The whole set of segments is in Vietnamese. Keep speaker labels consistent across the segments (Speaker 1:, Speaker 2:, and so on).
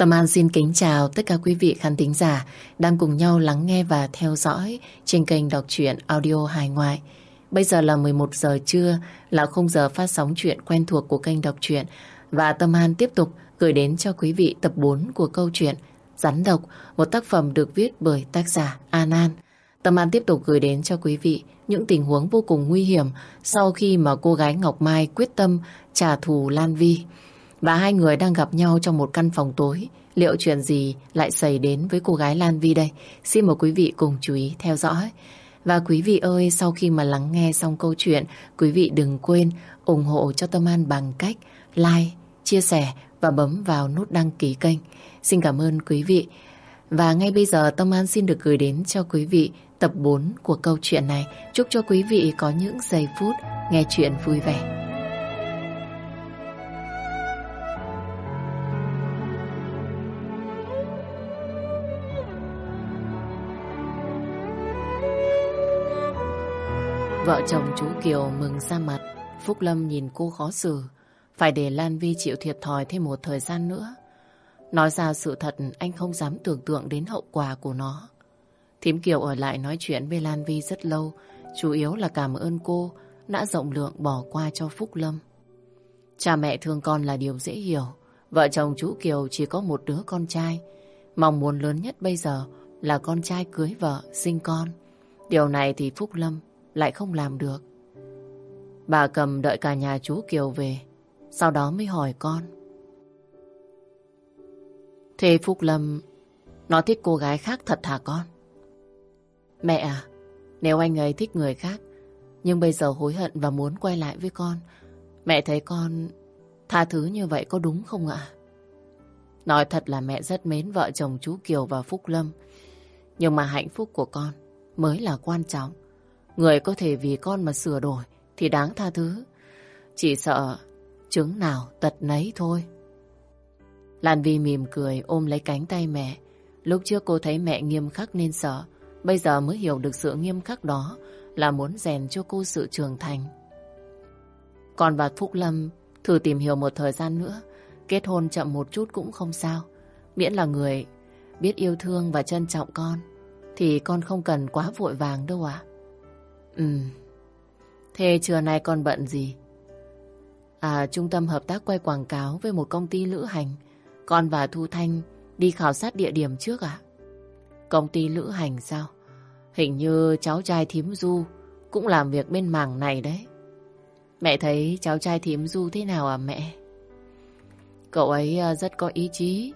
Speaker 1: Tâm An xin kính chào tất cả quý vị khán thính giả đang cùng nhau lắng nghe và theo dõi trên kênh đọc truyện audio hài ngoại. Bây giờ là 11 giờ trưa, là khung giờ phát sóng chuyện quen thuộc của kênh đọc truyện và Tâm An tiếp tục gửi đến cho quý vị tập 4 của câu chuyện Rắn độc, một tác phẩm được viết bởi tác giả An An. Tâm An tiếp tục gửi đến cho quý vị những tình huống vô cùng nguy hiểm sau khi mà cô gái Ngọc Mai quyết tâm trả thù Lan Vi. Và hai người đang gặp nhau trong một căn phòng tối. Liệu chuyện gì lại xảy đến với cô gái Lan Vi đây? Xin mời quý vị cùng chú ý theo dõi. Và quý vị ơi, sau khi mà lắng nghe xong câu chuyện, quý vị đừng quên ủng hộ cho Tâm An bằng cách like, chia sẻ và bấm vào nút đăng ký kênh. Xin cảm ơn quý vị. Và ngay bây giờ Tâm An xin được gửi đến cho quý vị tập 4 của câu chuyện này. Chúc cho quý vị có những giây phút nghe chuyện vui vẻ. Vợ chồng chú Kiều mừng ra mặt, Phúc Lâm nhìn cô khó xử, phải để Lan Vi chịu thiệt thòi thêm một thời gian nữa. Nói ra sự thật anh không dám tưởng tượng đến hậu quả của nó. Thím Kiều ở lại nói chuyện với Lan Vi rất lâu, chủ yếu là cảm ơn cô đã rộng lượng bỏ qua cho Phúc Lâm. Cha mẹ thương con là điều dễ hiểu. Vợ chồng chú Kiều chỉ có một đứa con trai. Mong muốn lớn nhất bây giờ là con trai cưới vợ, sinh con. Điều này thì Phúc Lâm lại không làm được. Bà cầm đợi cả nhà chú Kiều về, sau đó mới hỏi con. Thế Phúc Lâm, nó thích cô gái khác thật hả con? Mẹ à, nếu anh ấy thích người khác, nhưng bây giờ hối hận và muốn quay lại với con, mẹ thấy con tha thứ như vậy có đúng không ạ? Nói thật là mẹ rất mến vợ chồng chú Kiều và Phúc Lâm, nhưng mà hạnh phúc của con mới là quan trọng. Người có thể vì con mà sửa đổi thì đáng tha thứ. Chỉ sợ trứng nào tật nấy thôi. Lan Vi mỉm cười ôm lấy cánh tay mẹ. Lúc trước cô thấy mẹ nghiêm khắc nên sợ. Bây giờ mới hiểu được sự nghiêm khắc đó là muốn rèn cho cô sự trưởng thành. Còn bà Phúc Lâm thử tìm hiểu một thời gian nữa. Kết hôn chậm một chút cũng không sao. Miễn là người biết yêu thương và trân trọng con, thì con không cần quá vội vàng đâu ạ. Ừ. Thế trưa nay con bận gì? À, trung tâm hợp tác quay quảng cáo với một công ty lữ hành. Con và Thu Thanh đi khảo sát địa điểm trước à? Công ty lữ hành sao? Hình như cháu trai thím Du cũng làm việc bên mảng này đấy. Mẹ thấy cháu trai thím Du thế nào à mẹ? Cậu ấy à, rất có ý chí,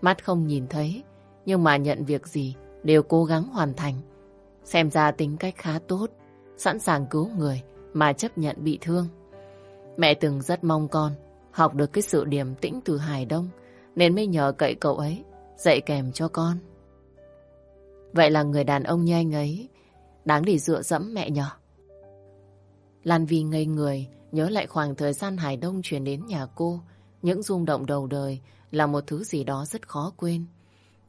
Speaker 1: mắt không nhìn thấy, nhưng mà nhận việc gì đều cố gắng hoàn thành. Xem ra tính cách khá tốt, sẵn sàng cứu người mà chấp nhận bị thương. Mẹ từng rất mong con học được cái sự điềm tĩnh từ Hải Đông, nên mới nhờ cậy cậu ấy dạy kèm cho con. Vậy là người đàn ông như anh ấy đáng để dựa dẫm mẹ nhờ. Lan Vi ngây người, nhớ lại khoảng thời gian Hải Đông chuyển đến nhà cô, những rung động đầu đời là một thứ gì đó rất khó quên.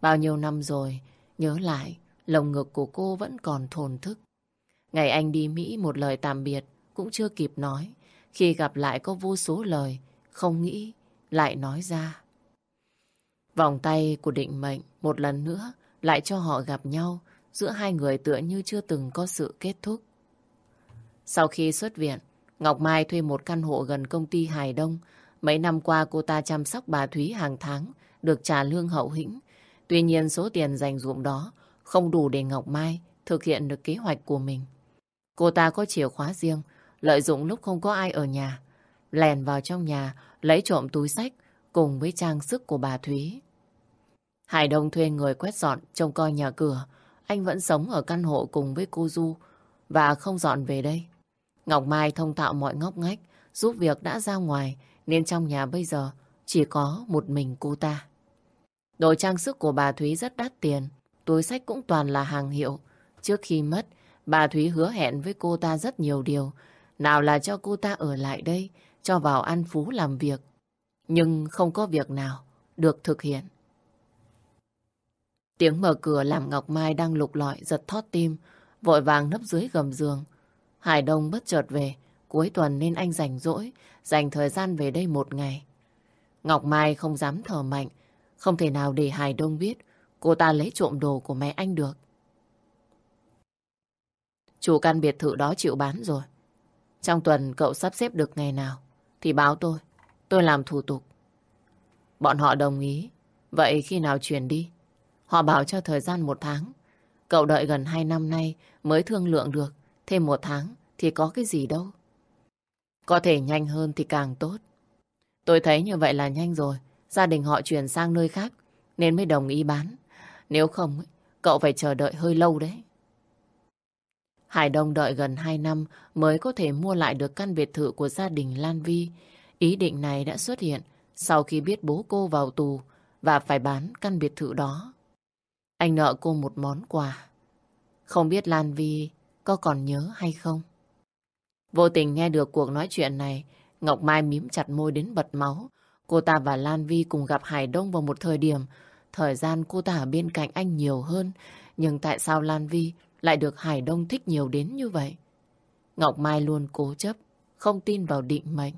Speaker 1: Bao nhiêu năm rồi, nhớ lại, lồng ngực của cô vẫn còn thồn thức. Ngày anh đi Mỹ một lời tạm biệt cũng chưa kịp nói. Khi gặp lại có vô số lời, không nghĩ, lại nói ra. Vòng tay của định mệnh một lần nữa lại cho họ gặp nhau giữa hai người tựa như chưa từng có sự kết thúc. Sau khi xuất viện, Ngọc Mai thuê một căn hộ gần công ty Hải Đông. Mấy năm qua cô ta chăm sóc bà Thúy hàng tháng, được trả lương hậu hĩnh. Tuy nhiên số tiền dành dụm đó không đủ để Ngọc Mai thực hiện được kế hoạch của mình. Cô ta có chìa khóa riêng, lợi dụng lúc không có ai ở nhà, lèn vào trong nhà, lấy trộm túi sách cùng với trang sức của bà Thúy. Hải Đông thuê người quét dọn, trông coi nhà cửa. Anh vẫn sống ở căn hộ cùng với cô Du và không dọn về đây. Ngọc Mai thông tạo mọi ngóc ngách, giúp việc đã ra ngoài, nên trong nhà bây giờ chỉ có một mình cô ta. Đồ trang sức của bà Thúy rất đắt tiền, túi sách cũng toàn là hàng hiệu. Trước khi mất, Bà Thúy hứa hẹn với cô ta rất nhiều điều. Nào là cho cô ta ở lại đây, cho vào ăn phú làm việc. Nhưng không có việc nào được thực hiện. Tiếng mở cửa làm Ngọc Mai đang lục lọi giật thót tim, vội vàng nấp dưới gầm giường. Hải Đông bất chợt về, cuối tuần nên anh rảnh rỗi, dành thời gian về đây một ngày. Ngọc Mai không dám thở mạnh, Không thể nào để Hải Đông biết cô ta lấy trộm đồ của mẹ anh được. Chủ căn biệt thự đó chịu bán rồi. Trong tuần cậu sắp xếp được ngày nào thì báo tôi. Tôi làm thủ tục. Bọn họ đồng ý. Vậy khi nào chuyển đi? Họ bảo cho thời gian một tháng. Cậu đợi gần hai năm nay mới thương lượng được. Thêm một tháng thì có cái gì đâu. Có thể nhanh hơn thì càng tốt. Tôi thấy như vậy là nhanh rồi. Gia đình họ chuyển sang nơi khác nên mới đồng ý bán. Nếu không, cậu phải chờ đợi hơi lâu đấy. Hải Đông đợi gần 2 năm mới có thể mua lại được căn biệt thự của gia đình Lan Vi. Ý định này đã xuất hiện sau khi biết bố cô vào tù và phải bán căn biệt thự đó. Anh nợ cô một món quà. Không biết Lan Vi có còn nhớ hay không? Vô tình nghe được cuộc nói chuyện này, Ngọc Mai mím chặt môi đến bật máu. Cô ta và Lan Vi cùng gặp Hải Đông vào một thời điểm. Thời gian cô ta ở bên cạnh anh nhiều hơn. Nhưng tại sao Lan Vi lại được Hải Đông thích nhiều đến như vậy? Ngọc Mai luôn cố chấp, không tin vào định mệnh.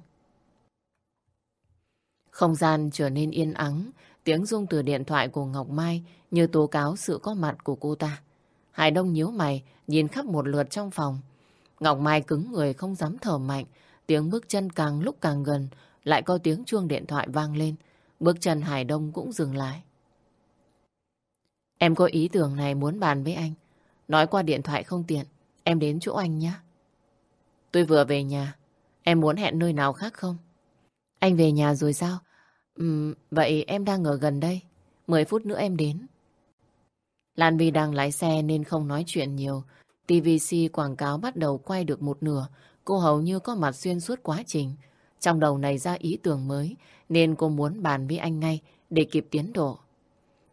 Speaker 1: Không gian trở nên yên ắng, tiếng rung từ điện thoại của Ngọc Mai như tố cáo sự có mặt của cô ta. Hải Đông nhíu mày, nhìn khắp một lượt trong phòng. Ngọc Mai cứng người không dám thở mạnh, tiếng bước chân càng lúc càng gần, lại có tiếng chuông điện thoại vang lên. Bước chân Hải Đông cũng dừng lại. Em có ý tưởng này muốn bàn với anh. Nói qua điện thoại không tiện, em đến chỗ anh nhé. Tôi vừa về nhà, em muốn hẹn nơi nào khác không? Anh về nhà rồi sao? Uhm, vậy em đang ở gần đây. Mười phút nữa em đến. Lan Vi đang lái xe nên không nói chuyện nhiều. TVC quảng cáo bắt đầu quay được một nửa. Cô hầu như có mặt xuyên suốt quá trình. Trong đầu này ra ý tưởng mới nên cô muốn bàn với anh ngay để kịp tiến độ.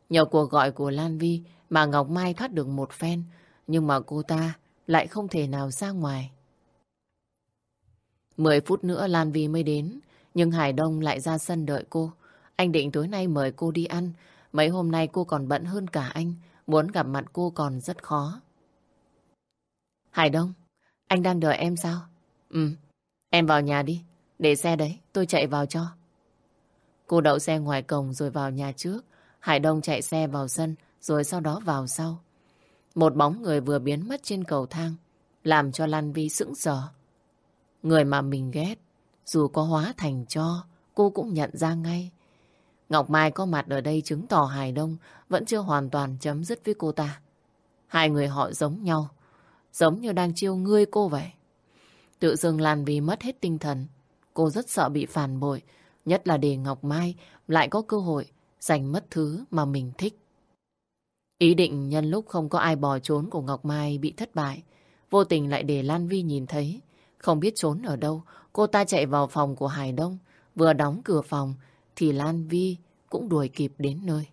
Speaker 1: Nhờ cuộc gọi của Lan Vi mà Ngọc Mai thoát được một phen nhưng mà cô ta lại không thể nào ra ngoài. Mười phút nữa Lan Vi mới đến nhưng Hải Đông lại ra sân đợi cô. Anh định tối nay mời cô đi ăn. Mấy hôm nay cô còn bận hơn cả anh. Muốn gặp mặt cô còn rất khó. Hải Đông, anh đang đợi em sao? Ừ, em vào nhà đi. Để xe đấy, tôi chạy vào cho. Cô đậu xe ngoài cổng rồi vào nhà trước. Hải Đông chạy xe vào sân rồi sau đó vào sau. Một bóng người vừa biến mất trên cầu thang làm cho Lan Vi sững sờ. Người mà mình ghét dù có hóa thành cho, cô cũng nhận ra ngay. Ngọc Mai có mặt ở đây chứng tỏ Hải Đông vẫn chưa hoàn toàn chấm dứt với cô ta. Hai người họ giống nhau, giống như đang chiêu ngươi cô vậy. Tự dưng Lan Vi mất hết tinh thần. Cô rất sợ bị phản bội, nhất là để Ngọc Mai lại có cơ hội giành mất thứ mà mình thích. Ý định nhân lúc không có ai bỏ trốn của Ngọc Mai bị thất bại, vô tình lại để Lan Vi nhìn thấy, không biết trốn ở đâu, cô ta chạy vào phòng của Hải Đông. Vừa đóng cửa phòng thì Lan Vi cũng đuổi kịp đến nơi.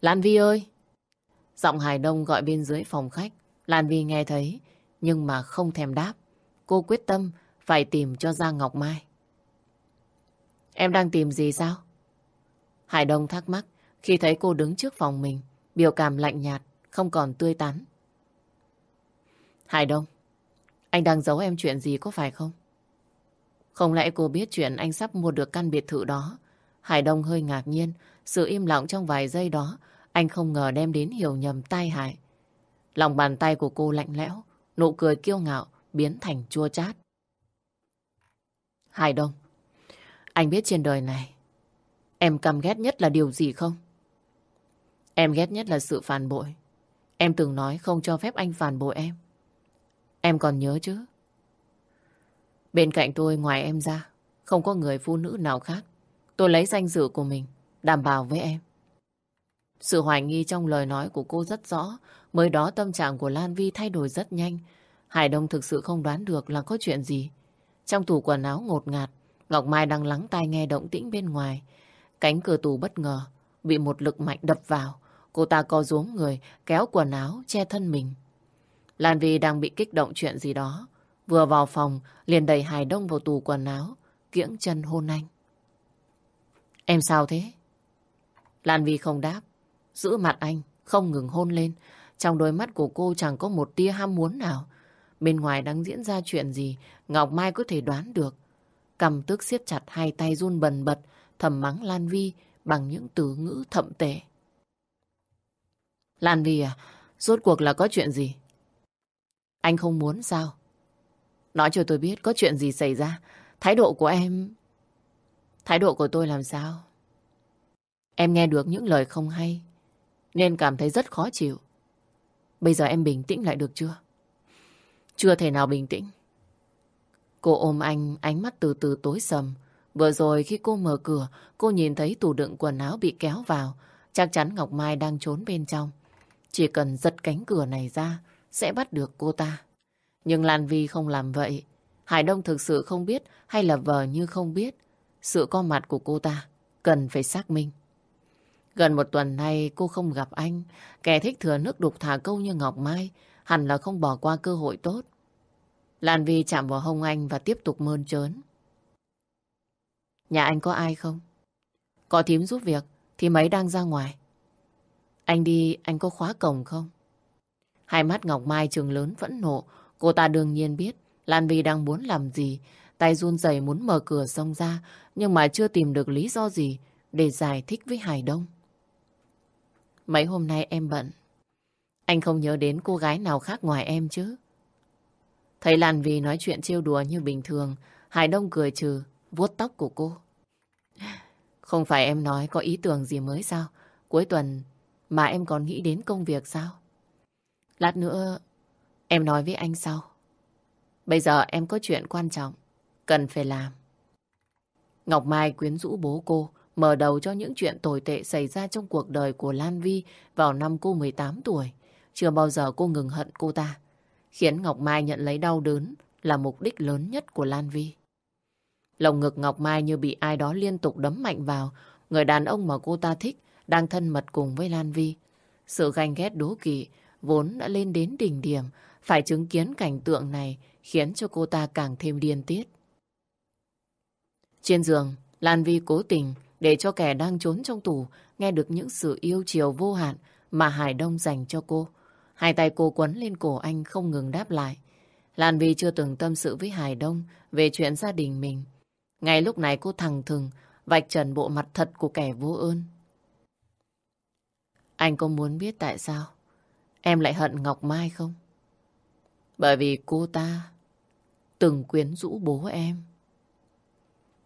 Speaker 1: Lan Vi ơi! Giọng Hải Đông gọi bên dưới phòng khách. Lan Vi nghe thấy nhưng mà không thèm đáp. Cô quyết tâm phải tìm cho ra Ngọc Mai. Em đang tìm gì sao? Hải Đông thắc mắc khi thấy cô đứng trước phòng mình, biểu cảm lạnh nhạt, không còn tươi tắn. Hải Đông, anh đang giấu em chuyện gì có phải không? Không lẽ cô biết chuyện anh sắp mua được căn biệt thự đó? Hải Đông hơi ngạc nhiên. Sự im lặng trong vài giây đó anh không ngờ đem đến hiểu nhầm tai hại. Lòng bàn tay của cô lạnh lẽo, nụ cười kiêu ngạo biến thành chua chát. Hải Đông, anh biết trên đời này em căm ghét nhất là điều gì không? Em ghét nhất là sự phản bội. Em từng nói không cho phép anh phản bội em. Em còn nhớ chứ? Bên cạnh tôi ngoài em ra, không có người phụ nữ nào khác. Tôi lấy danh dự của mình, đảm bảo với em. Sự hoài nghi trong lời nói của cô rất rõ, mới đó tâm trạng của Lan Vi thay đổi rất nhanh. Hải Đông thực sự không đoán được là có chuyện gì. Trong tủ quần áo ngột ngạt, Ngọc Mai đang lắng tai nghe động tĩnh bên ngoài. Cánh cửa tủ bất ngờ, bị một lực mạnh đập vào. Cô ta co rúm người, kéo quần áo, che thân mình. Lan Vi đang bị kích động chuyện gì đó. Vừa vào phòng, liền đẩy Hải Đông vào tủ quần áo, kiễng chân hôn anh. Em sao thế? Lan Vi không đáp, giữ mặt anh, không ngừng hôn lên. Trong đôi mắt của cô chẳng có một tia ham muốn nào. Bên ngoài đang diễn ra chuyện gì, Ngọc Mai có thể đoán được. Cầm tức siết chặt hai tay run bần bật, thầm mắng Lan Vi bằng những từ ngữ thậm tệ. Lan Vi à, rốt cuộc là có chuyện gì? Anh không muốn sao? Nói cho tôi biết có chuyện gì xảy ra. Thái độ của em... Thái độ của tôi làm sao? Em nghe được những lời không hay, nên cảm thấy rất khó chịu. Bây giờ em bình tĩnh lại được chưa? Chưa thể nào bình tĩnh. Cô ôm anh, ánh mắt từ từ tối sầm. Vừa rồi khi cô mở cửa, cô nhìn thấy tủ đựng quần áo bị kéo vào. Chắc chắn Ngọc Mai đang trốn bên trong. Chỉ cần giật cánh cửa này ra, sẽ bắt được cô ta. Nhưng Lan Vi không làm vậy. Hải Đông thực sự không biết hay là vờ như không biết. Sự có mặt của cô ta cần phải xác minh. Gần một tuần nay cô không gặp anh. Kẻ thích thừa nước đục thả câu như Ngọc Mai hẳn là không bỏ qua cơ hội tốt. Lan Vi chạm vào hông anh và tiếp tục mơn trớn. Nhà anh có ai không? Có thím giúp việc thì mấy đang ra ngoài. Anh đi, anh có khóa cổng không? Hai mắt Ngọc Mai trường lớn vẫn nộ. Cô ta đương nhiên biết Lan Vy đang muốn làm gì. Tay run rẩy muốn mở cửa xông ra nhưng mà chưa tìm được lý do gì để giải thích với Hải Đông. Mấy hôm nay em bận. Anh không nhớ đến cô gái nào khác ngoài em chứ. Thấy Lan Vy nói chuyện trêu đùa như bình thường, Hải Đông cười trừ, vuốt tóc của cô. Không phải em nói có ý tưởng gì mới sao? Cuối tuần mà em còn nghĩ đến công việc sao? Lát nữa em nói với anh sau. Bây giờ em có chuyện quan trọng, cần phải làm. Ngọc Mai quyến rũ bố cô, mở đầu cho những chuyện tồi tệ xảy ra trong cuộc đời của Lan Vi vào năm cô 18 tuổi. Chưa bao giờ cô ngừng hận cô ta, khiến Ngọc Mai nhận lấy đau đớn là mục đích lớn nhất của Lan Vi. Lồng ngực Ngọc Mai như bị ai đó liên tục đấm mạnh vào, người đàn ông mà cô ta thích đang thân mật cùng với Lan Vi. Sự ganh ghét đố kỵ vốn đã lên đến đỉnh điểm, phải chứng kiến cảnh tượng này khiến cho cô ta càng thêm điên tiết. Trên giường, Lan Vi cố tình để cho kẻ đang trốn trong tủ nghe được những sự yêu chiều vô hạn mà Hải Đông dành cho cô. Hai tay cô quấn lên cổ anh không ngừng đáp lại. Lan Vi chưa từng tâm sự với Hải Đông về chuyện gia đình mình. Ngay lúc này cô thẳng thừng vạch trần bộ mặt thật của kẻ vô ơn. Anh có muốn biết tại sao em lại hận Ngọc Mai không? Bởi vì cô ta từng quyến rũ bố em.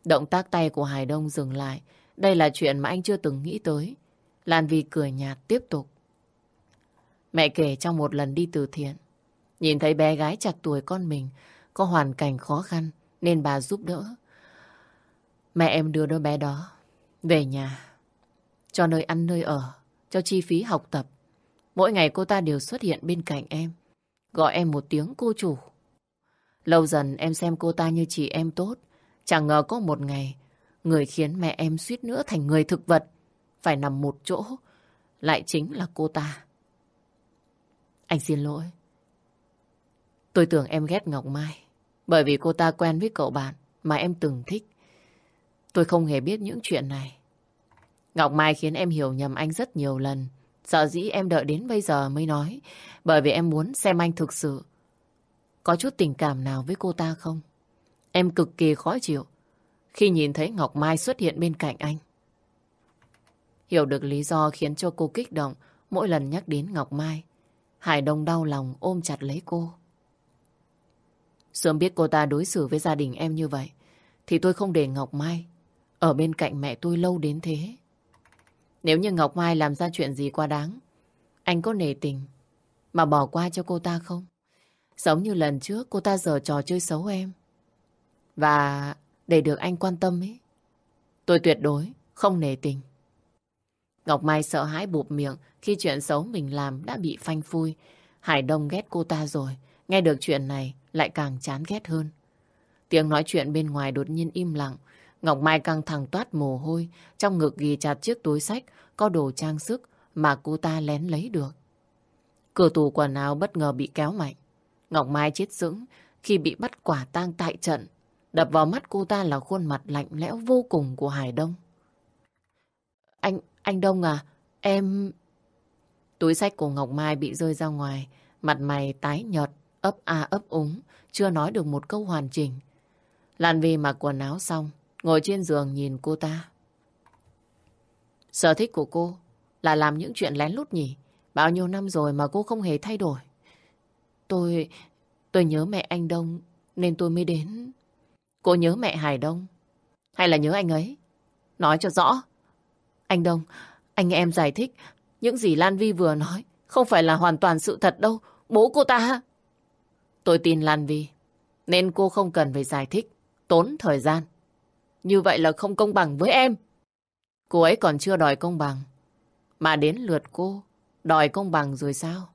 Speaker 1: Động tác tay của Hải Đông dừng lại. Đây là chuyện mà anh chưa từng nghĩ tới. Lan Vi cười nhạt tiếp tục. Mẹ kể trong một lần đi từ thiện. Nhìn thấy bé gái chặt tuổi con mình có hoàn cảnh khó khăn nên bà giúp đỡ. Mẹ em đưa đứa bé đó về nhà, cho nơi ăn nơi ở, cho chi phí học tập. Mỗi ngày cô ta đều xuất hiện bên cạnh em, gọi em một tiếng cô chủ. Lâu dần em xem cô ta như chị em tốt, chẳng ngờ có một ngày người khiến mẹ em suýt nữa thành người thực vật, phải nằm một chỗ, lại chính là cô ta. Anh xin lỗi. Tôi tưởng em ghét Ngọc Mai, bởi vì cô ta quen với cậu bạn mà em từng thích. Tôi không hề biết những chuyện này. Ngọc Mai khiến em hiểu nhầm anh rất nhiều lần. Sợ dĩ em đợi đến bây giờ mới nói. Bởi vì em muốn xem anh thực sự có chút tình cảm nào với cô ta không. Em cực kỳ khó chịu khi nhìn thấy Ngọc Mai xuất hiện bên cạnh anh. Hiểu được lý do khiến cho cô kích động mỗi lần nhắc đến Ngọc Mai. Hải Đông đau lòng ôm chặt lấy cô. Sớm biết cô ta đối xử với gia đình em như vậy, thì tôi không để Ngọc Mai ở bên cạnh mẹ tôi lâu đến thế. Nếu như Ngọc Mai làm ra chuyện gì quá đáng, anh có nể tình mà bỏ qua cho cô ta không? Giống như lần trước cô ta giờ trò chơi xấu em. Và để được anh quan tâm ấy, tôi tuyệt đối không nể tình. Ngọc Mai sợ hãi bụp miệng khi chuyện xấu mình làm đã bị phanh phui. Hải Đông ghét cô ta rồi, nghe được chuyện này lại càng chán ghét hơn. Tiếng nói chuyện bên ngoài đột nhiên im lặng, Ngọc Mai căng thẳng toát mồ hôi, trong ngực ghi chặt chiếc túi sách có đồ trang sức mà cô ta lén lấy được. Cửa tủ quần áo bất ngờ bị kéo mạnh. Ngọc Mai chết dững khi bị bắt quả tang tại trận. Đập vào mắt cô ta là khuôn mặt lạnh lẽo vô cùng của Hải Đông. Anh, anh Đông à, em... Túi sách của Ngọc Mai bị rơi ra ngoài, mặt mày tái nhợt, ấp a ấp úng, chưa nói được một câu hoàn chỉnh. Lan Vi mặc quần áo xong, Ngồi trên giường nhìn cô ta. Sở thích của cô là làm những chuyện lén lút nhỉ? Bao nhiêu năm rồi mà cô không hề thay đổi. Tôi... tôi nhớ mẹ anh Đông nên tôi mới đến. Cô nhớ mẹ Hải Đông hay là nhớ anh ấy? Nói cho rõ. Anh Đông, anh em giải thích những gì Lan Vi vừa nói không phải là hoàn toàn sự thật đâu. Bố cô ta... Tôi tin Lan Vi nên cô không cần phải giải thích, tốn thời gian. Như vậy là không công bằng với em. Cô ấy còn chưa đòi công bằng. Mà đến lượt cô, đòi công bằng rồi sao?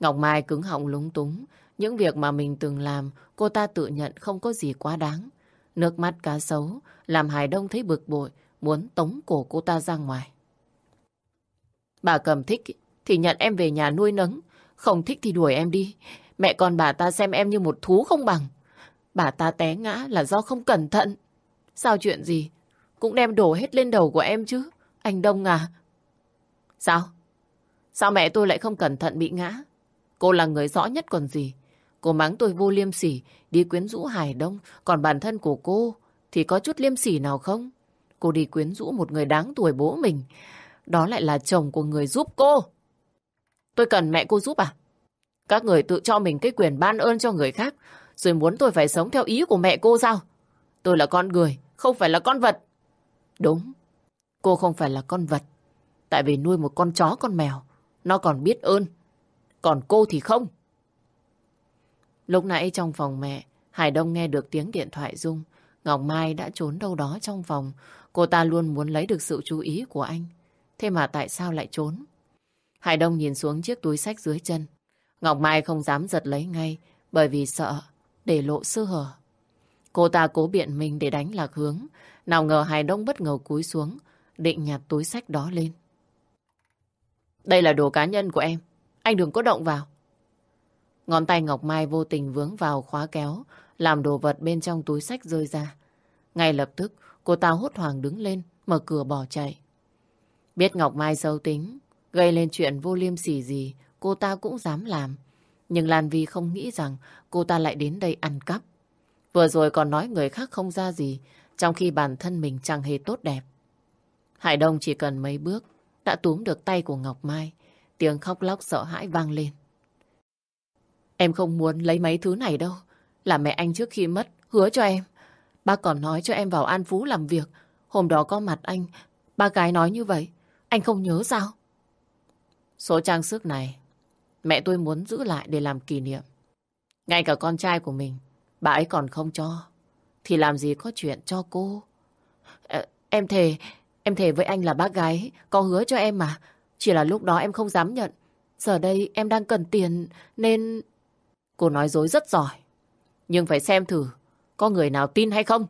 Speaker 1: Ngọc Mai cứng họng lúng túng. Những việc mà mình từng làm, cô ta tự nhận không có gì quá đáng. Nước mắt cá sấu, làm Hải Đông thấy bực bội, muốn tống cổ cô ta ra ngoài. Bà cầm thích thì nhận em về nhà nuôi nấng, không thích thì đuổi em đi. Mẹ con bà ta xem em như một thú không bằng. Bà ta té ngã là do không cẩn thận. Sao chuyện gì cũng đem đổ hết lên đầu của em chứ, anh Đông à. Sao? Sao mẹ tôi lại không cẩn thận bị ngã? Cô là người rõ nhất còn gì. Cô mắng tôi vô liêm sỉ, đi quyến rũ Hải Đông, còn bản thân của cô thì có chút liêm sỉ nào không? Cô đi quyến rũ một người đáng tuổi bố mình. Đó lại là chồng của người giúp cô. Tôi cần mẹ cô giúp à? Các người tự cho mình cái quyền ban ơn cho người khác, rồi muốn tôi phải sống theo ý của mẹ cô sao? Tôi là con người, không phải là con vật. Đúng, cô không phải là con vật. Tại vì nuôi một con chó con mèo, nó còn biết ơn. Còn cô thì không. Lúc nãy trong phòng mẹ, Hải Đông nghe được tiếng điện thoại rung. Ngọc Mai đã trốn đâu đó trong phòng. Cô ta luôn muốn lấy được sự chú ý của anh. Thế mà tại sao lại trốn? Hải Đông nhìn xuống chiếc túi sách dưới chân. Ngọc Mai không dám giật lấy ngay bởi vì sợ để lộ sơ hở. Cô ta cố biện mình để đánh lạc hướng. Nào ngờ Hải Đông bất ngờ cúi xuống định nhặt túi sách đó lên. Đây là đồ cá nhân của em. Anh đừng có động vào. Ngón tay Ngọc Mai vô tình vướng vào khóa kéo, làm đồ vật bên trong túi sách rơi ra. Ngay lập tức, cô ta hốt hoảng đứng lên, mở cửa bỏ chạy. Biết Ngọc Mai sâu tính, gây lên chuyện vô liêm sỉ gì, cô ta cũng dám làm. Nhưng Lan Vi không nghĩ rằng cô ta lại đến đây ăn cắp. Vừa rồi còn nói người khác không ra gì, trong khi bản thân mình chẳng hề tốt đẹp. Hải Đông chỉ cần mấy bước, đã túm được tay của Ngọc Mai. Tiếng khóc lóc sợ hãi vang lên. Em không muốn lấy mấy thứ này đâu. Là mẹ anh trước khi mất, hứa cho em. Bác còn nói cho em vào An Phú làm việc. Hôm đó có mặt anh, ba gái nói như vậy. Anh không nhớ sao? Số trang sức này, mẹ tôi muốn giữ lại để làm kỷ niệm. Ngay cả con trai của mình, bà ấy còn không cho. Thì làm gì có chuyện cho cô? À, em thề, em thề với anh là bác gái, có hứa cho em mà. Chỉ là lúc đó em không dám nhận. Giờ đây em đang cần tiền, nên... Cô nói dối rất giỏi. Nhưng phải xem thử, có người nào tin hay không?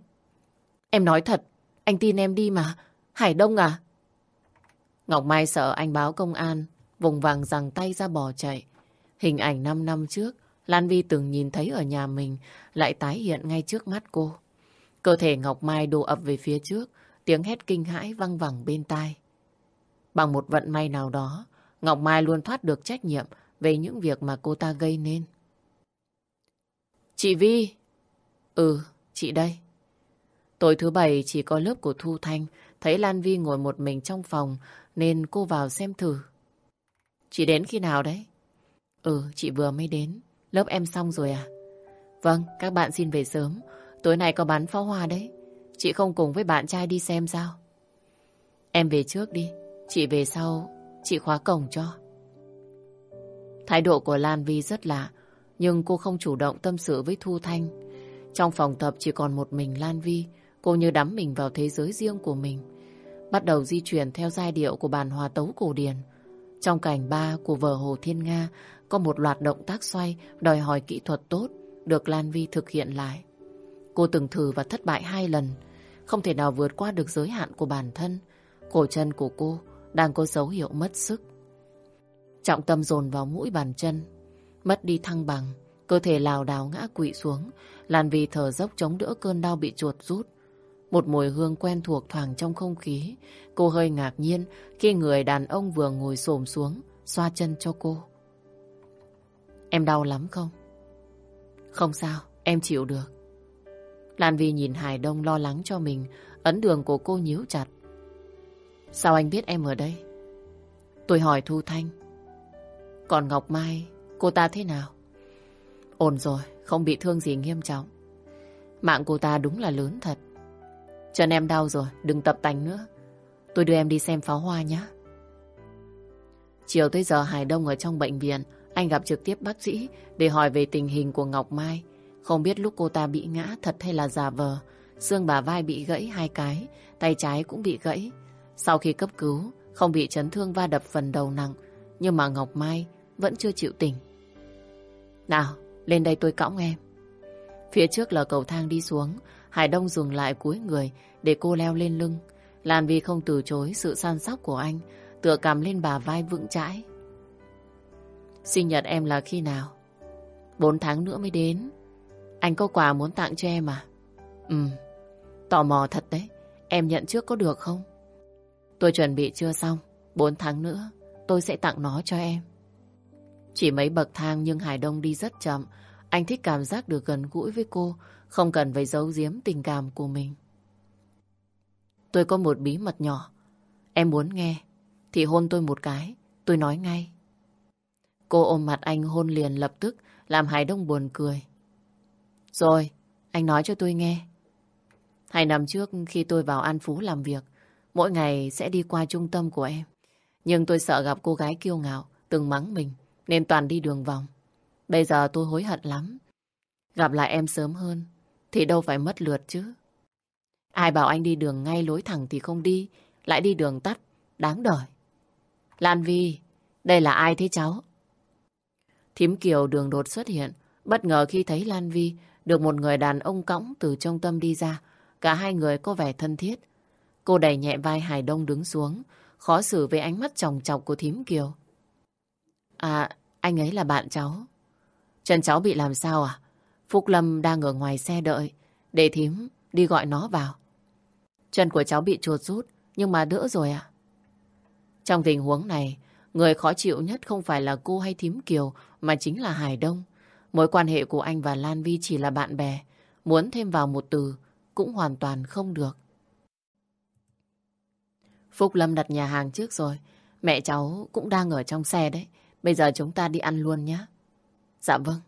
Speaker 1: Em nói thật, anh tin em đi mà. Hải Đông à? Ngọc Mai sợ anh báo công an, vùng vàng giằng tay ra bỏ chạy. Hình ảnh 5 năm trước, Lan Vi từng nhìn thấy ở nhà mình, lại tái hiện ngay trước mắt cô. Cơ thể Ngọc Mai đổ ập về phía trước, tiếng hét kinh hãi văng vẳng bên tai. Bằng một vận may nào đó, Ngọc Mai luôn thoát được trách nhiệm về những việc mà cô ta gây nên. Chị Vi. Ừ, chị đây. Tối thứ bảy chỉ có lớp của Thu Thanh, thấy Lan Vi ngồi một mình trong phòng nên cô vào xem thử. Chị đến khi nào đấy? Ừ, chị vừa mới đến. Lớp em xong rồi à? Vâng, các bạn xin về sớm. Tối nay có bắn pháo hoa đấy. Chị không cùng với bạn trai đi xem sao? Em về trước đi. Chị về sau, chị khóa cổng cho. Thái độ của Lan Vi rất lạ, nhưng cô không chủ động tâm sự với Thu Thanh. Trong phòng tập chỉ còn một mình Lan Vi, cô như đắm mình vào thế giới riêng của mình. Bắt đầu di chuyển theo giai điệu của bản hòa tấu cổ điển. Trong cảnh ba của vở Hồ Thiên Nga có một loạt động tác xoay đòi hỏi kỹ thuật tốt được Lan Vi thực hiện lại. Cô từng thử và thất bại hai lần, không thể nào vượt qua được giới hạn của bản thân. Cổ chân của cô đang có dấu hiệu mất sức. Trọng tâm dồn vào mũi bàn chân, mất đi thăng bằng, cơ thể lào đảo ngã quỵ xuống, Lan Vi thở dốc chống đỡ cơn đau bị chuột rút. Một mùi hương quen thuộc thoảng trong không khí, cô hơi ngạc nhiên khi người đàn ông vừa ngồi xổm xuống, xoa chân cho cô. Em đau lắm không? Không sao, em chịu được. Lan Vi nhìn Hải Đông lo lắng cho mình, ấn đường của cô nhíu chặt. Sao anh biết em ở đây? Tôi hỏi Thu Thanh. Còn Ngọc Mai, cô ta thế nào? Ổn rồi, không bị thương gì nghiêm trọng. Mạng cô ta đúng là lớn thật. Chân em đau rồi, đừng tập tành nữa. Tôi đưa em đi xem pháo hoa nhé. Chiều tới giờ Hải Đông ở trong bệnh viện, anh gặp trực tiếp bác sĩ để hỏi về tình hình của Ngọc Mai. Không biết lúc cô ta bị ngã thật hay là giả vờ. Xương bà vai bị gãy hai cái, tay trái cũng bị gãy. Sau khi cấp cứu, không bị chấn thương va đập phần đầu nặng, nhưng mà Ngọc Mai vẫn chưa chịu tỉnh. Nào, lên đây tôi cõng em. Phía trước là cầu thang đi xuống, Hải Đông dừng lại cuối người để cô leo lên lưng. Lan Vi không từ chối sự săn sóc của anh, tựa cầm lên bà vai vững chãi. Sinh nhật em là khi nào? Bốn tháng nữa mới đến. Anh có quà muốn tặng cho em à? Ừ, tò mò thật đấy. Em nhận trước có được không? Tôi chuẩn bị chưa xong. Bốn tháng nữa, tôi sẽ tặng nó cho em. Chỉ mấy bậc thang nhưng Hải Đông đi rất chậm. Anh thích cảm giác được gần gũi với cô, không cần phải giấu giếm tình cảm của mình. Tôi có một bí mật nhỏ. Em muốn nghe, thì hôn tôi một cái, tôi nói ngay. Cô ôm mặt anh hôn liền lập tức, làm Hải Đông buồn cười. Rồi, anh nói cho tôi nghe. Hai năm trước khi tôi vào An Phú làm việc, mỗi ngày sẽ đi qua trung tâm của em. Nhưng tôi sợ gặp cô gái kiêu ngạo, từng mắng mình, nên toàn đi đường vòng. Bây giờ tôi hối hận lắm. Gặp lại em sớm hơn, thì đâu phải mất lượt chứ. Ai bảo anh đi đường ngay lối thẳng thì không đi, lại đi đường tắt, đáng đời. Lan Vi, đây là ai thế cháu? Thím Kiều đường đột xuất hiện, bất ngờ khi thấy Lan Vi được một người đàn ông cõng từ trong tâm đi ra. Cả hai người có vẻ thân thiết. Cô đẩy nhẹ vai Hải Đông đứng xuống, khó xử với ánh mắt tròng trọc của thím Kiều. À, anh ấy là bạn cháu. Chân cháu bị làm sao à? Phúc Lâm đang ở ngoài xe đợi, để thím đi gọi nó vào. Chân của cháu bị chuột rút, nhưng mà đỡ rồi à? Trong tình huống này, người khó chịu nhất không phải là cô hay thím Kiều, mà chính là Hải Đông. Mối quan hệ của anh và Lan Vi chỉ là bạn bè. Muốn thêm vào một từ cũng hoàn toàn không được. Phúc Lâm đặt nhà hàng trước rồi. Mẹ cháu cũng đang ở trong xe đấy. Bây giờ chúng ta đi ăn luôn nhé. Dạ vâng.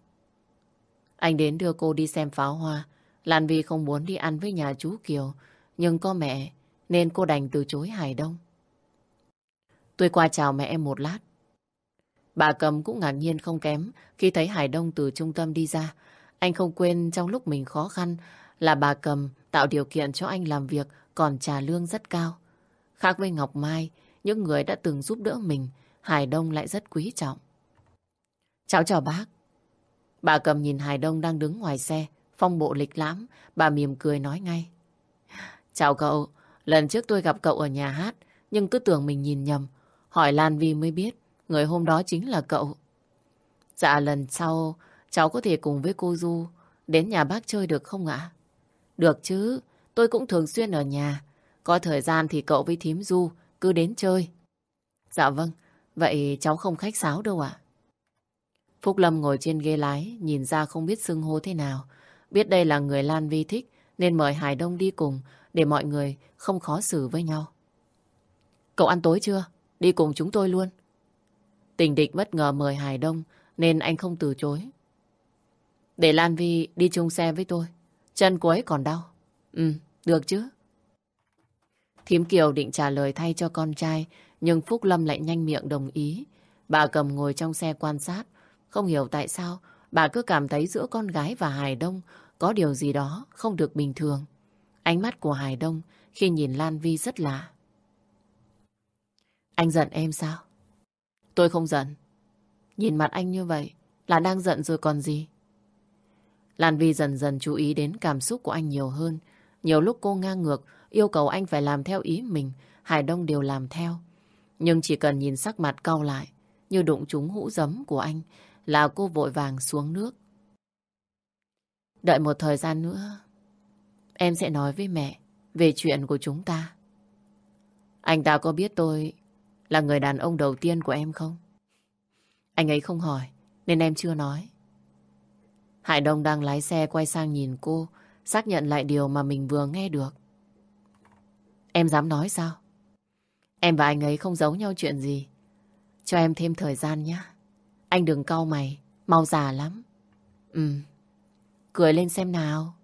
Speaker 1: Anh đến đưa cô đi xem pháo hoa. Lan Vi không muốn đi ăn với nhà chú Kiều. Nhưng có mẹ nên cô đành từ chối Hải Đông. Tôi qua chào mẹ em một lát. Bà Cầm cũng ngạc nhiên không kém khi thấy Hải Đông từ trung tâm đi ra. Anh không quên trong lúc mình khó khăn là bà Cầm tạo điều kiện cho anh làm việc còn trả lương rất cao. Khác với Ngọc Mai, những người đã từng giúp đỡ mình, Hải Đông lại rất quý trọng. Cháu chào bác. Bà Cầm nhìn Hải Đông đang đứng ngoài xe, phong bộ lịch lãm, bà mỉm cười nói ngay. Chào cậu, lần trước tôi gặp cậu ở nhà hát, nhưng cứ tưởng mình nhìn nhầm. Hỏi Lan Vi mới biết, người hôm đó chính là cậu. Dạ lần sau, cháu có thể cùng với cô Du đến nhà bác chơi được không ạ? Được chứ, tôi cũng thường xuyên ở nhà. Có thời gian thì cậu với thím Du cứ đến chơi. Dạ vâng, vậy cháu không khách sáo đâu ạ. Phúc Lâm ngồi trên ghế lái, nhìn ra không biết xưng hô thế nào. Biết đây là người Lan Vi thích, nên mời Hải Đông đi cùng để mọi người không khó xử với nhau. Cậu ăn tối chưa? Đi cùng chúng tôi luôn. Tình địch bất ngờ mời Hải Đông nên anh không từ chối. Để Lan Vi đi chung xe với tôi. Chân cô ấy còn đau. Ừ, được chứ. Thím Kiều định trả lời thay cho con trai nhưng Phúc Lâm lại nhanh miệng đồng ý. Bà cầm ngồi trong xe quan sát. Không hiểu tại sao bà cứ cảm thấy giữa con gái và Hải Đông có điều gì đó không được bình thường. Ánh mắt của Hải Đông khi nhìn Lan Vi rất lạ. Anh giận em sao? Tôi không giận. Nhìn mặt anh như vậy là đang giận rồi còn gì? Lan Vi dần dần chú ý đến cảm xúc của anh nhiều hơn. Nhiều lúc cô ngang ngược, yêu cầu anh phải làm theo ý mình, Hải Đông đều làm theo. Nhưng chỉ cần nhìn sắc mặt cau lại, như đụng trúng hũ giấm của anh, là cô vội vàng xuống nước. Đợi một thời gian nữa, em sẽ nói với mẹ về chuyện của chúng ta. Anh ta có biết tôi là người đàn ông đầu tiên của em không? Anh ấy không hỏi, nên em chưa nói. Hải Đông đang lái xe quay sang nhìn cô, xác nhận lại điều mà mình vừa nghe được. Em dám nói sao? Em và anh ấy không giấu nhau chuyện gì. Cho em thêm thời gian nhé. Anh đừng cau mày, mau già lắm. Ừ, cười lên xem nào.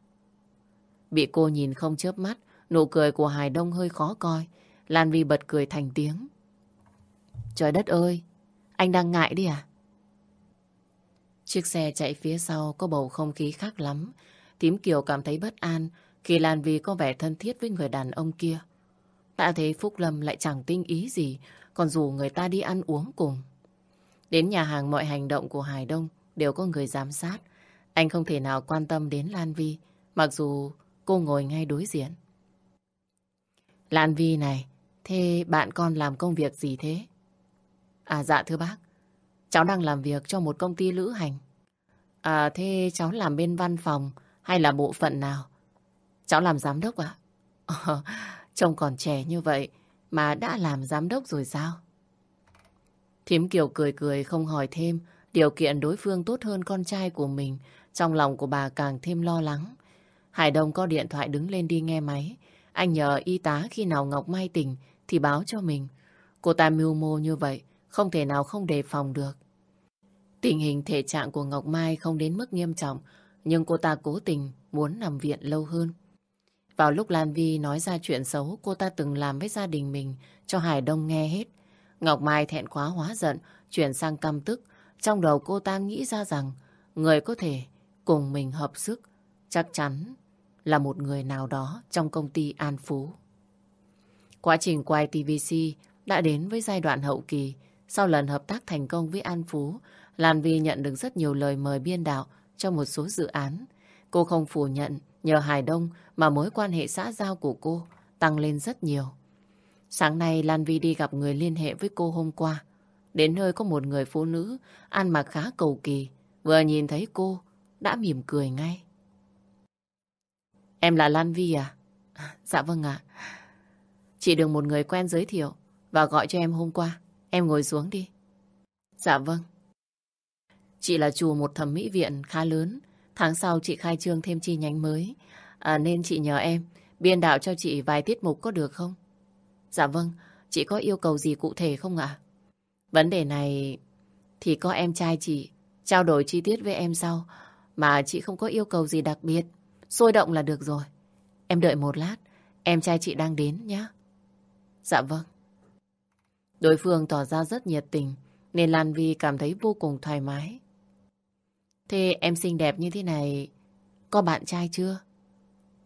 Speaker 1: Bị cô nhìn không chớp mắt, nụ cười của Hải Đông hơi khó coi. Lan Vi bật cười thành tiếng. Trời đất ơi, anh đang ngại đi à? Chiếc xe chạy phía sau có bầu không khí khác lắm. Tím Kiều cảm thấy bất an khi Lan Vi có vẻ thân thiết với người đàn ông kia. Đã thấy Phúc Lâm lại chẳng tinh ý gì, còn dù người ta đi ăn uống cùng. Đến nhà hàng mọi hành động của Hải Đông đều có người giám sát. Anh không thể nào quan tâm đến Lan Vi, mặc dù cô ngồi ngay đối diện. Lan Vi này, thế bạn con làm công việc gì thế? À dạ thưa bác, cháu đang làm việc cho một công ty lữ hành. À thế cháu làm bên văn phòng hay là bộ phận nào? Cháu làm giám đốc ạ. À? trông còn trẻ như vậy mà đã làm giám đốc rồi sao? Thiếm Kiều cười cười không hỏi thêm, điều kiện đối phương tốt hơn con trai của mình, trong lòng của bà càng thêm lo lắng. Hải Đông có điện thoại đứng lên đi nghe máy. Anh nhờ y tá khi nào Ngọc Mai tỉnh thì báo cho mình. Cô ta mưu mô như vậy, không thể nào không đề phòng được. Tình hình thể trạng của Ngọc Mai không đến mức nghiêm trọng, nhưng cô ta cố tình muốn nằm viện lâu hơn. Vào lúc Lan Vi nói ra chuyện xấu cô ta từng làm với gia đình mình cho Hải Đông nghe hết. Ngọc Mai thẹn quá hóa giận, chuyển sang căm tức. Trong đầu cô ta nghĩ ra rằng người có thể cùng mình hợp sức chắc chắn là một người nào đó trong công ty An Phú. Quá trình quay TVC đã đến với giai đoạn hậu kỳ. Sau lần hợp tác thành công với An Phú, Lan Vi nhận được rất nhiều lời mời biên đạo cho một số dự án. Cô không phủ nhận nhờ Hải Đông mà mối quan hệ xã giao của cô tăng lên rất nhiều. Sáng nay Lan Vi đi gặp người liên hệ với cô hôm qua. Đến nơi có một người phụ nữ ăn mặc khá cầu kỳ. Vừa nhìn thấy cô đã mỉm cười ngay. Em là Lan Vi à? Dạ vâng ạ. Chị được một người quen giới thiệu và gọi cho em hôm qua. Em ngồi xuống đi. Dạ vâng. Chị là chủ một thẩm mỹ viện khá lớn. Tháng sau chị khai trương thêm chi nhánh mới. À, nên chị nhờ em biên đạo cho chị vài tiết mục có được không? Dạ vâng. Chị có yêu cầu gì cụ thể không ạ? Vấn đề này thì có em trai chị trao đổi chi tiết với em sau. Mà chị không có yêu cầu gì đặc biệt. Sôi động là được rồi. Em đợi một lát. Em trai chị đang đến nhé. Dạ vâng. Đối phương tỏ ra rất nhiệt tình, nên Lan Vi cảm thấy vô cùng thoải mái. Thế em xinh đẹp như thế này, có bạn trai chưa?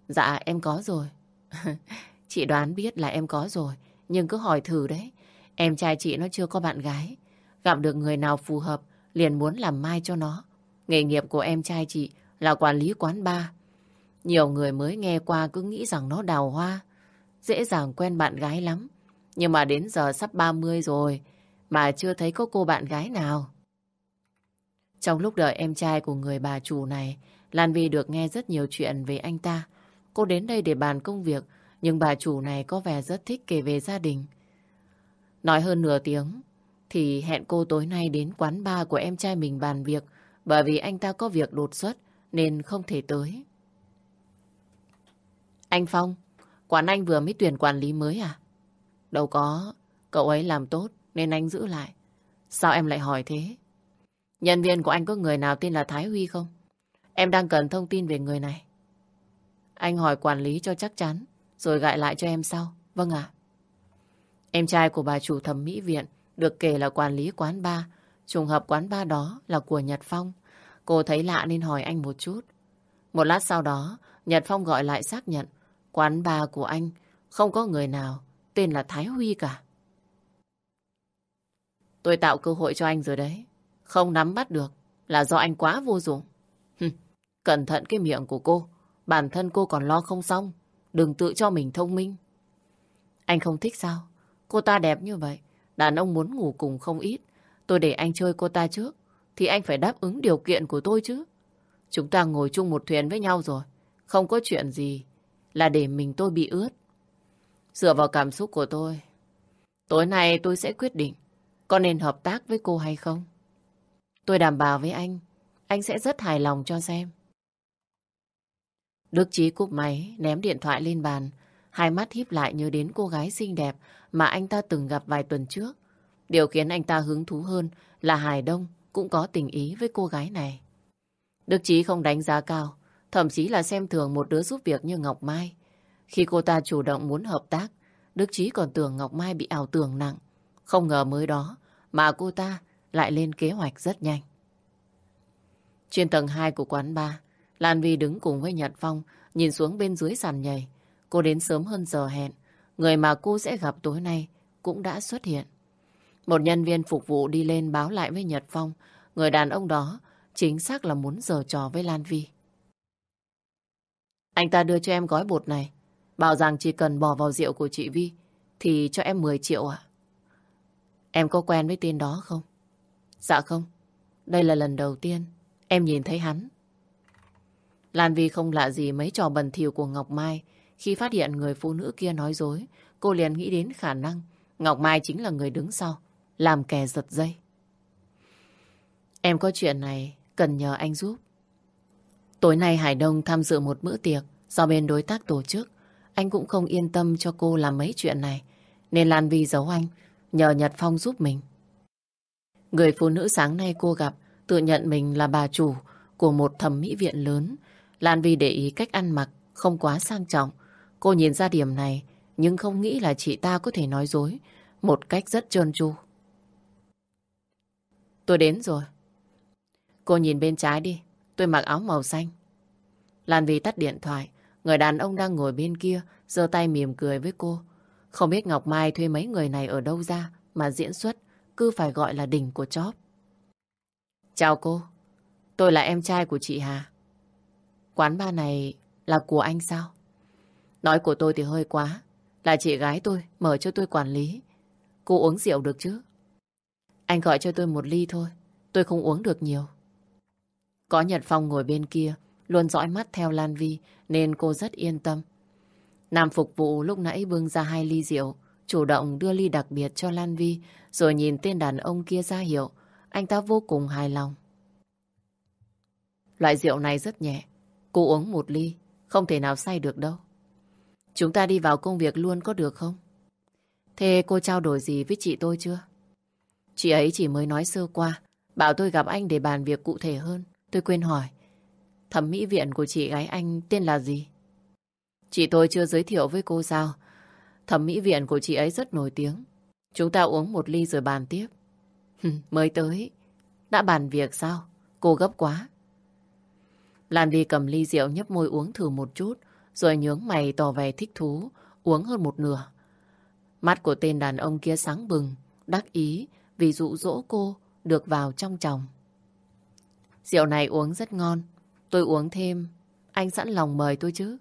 Speaker 1: Dạ, em có rồi. chị đoán biết là em có rồi, nhưng cứ hỏi thử đấy. Em trai chị nó chưa có bạn gái. Gặp được người nào phù hợp, liền muốn làm mai cho nó. Nghề nghiệp của em trai chị là quản lý quán bar. Nhiều người mới nghe qua cứ nghĩ rằng nó đào hoa. Dễ dàng quen bạn gái lắm. Nhưng mà đến giờ sắp 30 rồi mà chưa thấy có cô bạn gái nào. Trong lúc đợi em trai của người bà chủ này, Lan Vi được nghe rất nhiều chuyện về anh ta. Cô đến đây để bàn công việc, nhưng bà chủ này có vẻ rất thích kể về gia đình. Nói hơn nửa tiếng, thì hẹn cô tối nay đến quán bar của em trai mình bàn việc, bởi vì anh ta có việc đột xuất nên không thể tới. Anh Phong, quán anh vừa mới tuyển quản lý mới à? Đâu có, cậu ấy làm tốt nên anh giữ lại. Sao em lại hỏi thế? Nhân viên của anh có người nào tên là Thái Huy không? Em đang cần thông tin về người này. Anh hỏi quản lý cho chắc chắn, rồi gại lại cho em sau. Vâng ạ. Em trai của bà chủ thẩm mỹ viện được kể là quản lý quán bar. Trùng hợp quán bar đó là của Nhật Phong. Cô thấy lạ nên hỏi anh một chút. Một lát sau đó, Nhật Phong gọi lại xác nhận quán bar của anh không có người nào tên là Thái Huy cả. Tôi tạo cơ hội cho anh rồi đấy. Không nắm bắt được là do anh quá vô dụng. Cẩn thận cái miệng của cô. Bản thân cô còn lo không xong. Đừng tự cho mình thông minh. Anh không thích sao? Cô ta đẹp như vậy. Đàn ông muốn ngủ cùng không ít. Tôi để anh chơi cô ta trước. Thì anh phải đáp ứng điều kiện của tôi chứ. Chúng ta ngồi chung một thuyền với nhau rồi. Không có chuyện gì là để mình tôi bị ướt. Dựa vào cảm xúc của tôi, tối nay tôi sẽ quyết định có nên hợp tác với cô hay không. Tôi đảm bảo với anh, anh sẽ rất hài lòng cho xem. Đức Chí cúp máy, ném điện thoại lên bàn. Hai mắt híp lại nhớ đến cô gái xinh đẹp mà anh ta từng gặp vài tuần trước. Điều khiến anh ta hứng thú hơn là Hải Đông cũng có tình ý với cô gái này. Đức Chí không đánh giá cao, thậm chí là xem thường một đứa giúp việc như Ngọc Mai. Khi cô ta chủ động muốn hợp tác, Đức Chí còn tưởng Ngọc Mai bị ảo tưởng nặng. Không ngờ mới đó mà cô ta lại lên kế hoạch rất nhanh. Trên tầng 2 của quán bar, Lan Vi đứng cùng với Nhật Phong, nhìn xuống bên dưới sàn nhảy. Cô đến sớm hơn giờ hẹn. Người mà cô sẽ gặp tối nay cũng đã xuất hiện. Một nhân viên phục vụ đi lên báo lại với Nhật Phong. Người đàn ông đó chính xác là muốn giở trò với Lan Vi. Anh ta đưa cho em gói bột này. Bảo rằng chỉ cần bỏ vào rượu của chị Vi thì cho em 10 triệu ạ. Em có quen với tên đó không? Dạ không. Đây là lần đầu tiên em nhìn thấy hắn. Lan Vi không lạ gì mấy trò bẩn thỉu của Ngọc Mai. Khi phát hiện người phụ nữ kia nói dối, cô liền nghĩ đến khả năng Ngọc Mai chính là người đứng sau, làm kẻ giật dây. Em có chuyện này cần nhờ anh giúp. Tối nay Hải Đông tham dự một bữa tiệc do bên đối tác tổ chức. Anh cũng không yên tâm cho cô làm mấy chuyện này, nên Lan Vi giấu anh, nhờ Nhật Phong giúp mình. Người phụ nữ sáng nay cô gặp tự nhận mình là bà chủ của một thẩm mỹ viện lớn. Lan Vi để ý cách ăn mặc không quá sang trọng. Cô nhìn ra điểm này nhưng không nghĩ là chị ta có thể nói dối một cách rất trơn tru. Tôi đến rồi. Cô nhìn bên trái đi, tôi mặc áo màu xanh. Lan Vi tắt điện thoại, người đàn ông đang ngồi bên kia giơ tay mỉm cười với cô. Không biết Ngọc Mai thuê mấy người này ở đâu ra mà diễn xuất cứ phải gọi là đỉnh của chóp. Chào cô, tôi là em trai của chị Hà. Quán ba này là của anh sao? Nói của tôi thì hơi quá. Là chị gái tôi, mở cho tôi quản lý. Cô uống rượu được chứ? Anh gọi cho tôi một ly thôi. Tôi không uống được nhiều. Có Nhật Phong ngồi bên kia, luôn dõi mắt theo Lan Vi, nên cô rất yên tâm. Nam phục vụ lúc nãy bưng ra hai ly rượu, chủ động đưa ly đặc biệt cho Lan Vi, rồi nhìn tên đàn ông kia ra hiệu. Anh ta vô cùng hài lòng. Loại rượu này rất nhẹ. Cô uống một ly, không thể nào say được đâu. Chúng ta đi vào công việc luôn có được không? Thế cô trao đổi gì với chị tôi chưa? Chị ấy chỉ mới nói sơ qua, bảo tôi gặp anh để bàn việc cụ thể hơn. Tôi quên hỏi, thẩm mỹ viện của chị gái anh tên là gì? Chị tôi chưa giới thiệu với cô sao? Thẩm mỹ viện của chị ấy rất nổi tiếng. Chúng ta uống một ly rồi bàn tiếp. mới tới. Đã bàn việc sao? Cô gấp quá. Lan Vi cầm ly rượu nhấp môi uống thử một chút, rồi nhướng mày tỏ vẻ thích thú, uống hơn một nửa. Mắt của tên đàn ông kia sáng bừng, đắc ý vì dụ dỗ cô được vào trong chồng. Rượu này uống rất ngon, tôi uống thêm, anh sẵn lòng mời tôi chứ.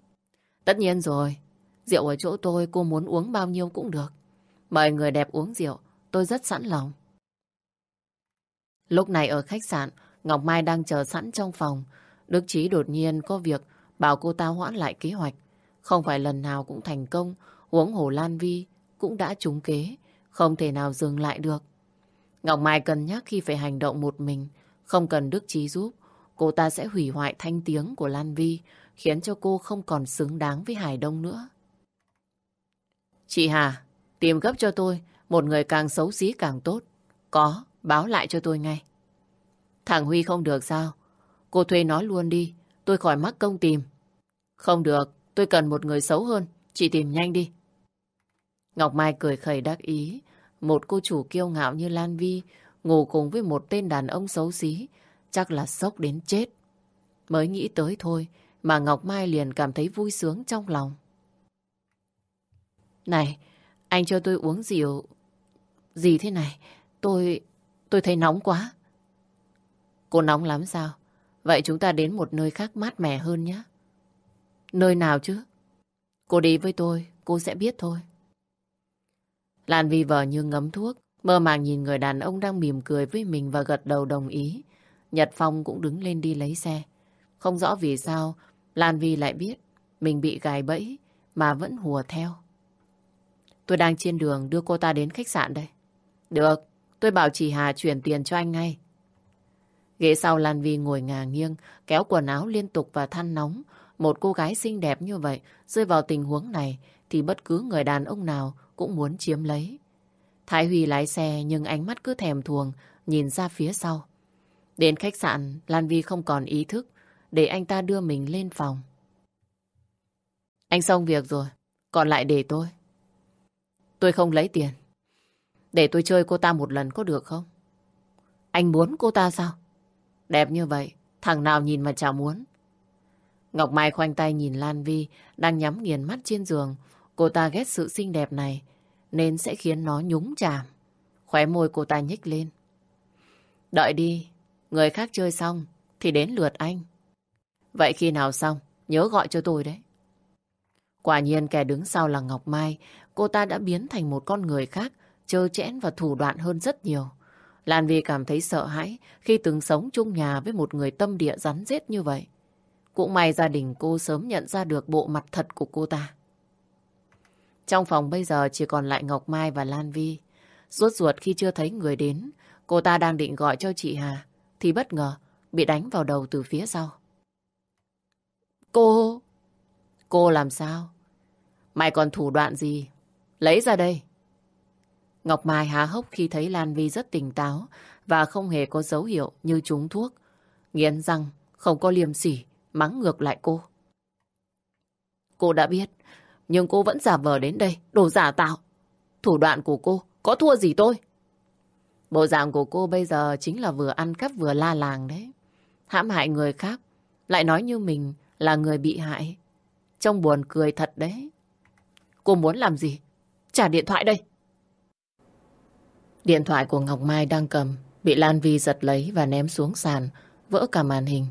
Speaker 1: Tất nhiên rồi, rượu ở chỗ tôi cô muốn uống bao nhiêu cũng được. Mời người đẹp uống rượu, tôi rất sẵn lòng. Lúc này ở khách sạn, Ngọc Mai đang chờ sẵn trong phòng. Đức Chí đột nhiên có việc bảo cô ta hoãn lại kế hoạch. Không phải lần nào cũng thành công, uống hồ Lan Vi cũng đã trúng kế, không thể nào dừng lại được. Ngọc Mai cân nhắc khi phải hành động một mình, không cần Đức Chí giúp, cô ta sẽ hủy hoại thanh tiếng của Lan Vi, khiến cho cô không còn xứng đáng với Hải Đông nữa. Chị Hà, tìm gấp cho tôi một người càng xấu xí càng tốt. Có, báo lại cho tôi ngay. Thằng Huy không được sao? Cô thuê nó luôn đi, tôi khỏi mắc công tìm. Không được, tôi cần một người xấu hơn, chị tìm nhanh đi. Ngọc Mai cười khẩy đắc ý, một cô chủ kiêu ngạo như Lan Vi ngủ cùng với một tên đàn ông xấu xí, chắc là sốc đến chết. Mới nghĩ tới thôi mà Ngọc Mai liền cảm thấy vui sướng trong lòng. Này, anh cho tôi uống rượu. Gì thế này? Tôi... tôi thấy nóng quá. Cô nóng lắm sao? Vậy chúng ta đến một nơi khác mát mẻ hơn nhé. Nơi nào chứ? Cô đi với tôi, cô sẽ biết thôi. Lan Vi vờ như ngấm thuốc, mơ màng nhìn người đàn ông đang mỉm cười với mình và gật đầu đồng ý. Nhật Phong cũng đứng lên đi lấy xe. Không rõ vì sao Lan Vi lại biết mình bị gài bẫy mà vẫn hùa theo. Tôi đang trên đường đưa cô ta đến khách sạn đây. Được, tôi bảo chị Hà chuyển tiền cho anh ngay. Ghế sau Lan Vi ngồi ngả nghiêng, kéo quần áo liên tục và than nóng. Một cô gái xinh đẹp như vậy, rơi vào tình huống này thì bất cứ người đàn ông nào cũng muốn chiếm lấy. Thái Huy lái xe nhưng ánh mắt cứ thèm thuồng nhìn ra phía sau. Đến khách sạn, Lan Vi không còn ý thức để anh ta đưa mình lên phòng. Anh xong việc rồi, còn lại để tôi. Tôi không lấy tiền. Để tôi chơi cô ta một lần có được không? Anh muốn cô ta sao? Đẹp như vậy, thằng nào nhìn mà chả muốn. Ngọc Mai khoanh tay nhìn Lan Vi đang nhắm nghiền mắt trên giường. Cô ta ghét sự xinh đẹp này nên sẽ khiến nó nhúng chàm. Khóe môi cô ta nhích lên. Đợi đi, người khác chơi xong thì đến lượt anh. Vậy khi nào xong, nhớ gọi cho tôi đấy. Quả nhiên kẻ đứng sau là Ngọc Mai, cô ta đã biến thành một con người khác, trơ chẽn và thủ đoạn hơn rất nhiều. Lan Vi cảm thấy sợ hãi khi từng sống chung nhà với một người tâm địa rắn rết như vậy. Cũng may gia đình cô sớm nhận ra được bộ mặt thật của cô ta. Trong phòng bây giờ chỉ còn lại Ngọc Mai và Lan Vi. Rốt ruột khi chưa thấy người đến, cô ta đang định gọi cho chị Hà, thì bất ngờ bị đánh vào đầu từ phía sau. Cô... Cô làm sao? Mày còn thủ đoạn gì? Lấy ra đây. Ngọc Mai há hốc khi thấy Lan Vi rất tỉnh táo và không hề có dấu hiệu như trúng thuốc. Nghiến răng, không có liềm sỉ, mắng ngược lại cô. Cô đã biết, nhưng cô vẫn giả vờ đến đây, đồ giả tạo. Thủ đoạn của cô có thua gì tôi? Bộ dạng của cô bây giờ chính là vừa ăn cắp vừa la làng đấy. Hãm hại người khác, lại nói như mình là người bị hại. Trông buồn cười thật đấy. Cô muốn làm gì? Trả điện thoại đây. Điện thoại của Ngọc Mai đang cầm, bị Lan Vi giật lấy và ném xuống sàn, vỡ cả màn hình.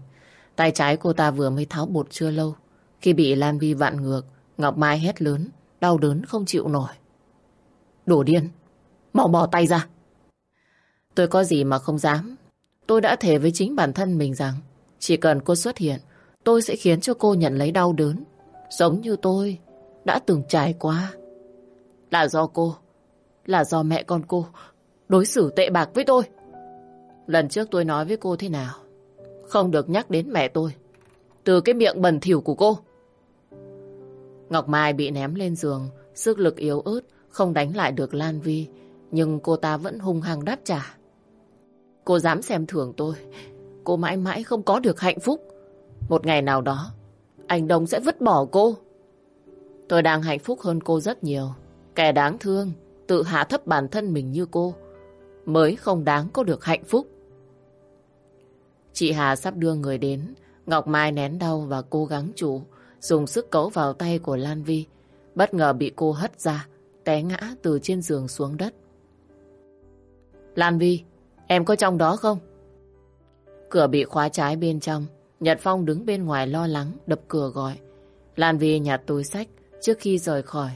Speaker 1: Tay trái cô ta vừa mới tháo bột chưa lâu. Khi bị Lan Vi vặn ngược, Ngọc Mai hét lớn, đau đớn không chịu nổi. Đổ điên, mau bỏ tay ra. Tôi có gì mà không dám. Tôi đã thề với chính bản thân mình rằng chỉ cần cô xuất hiện, tôi sẽ khiến cho cô nhận lấy đau đớn. Giống như tôi đã từng trải qua. Là do cô, là do mẹ con cô đối xử tệ bạc với tôi. Lần trước tôi nói với cô thế nào? Không được nhắc đến mẹ tôi. Từ cái miệng bẩn thỉu của cô. Ngọc Mai bị ném lên giường, sức lực yếu ớt, không đánh lại được Lan Vi. Nhưng cô ta vẫn hung hăng đáp trả. Cô dám xem thường tôi. Cô mãi mãi không có được hạnh phúc. Một ngày nào đó, anh Đông sẽ vứt bỏ cô. Tôi đang hạnh phúc hơn cô rất nhiều. Kẻ đáng thương, tự hạ thấp bản thân mình như cô, mới không đáng có được hạnh phúc. Chị Hà sắp đưa người đến, Ngọc Mai nén đau và cố gắng chủ, dùng sức cấu vào tay của Lan Vi, bất ngờ bị cô hất ra, té ngã từ trên giường xuống đất. Lan Vi, em có trong đó không? Cửa bị khóa trái bên trong, Nhật Phong đứng bên ngoài lo lắng, đập cửa gọi. Lan Vi nhặt túi sách trước khi rời khỏi,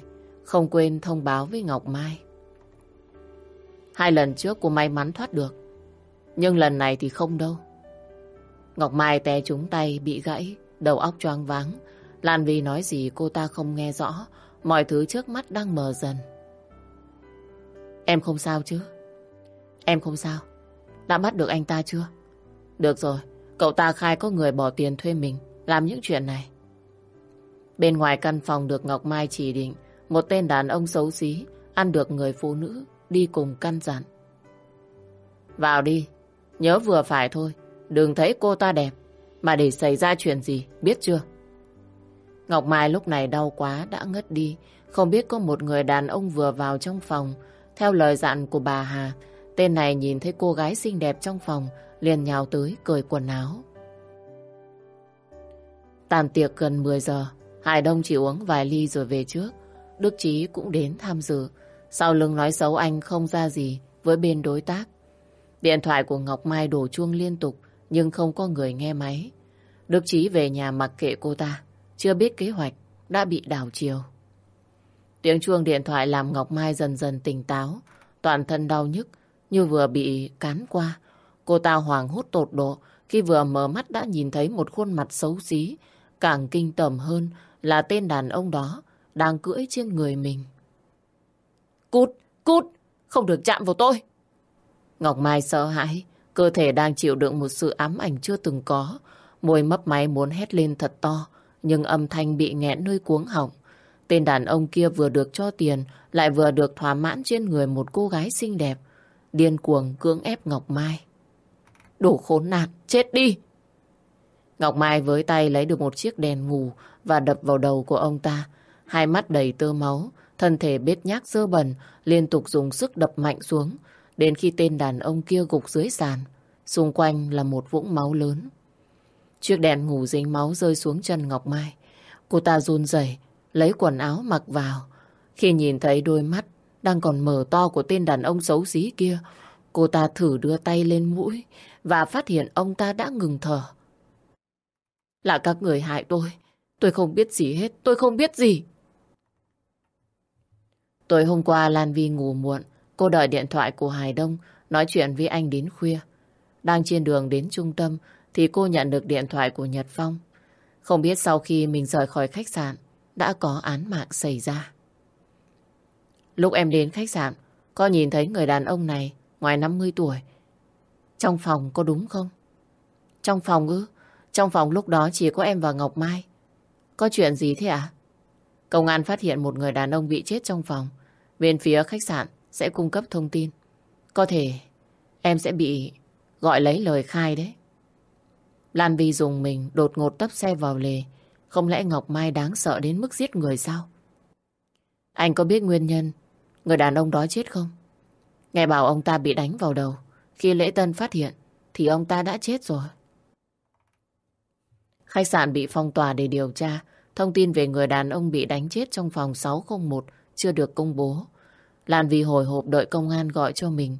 Speaker 1: không quên thông báo với Ngọc Mai. Hai lần trước cô may mắn thoát được, nhưng lần này thì không đâu. Ngọc Mai té trúng tay, bị gãy, đầu óc choáng váng. Lan Vy nói gì cô ta không nghe rõ, mọi thứ trước mắt đang mờ dần. Em không sao chứ? Em không sao. Đã bắt được anh ta chưa? Được rồi, cậu ta khai có người bỏ tiền thuê mình làm những chuyện này. Bên ngoài căn phòng được Ngọc Mai chỉ định, một tên đàn ông xấu xí, ăn được người phụ nữ, đi cùng căn dặn. Vào đi, nhớ vừa phải thôi, đừng thấy cô ta đẹp, mà để xảy ra chuyện gì, biết chưa? Ngọc Mai lúc này đau quá đã ngất đi, không biết có một người đàn ông vừa vào trong phòng. Theo lời dặn của bà Hà, tên này nhìn thấy cô gái xinh đẹp trong phòng, liền nhào tới cởi quần áo. Tàn tiệc gần 10 giờ, Hải Đông chỉ uống vài ly rồi về trước. Đức Chí cũng đến tham dự. Sau lưng nói xấu anh không ra gì, với bên đối tác. Điện thoại của Ngọc Mai đổ chuông liên tục, nhưng không có người nghe máy. Đức Chí về nhà mặc kệ cô ta. Chưa biết kế hoạch, đã bị đảo chiều. Tiếng chuông điện thoại làm Ngọc Mai dần dần tỉnh táo. Toàn thân đau nhức, như vừa bị cán qua. Cô ta hoàng hốt tột độ, khi vừa mở mắt đã nhìn thấy một khuôn mặt xấu xí. Càng kinh tởm hơn là tên đàn ông đó đang cưỡi trên người mình. Cút, cút, không được chạm vào tôi. Ngọc Mai sợ hãi, cơ thể đang chịu đựng một sự ám ảnh chưa từng có. Môi mấp máy muốn hét lên thật to, nhưng âm thanh bị nghẹn nơi cuống họng. Tên đàn ông kia vừa được cho tiền, lại vừa được thỏa mãn trên người một cô gái xinh đẹp. Điên cuồng cưỡng ép Ngọc Mai. Đồ khốn nạn, chết đi! Ngọc Mai với tay lấy được một chiếc đèn ngủ và đập vào đầu của ông ta. Hai mắt đầy tơ máu, thân thể bết nhác dơ bẩn, liên tục dùng sức đập mạnh xuống, đến khi tên đàn ông kia gục dưới sàn. Xung quanh là một vũng máu lớn. Chiếc đèn ngủ dính máu rơi xuống chân Ngọc Mai. Cô ta run rẩy lấy quần áo mặc vào. Khi nhìn thấy đôi mắt đang còn mở to của tên đàn ông xấu xí kia, cô ta thử đưa tay lên mũi và phát hiện ông ta đã ngừng thở. Là các người hại tôi. Tôi không biết gì hết. Tôi không biết gì. Tối hôm qua Lan Vi ngủ muộn. Cô đợi điện thoại của Hải Đông nói chuyện với anh đến khuya. Đang trên đường đến trung tâm thì cô nhận được điện thoại của Nhật Phong. Không biết sau khi mình rời khỏi khách sạn đã có án mạng xảy ra. Lúc em đến khách sạn, có nhìn thấy người đàn ông này ngoài 50 tuổi. Trong phòng có đúng không? Trong phòng ư? Trong phòng lúc đó chỉ có em và Ngọc Mai. Có chuyện gì thế ạ? À? Công an phát hiện một người đàn ông bị chết trong phòng. Bên phía khách sạn sẽ cung cấp thông tin. Có thể em sẽ bị gọi lấy lời khai đấy. Lan Vi dùng mình đột ngột tấp xe vào lề. Không lẽ Ngọc Mai đáng sợ đến mức giết người sao? Anh có biết nguyên nhân người đàn ông đó chết không? Nghe bảo ông ta bị đánh vào đầu. Khi lễ tân phát hiện thì ông ta đã chết rồi. Khách sạn bị phong tỏa để điều tra. Thông tin về người đàn ông bị đánh chết trong phòng 601 chưa được công bố. Lan Vi hồi hộp đợi công an gọi cho mình.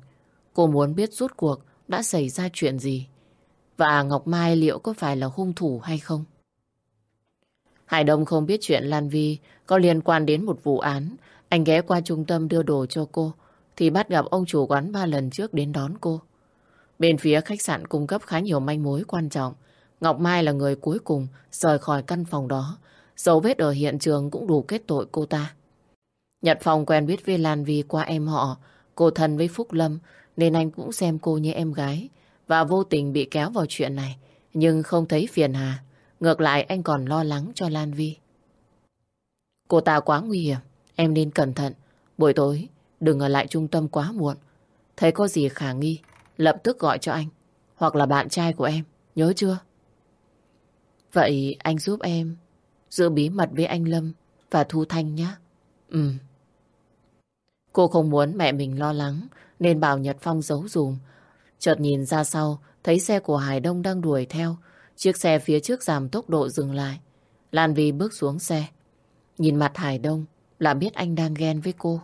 Speaker 1: Cô muốn biết rút cuộc đã xảy ra chuyện gì. Và Ngọc Mai liệu có phải là hung thủ hay không? Hải Đông không biết chuyện Lan Vi có liên quan đến một vụ án. Anh ghé qua trung tâm đưa đồ cho cô, thì bắt gặp ông chủ quán ba lần trước đến đón cô. Bên phía khách sạn cung cấp khá nhiều manh mối quan trọng. Ngọc Mai là người cuối cùng rời khỏi căn phòng đó. Dấu vết ở hiện trường cũng đủ kết tội cô ta. Nhật Phong quen biết với Lan Vi qua em họ, cô thân với Phúc Lâm, nên anh cũng xem cô như em gái và vô tình bị kéo vào chuyện này, nhưng không thấy phiền hà. Ngược lại anh còn lo lắng cho Lan Vi. Cô ta quá nguy hiểm, em nên cẩn thận. Buổi tối, đừng ở lại trung tâm quá muộn. Thấy có gì khả nghi, lập tức gọi cho anh, hoặc là bạn trai của em, nhớ chưa? Vậy anh giúp em giữ bí mật với anh Lâm và Thu Thanh nhé. Ừ. Cô không muốn mẹ mình lo lắng nên bảo Nhật Phong giấu dùm. Chợt nhìn ra sau, thấy xe của Hải Đông đang đuổi theo. Chiếc xe phía trước giảm tốc độ dừng lại. Lan Vy bước xuống xe. Nhìn mặt Hải Đông là biết anh đang ghen với cô.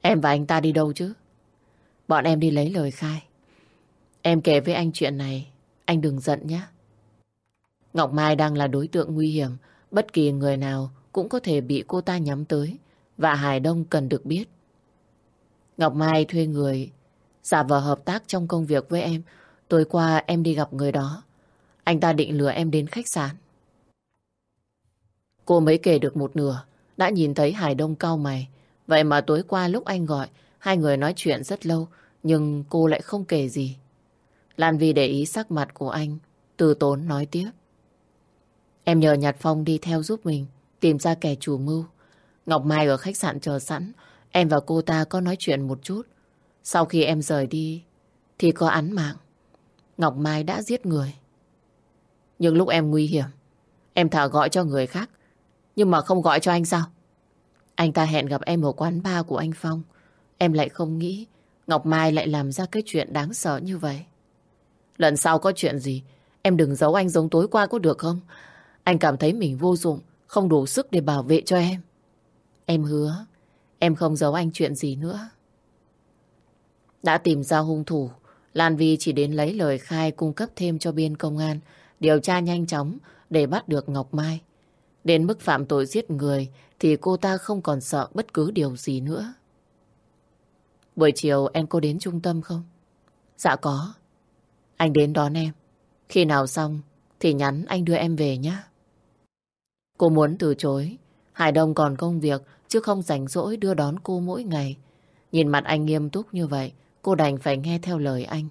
Speaker 1: Em và anh ta đi đâu chứ? Bọn em đi lấy lời khai. Em kể với anh chuyện này, anh đừng giận nhé. Ngọc Mai đang là đối tượng nguy hiểm, bất kỳ người nào cũng có thể bị cô ta nhắm tới, và Hải Đông cần được biết. Ngọc Mai thuê người giả vờ hợp tác trong công việc với em. Tối qua em đi gặp người đó. Anh ta định lừa em đến khách sạn. Cô mới kể được một nửa, đã nhìn thấy Hải Đông cau mày. Vậy mà tối qua lúc anh gọi, hai người nói chuyện rất lâu, nhưng cô lại không kể gì. Lan Vi để ý sắc mặt của anh, từ tốn nói tiếp. Em nhờ Nhật Phong đi theo giúp mình, tìm ra kẻ chủ mưu. Ngọc Mai ở khách sạn chờ sẵn, em và cô ta có nói chuyện một chút. Sau khi em rời đi, thì có án mạng. Ngọc Mai đã giết người. Nhưng lúc em nguy hiểm, em thả gọi cho người khác. Nhưng mà không gọi cho anh sao? Anh ta hẹn gặp em ở quán bar của anh Phong. Em lại không nghĩ Ngọc Mai lại làm ra cái chuyện đáng sợ như vậy. Lần sau có chuyện gì, em đừng giấu anh giống tối qua có được không? Anh cảm thấy mình vô dụng, không đủ sức để bảo vệ cho em. Em hứa, em không giấu anh chuyện gì nữa. Đã tìm ra hung thủ, Lan Vi chỉ đến lấy lời khai cung cấp thêm cho biên công an, điều tra nhanh chóng để bắt được Ngọc Mai. Đến mức phạm tội giết người thì cô ta không còn sợ bất cứ điều gì nữa. Buổi chiều em có đến trung tâm không? Dạ có. Anh đến đón em. Khi nào xong thì nhắn anh đưa em về nhé. Cô muốn từ chối. Hải Đông còn công việc chứ không rảnh rỗi đưa đón cô mỗi ngày. Nhìn mặt anh nghiêm túc như vậy, cô đành phải nghe theo lời anh.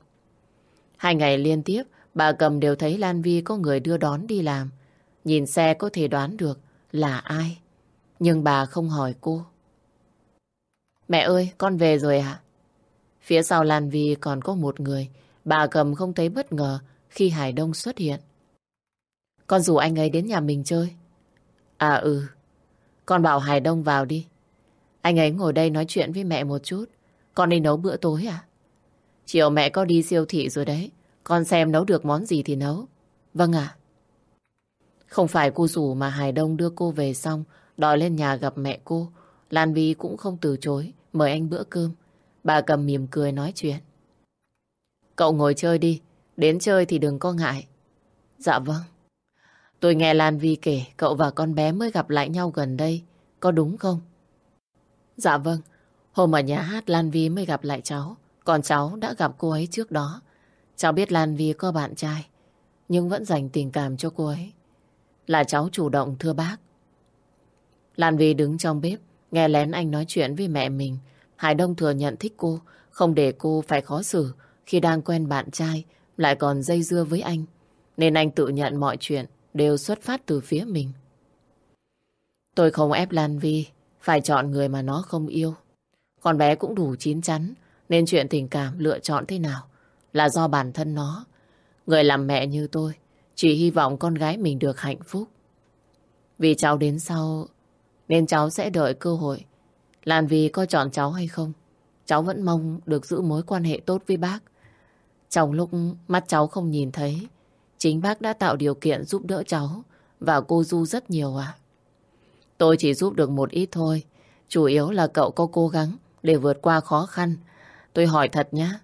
Speaker 1: Hai ngày liên tiếp, bà cầm đều thấy Lan Vi có người đưa đón đi làm. Nhìn xe có thể đoán được là ai. Nhưng bà không hỏi cô. Mẹ ơi, con về rồi ạ. Phía sau Lan Vi còn có một người. Bà cầm không thấy bất ngờ khi Hải Đông xuất hiện. Con rủ anh ấy đến nhà mình chơi. À ừ, con bảo Hải Đông vào đi. Anh ấy ngồi đây nói chuyện với mẹ một chút. Con đi nấu bữa tối à? Chiều mẹ có đi siêu thị rồi đấy. Con xem nấu được món gì thì nấu. Vâng ạ. Không phải cô rủ mà Hải Đông đưa cô về xong, đòi lên nhà gặp mẹ cô. Lan Vi cũng không từ chối, mời anh bữa cơm. Bà cầm mỉm cười nói chuyện. Cậu ngồi chơi đi, đến chơi thì đừng có ngại. Dạ vâng. Tôi nghe Lan Vi kể cậu và con bé mới gặp lại nhau gần đây, có đúng không? Dạ vâng, hôm ở nhà hát Lan Vi mới gặp lại cháu, còn cháu đã gặp cô ấy trước đó. Cháu biết Lan Vi có bạn trai, nhưng vẫn dành tình cảm cho cô ấy. Là cháu chủ động thưa bác. Lan Vi đứng trong bếp, nghe lén anh nói chuyện với mẹ mình. Hải Đông thừa nhận thích cô, không để cô phải khó xử khi đang quen bạn trai, lại còn dây dưa với anh. Nên anh tự nhận mọi chuyện đều xuất phát từ phía mình. Tôi không ép Lan Vi phải chọn người mà nó không yêu. Con bé cũng đủ chín chắn, nên chuyện tình cảm lựa chọn thế nào là do bản thân nó. Người làm mẹ như tôi chỉ hy vọng con gái mình được hạnh phúc. Vì cháu đến sau nên cháu sẽ đợi cơ hội. Lan Vi có chọn cháu hay không? Cháu vẫn mong được giữ mối quan hệ tốt với bác. Trong lúc mắt cháu không nhìn thấy, chính bác đã tạo điều kiện giúp đỡ cháu và cô Du rất nhiều ạ. Tôi chỉ giúp được một ít thôi. Chủ yếu là cậu có cố gắng để vượt qua khó khăn. Tôi hỏi thật nhá,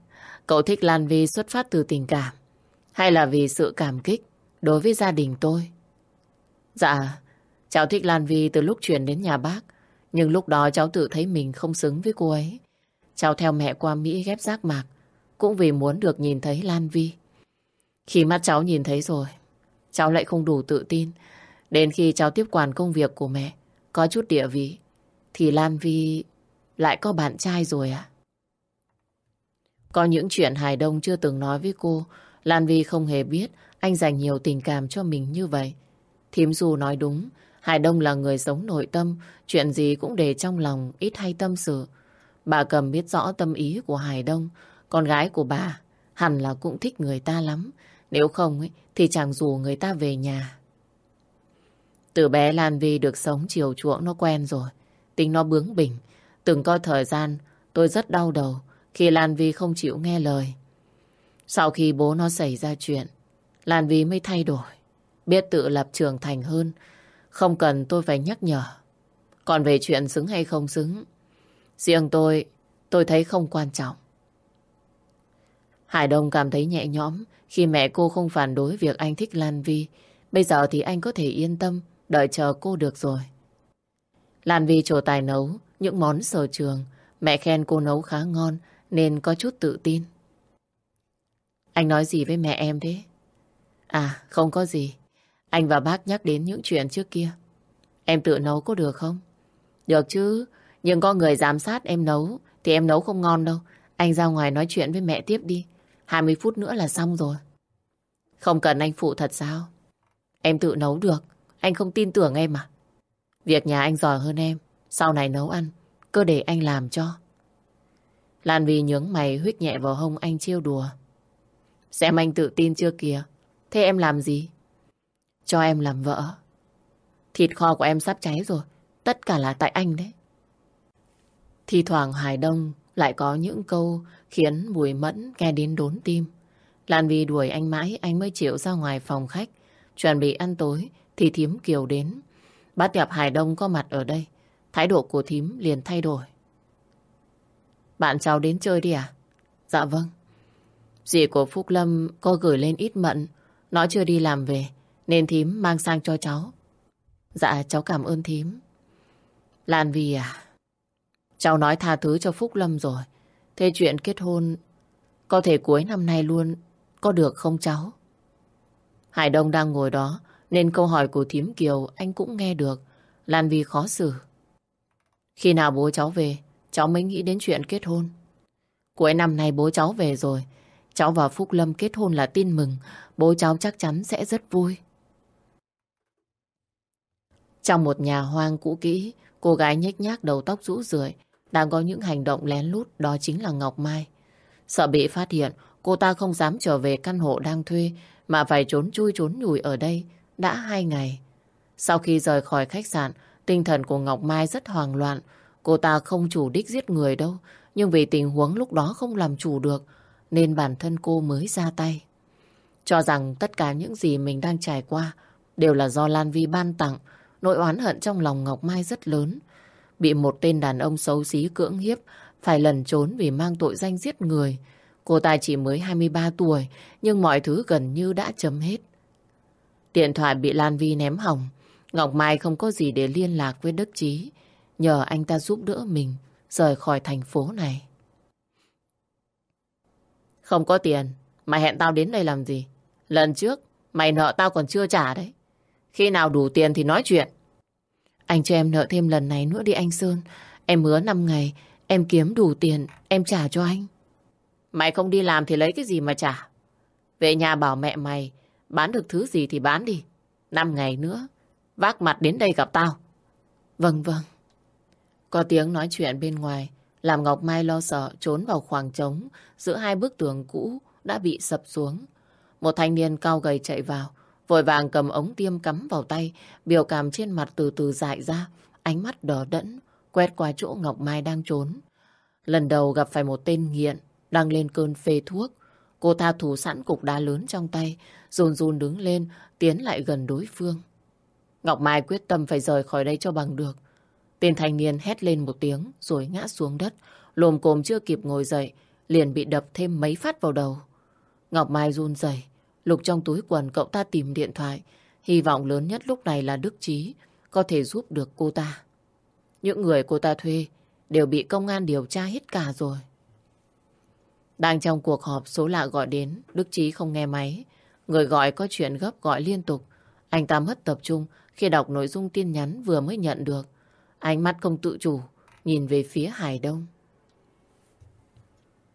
Speaker 1: cậu thích Lan Vi xuất phát từ tình cảm hay là vì sự cảm kích đối với gia đình tôi? Dạ, cháu thích Lan Vi từ lúc chuyển đến nhà bác. Nhưng lúc đó cháu tự thấy mình không xứng với cô ấy. Cháu theo mẹ qua Mỹ ghép rác mạc cũng vì muốn được nhìn thấy Lan Vi. Khi mắt cháu nhìn thấy rồi, cháu lại không đủ tự tin. Đến khi cháu tiếp quản công việc của mẹ, có chút địa vị, thì Lan Vi lại có bạn trai rồi à? Có những chuyện Hải Đông chưa từng nói với cô, Lan Vi không hề biết anh dành nhiều tình cảm cho mình như vậy. Thím dù nói đúng, Hải Đông là người sống nội tâm, chuyện gì cũng để trong lòng, ít hay tâm sự. Bà cầm biết rõ tâm ý của Hải Đông, con gái của bà hẳn là cũng thích người ta lắm. Nếu không ấy, thì chẳng dù người ta về nhà. Từ bé Lan Vi được sống chiều chuộng nó quen rồi. Tính nó bướng bỉnh. Từng có thời gian tôi rất đau đầu khi Lan Vi không chịu nghe lời. Sau khi bố nó xảy ra chuyện, Lan Vi mới thay đổi. Biết tự lập trưởng thành hơn. Không cần tôi phải nhắc nhở. Còn về chuyện xứng hay không xứng, riêng tôi, tôi thấy không quan trọng. Hải Đông cảm thấy nhẹ nhõm khi mẹ cô không phản đối việc anh thích Lan Vi. Bây giờ thì anh có thể yên tâm đợi chờ cô được rồi. Lan Vi trổ tài nấu những món sở trường. Mẹ khen cô nấu khá ngon nên có chút tự tin. Anh nói gì với mẹ em thế? À, không có gì. Anh và bác nhắc đến những chuyện trước kia. Em tự nấu có được không? Được chứ, nhưng có người giám sát em nấu thì em nấu không ngon đâu. Anh ra ngoài nói chuyện với mẹ tiếp đi. 20 phút nữa là xong rồi. Không cần anh phụ thật sao? Em tự nấu được. Anh không tin tưởng em à? Việc nhà anh giỏi hơn em. Sau này nấu ăn, cứ để anh làm cho. Lan Vy nhướng mày huyết nhẹ vào hông anh trêu đùa. Xem anh tự tin chưa kìa. Thế em làm gì? Cho em làm vợ. Thịt kho của em sắp cháy rồi. Tất cả là tại anh đấy. Thì thoảng Hải Đông lại có những câu khiến Bùi Mẫn nghe đến đốn tim. Lan Vi đuổi anh mãi, anh mới chịu ra ngoài phòng khách. Chuẩn bị ăn tối thì thím Kiều đến. Bát tiệp Hải Đông có mặt ở đây. Thái độ của thím liền thay đổi. Bạn cháu đến chơi đi à? Dạ vâng. Dì của Phúc Lâm có gửi lên ít mận. Nó chưa đi làm về, nên thím mang sang cho cháu. Dạ, cháu cảm ơn thím. Lan Vi à? Cháu nói tha thứ cho Phúc Lâm rồi. Thế chuyện kết hôn có thể cuối năm nay luôn có được không cháu? Hải Đông đang ngồi đó nên câu hỏi của thím Kiều anh cũng nghe được. Lan Vi khó xử. Khi nào bố cháu về, cháu mới nghĩ đến chuyện kết hôn. Cuối năm nay bố cháu về rồi. Cháu và Phúc Lâm kết hôn là tin mừng. Bố cháu chắc chắn sẽ rất vui. Trong một nhà hoang cũ kỹ, Cô gái nhếch nhác đầu tóc rũ rượi, đang có những hành động lén lút, đó chính là Ngọc Mai. Sợ bị phát hiện, cô ta không dám trở về căn hộ đang thuê, mà phải trốn chui trốn nhủi ở đây, đã hai ngày. Sau khi rời khỏi khách sạn, tinh thần của Ngọc Mai rất hoang loạn. Cô ta không chủ đích giết người đâu, nhưng vì tình huống lúc đó không làm chủ được, nên bản thân cô mới ra tay. Cho rằng tất cả những gì mình đang trải qua đều là do Lan Vi ban tặng, nỗi oán hận trong lòng Ngọc Mai rất lớn. Bị một tên đàn ông xấu xí cưỡng hiếp, phải lẩn trốn vì mang tội danh giết người. Cô ta chỉ mới 23 tuổi, nhưng mọi thứ gần như đã chấm hết. Điện thoại bị Lan Vi ném hỏng. Ngọc Mai không có gì để liên lạc với Đức Trí. Nhờ anh ta giúp đỡ mình rời khỏi thành phố này. Không có tiền, mày hẹn tao đến đây làm gì? Lần trước, mày nợ tao còn chưa trả đấy. Khi nào đủ tiền thì nói chuyện. Anh cho em nợ thêm lần này nữa đi anh Sơn. Em hứa 5 ngày, em kiếm đủ tiền, em trả cho anh. Mày không đi làm thì lấy cái gì mà trả? Về nhà bảo mẹ mày, bán được thứ gì thì bán đi. 5 ngày nữa, vác mặt đến đây gặp tao. Vâng vâng. Có tiếng nói chuyện bên ngoài, làm Ngọc Mai lo sợ trốn vào khoảng trống giữa hai bức tường cũ đã bị sập xuống. Một thanh niên cao gầy chạy vào, vội vàng cầm ống tiêm cắm vào tay, biểu cảm trên mặt từ từ dại ra, ánh mắt đỏ đẫn, quét qua chỗ Ngọc Mai đang trốn. Lần đầu gặp phải một tên nghiện, đang lên cơn phê thuốc. Cô ta thủ sẵn cục đá lớn trong tay, run run đứng lên, tiến lại gần đối phương. Ngọc Mai quyết tâm phải rời khỏi đây cho bằng được. Tên thanh niên hét lên một tiếng rồi ngã xuống đất, lồm cồm chưa kịp ngồi dậy, liền bị đập thêm mấy phát vào đầu. Ngọc Mai run rẩy, lục trong túi quần cậu ta tìm điện thoại, hy vọng lớn nhất lúc này là Đức Trí có thể giúp được cô ta. Những người cô ta thuê đều bị công an điều tra hết cả rồi. Đang trong cuộc họp số lạ gọi đến, Đức Trí không nghe máy. Người gọi có chuyện gấp gọi liên tục. Anh ta mất tập trung khi đọc nội dung tin nhắn vừa mới nhận được. Ánh mắt không tự chủ, nhìn về phía Hải Đông.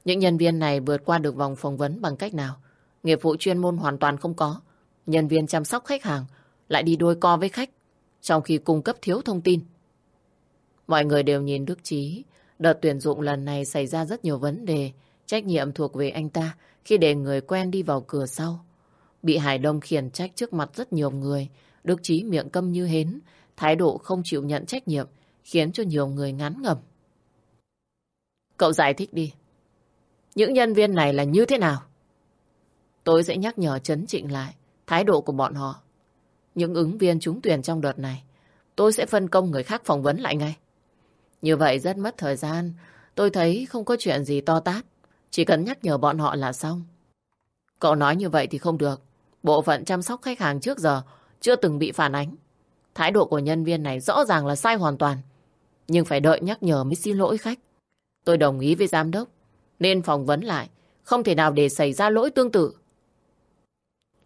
Speaker 1: Những nhân viên này vượt qua được vòng phỏng vấn bằng cách nào? Nghiệp vụ chuyên môn hoàn toàn không có. Nhân viên chăm sóc khách hàng lại đi đôi co với khách, trong khi cung cấp thiếu thông tin. Mọi người đều nhìn Đức Trí. Đợt tuyển dụng lần này xảy ra rất nhiều vấn đề. Trách nhiệm thuộc về anh ta khi để người quen đi vào cửa sau. Bị Hải Đông khiển trách trước mặt rất nhiều người. Đức Trí miệng câm như hến, thái độ không chịu nhận trách nhiệm, khiến cho nhiều người ngán ngẩm. Cậu giải thích đi. Những nhân viên này là như thế nào? Tôi sẽ nhắc nhở chấn chỉnh lại thái độ của bọn họ. Những ứng viên trúng tuyển trong đợt này, tôi sẽ phân công người khác phỏng vấn lại ngay. Như vậy rất mất thời gian, tôi thấy không có chuyện gì to tát. Chỉ cần nhắc nhở bọn họ là xong. Cậu nói như vậy thì không được. Bộ phận chăm sóc khách hàng trước giờ chưa từng bị phản ánh. Thái độ của nhân viên này rõ ràng là sai hoàn toàn. Nhưng phải đợi nhắc nhở mới xin lỗi khách. Tôi đồng ý với giám đốc. Nên phỏng vấn lại. Không thể nào để xảy ra lỗi tương tự.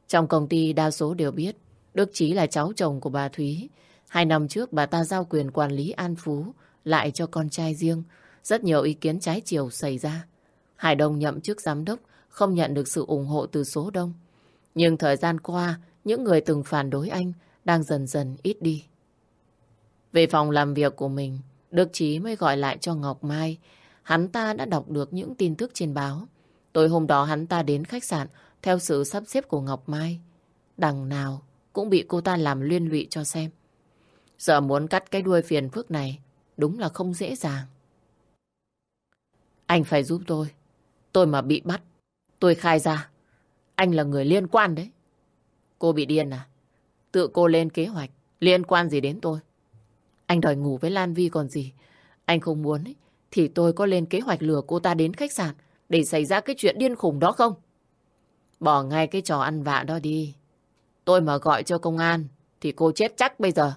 Speaker 1: Trong công ty đa số đều biết Đức Chí là cháu chồng của bà Thúy. Hai năm trước bà ta giao quyền quản lý An Phú lại cho con trai riêng. Rất nhiều ý kiến trái chiều xảy ra. Hải Đông nhậm chức giám đốc không nhận được sự ủng hộ từ số đông. Nhưng thời gian qua, những người từng phản đối anh đang dần dần ít đi. Về phòng làm việc của mình, Đức Chí mới gọi lại cho Ngọc Mai. Hắn ta đã đọc được những tin tức trên báo. Tối hôm đó hắn ta đến khách sạn theo sự sắp xếp của Ngọc Mai. Đằng nào cũng bị cô ta làm liên lụy cho xem. Giờ muốn cắt cái đuôi phiền phức này đúng là không dễ dàng. Anh phải giúp tôi. Tôi mà bị bắt, tôi khai ra. Anh là người liên quan đấy. Cô bị điên à? Tự cô lên kế hoạch, liên quan gì đến tôi? Anh đòi ngủ với Lan Vi còn gì? Anh không muốn ấy, thì tôi có lên kế hoạch lừa cô ta đến khách sạn để xảy ra cái chuyện điên khủng đó không? Bỏ ngay cái trò ăn vạ đó đi. Tôi mà gọi cho công an thì cô chết chắc bây giờ.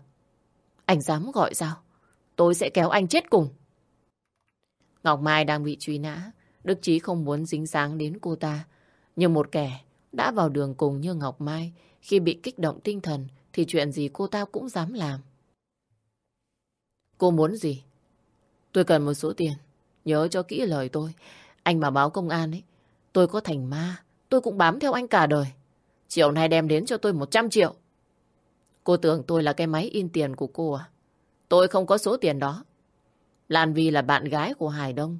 Speaker 1: Anh dám gọi sao? Tôi sẽ kéo anh chết cùng. Ngọc Mai đang bị truy nã. Đức Chí không muốn dính dáng đến cô ta. Nhưng một kẻ đã vào đường cùng như Ngọc Mai khi bị kích động tinh thần thì chuyện gì cô ta cũng dám làm. Cô muốn gì? Tôi cần một số tiền. Nhớ cho kỹ lời tôi. Anh mà báo công an ấy, tôi có thành ma, tôi cũng bám theo anh cả đời. Chiều nay đem đến cho tôi 100 triệu. Cô tưởng tôi là cái máy in tiền của cô à? tôi không có số tiền đó. Lan Vi là bạn gái của Hải Đông.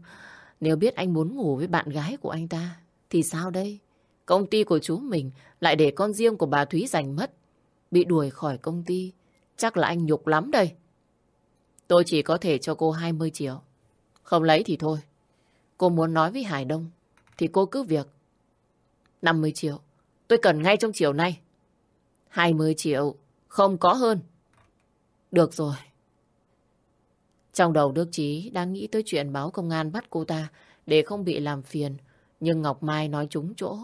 Speaker 1: Nếu biết anh muốn ngủ với bạn gái của anh ta, thì sao đây? Công ty của chú mình lại để con riêng của bà Thúy giành mất. Bị đuổi khỏi công ty. Chắc là anh nhục lắm đây. Tôi chỉ có thể cho cô 20 triệu. Không lấy thì thôi. Cô muốn nói với Hải Đông thì cô cứ việc. 50 triệu. Tôi cần ngay trong chiều nay. 20 triệu. Không có hơn. Được rồi. Trong đầu Đức Trí đang nghĩ tới chuyện báo công an bắt cô ta để không bị làm phiền. Nhưng Ngọc Mai nói trúng chỗ.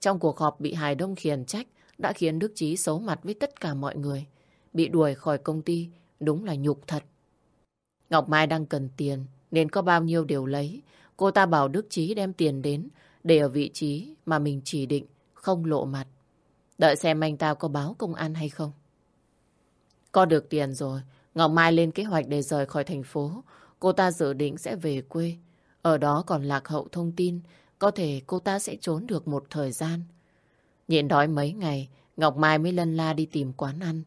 Speaker 1: Trong cuộc họp bị Hải Đông khiển trách đã khiến Đức Trí xấu mặt với tất cả mọi người. Bị đuổi khỏi công ty đúng là nhục thật. Ngọc Mai đang cần tiền nên có bao nhiêu đều lấy. Cô ta bảo Đức Trí đem tiền đến để ở vị trí mà mình chỉ định, không lộ mặt. Đợi xem anh ta có báo công an hay không. Có được tiền rồi, Ngọc Mai lên kế hoạch để rời khỏi thành phố. Cô ta dự định sẽ về quê. Ở đó còn lạc hậu thông tin, có thể cô ta sẽ trốn được một thời gian. Nhịn đói mấy ngày, Ngọc Mai mới lân la đi tìm quán ăn.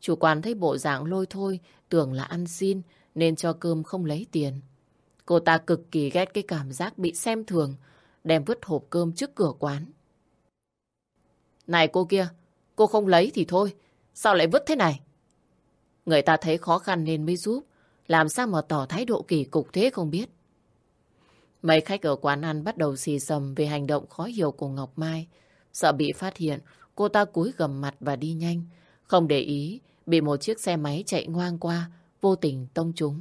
Speaker 1: Chủ quán thấy bộ dạng lôi thôi, tưởng là ăn xin, nên cho cơm không lấy tiền. Cô ta cực kỳ ghét cái cảm giác bị xem thường, đem vứt hộp cơm trước cửa quán. Này cô kia, cô không lấy thì thôi, sao lại vứt thế này? Người ta thấy khó khăn nên mới giúp, làm sao mà tỏ thái độ kỳ cục thế không biết. Mấy khách ở quán ăn bắt đầu xì xầm về hành động khó hiểu của Ngọc Mai. Sợ bị phát hiện, cô ta cúi gầm mặt và đi nhanh. Không để ý, bị một chiếc xe máy chạy ngoang qua, vô tình tông trúng.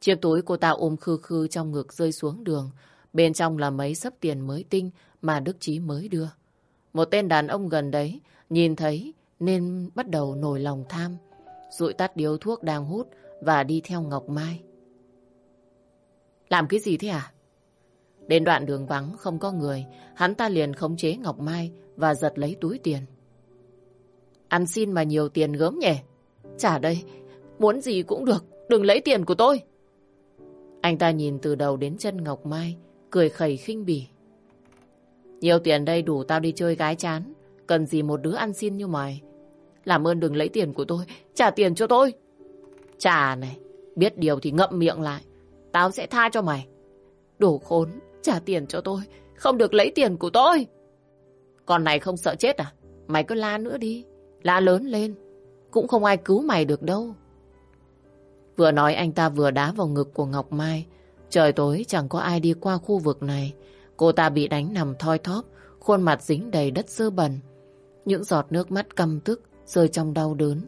Speaker 1: Chiếc túi cô ta ôm khư khư trong ngực rơi xuống đường. Bên trong là mấy sấp tiền mới tinh mà Đức Chí mới đưa. Một tên đàn ông gần đấy nhìn thấy nên bắt đầu nổi lòng tham. Rụi tắt điếu thuốc đang hút và đi theo Ngọc Mai. Làm cái gì thế à? Đến đoạn đường vắng không có người, hắn ta liền khống chế Ngọc Mai và giật lấy túi tiền. Ăn xin mà nhiều tiền gớm nhỉ? Trả đây, muốn gì cũng được, đừng lấy tiền của tôi. Anh ta nhìn từ đầu đến chân Ngọc Mai, cười khẩy khinh bỉ. Nhiều tiền đây đủ tao đi chơi gái chán, cần gì một đứa ăn xin như mày. Làm ơn đừng lấy tiền của tôi, trả tiền cho tôi. Trả này, biết điều thì ngậm miệng lại, tao sẽ tha cho mày. Đồ khốn, trả tiền cho tôi, không được lấy tiền của tôi. Con này không sợ chết à? Mày cứ la nữa đi, la lớn lên, cũng không ai cứu mày được đâu. Vừa nói anh ta vừa đá vào ngực của Ngọc Mai. Trời tối chẳng có ai đi qua khu vực này. Cô ta bị đánh nằm thoi thóp, khuôn mặt dính đầy đất dơ bẩn. Những giọt nước mắt căm tức rơi trong đau đớn.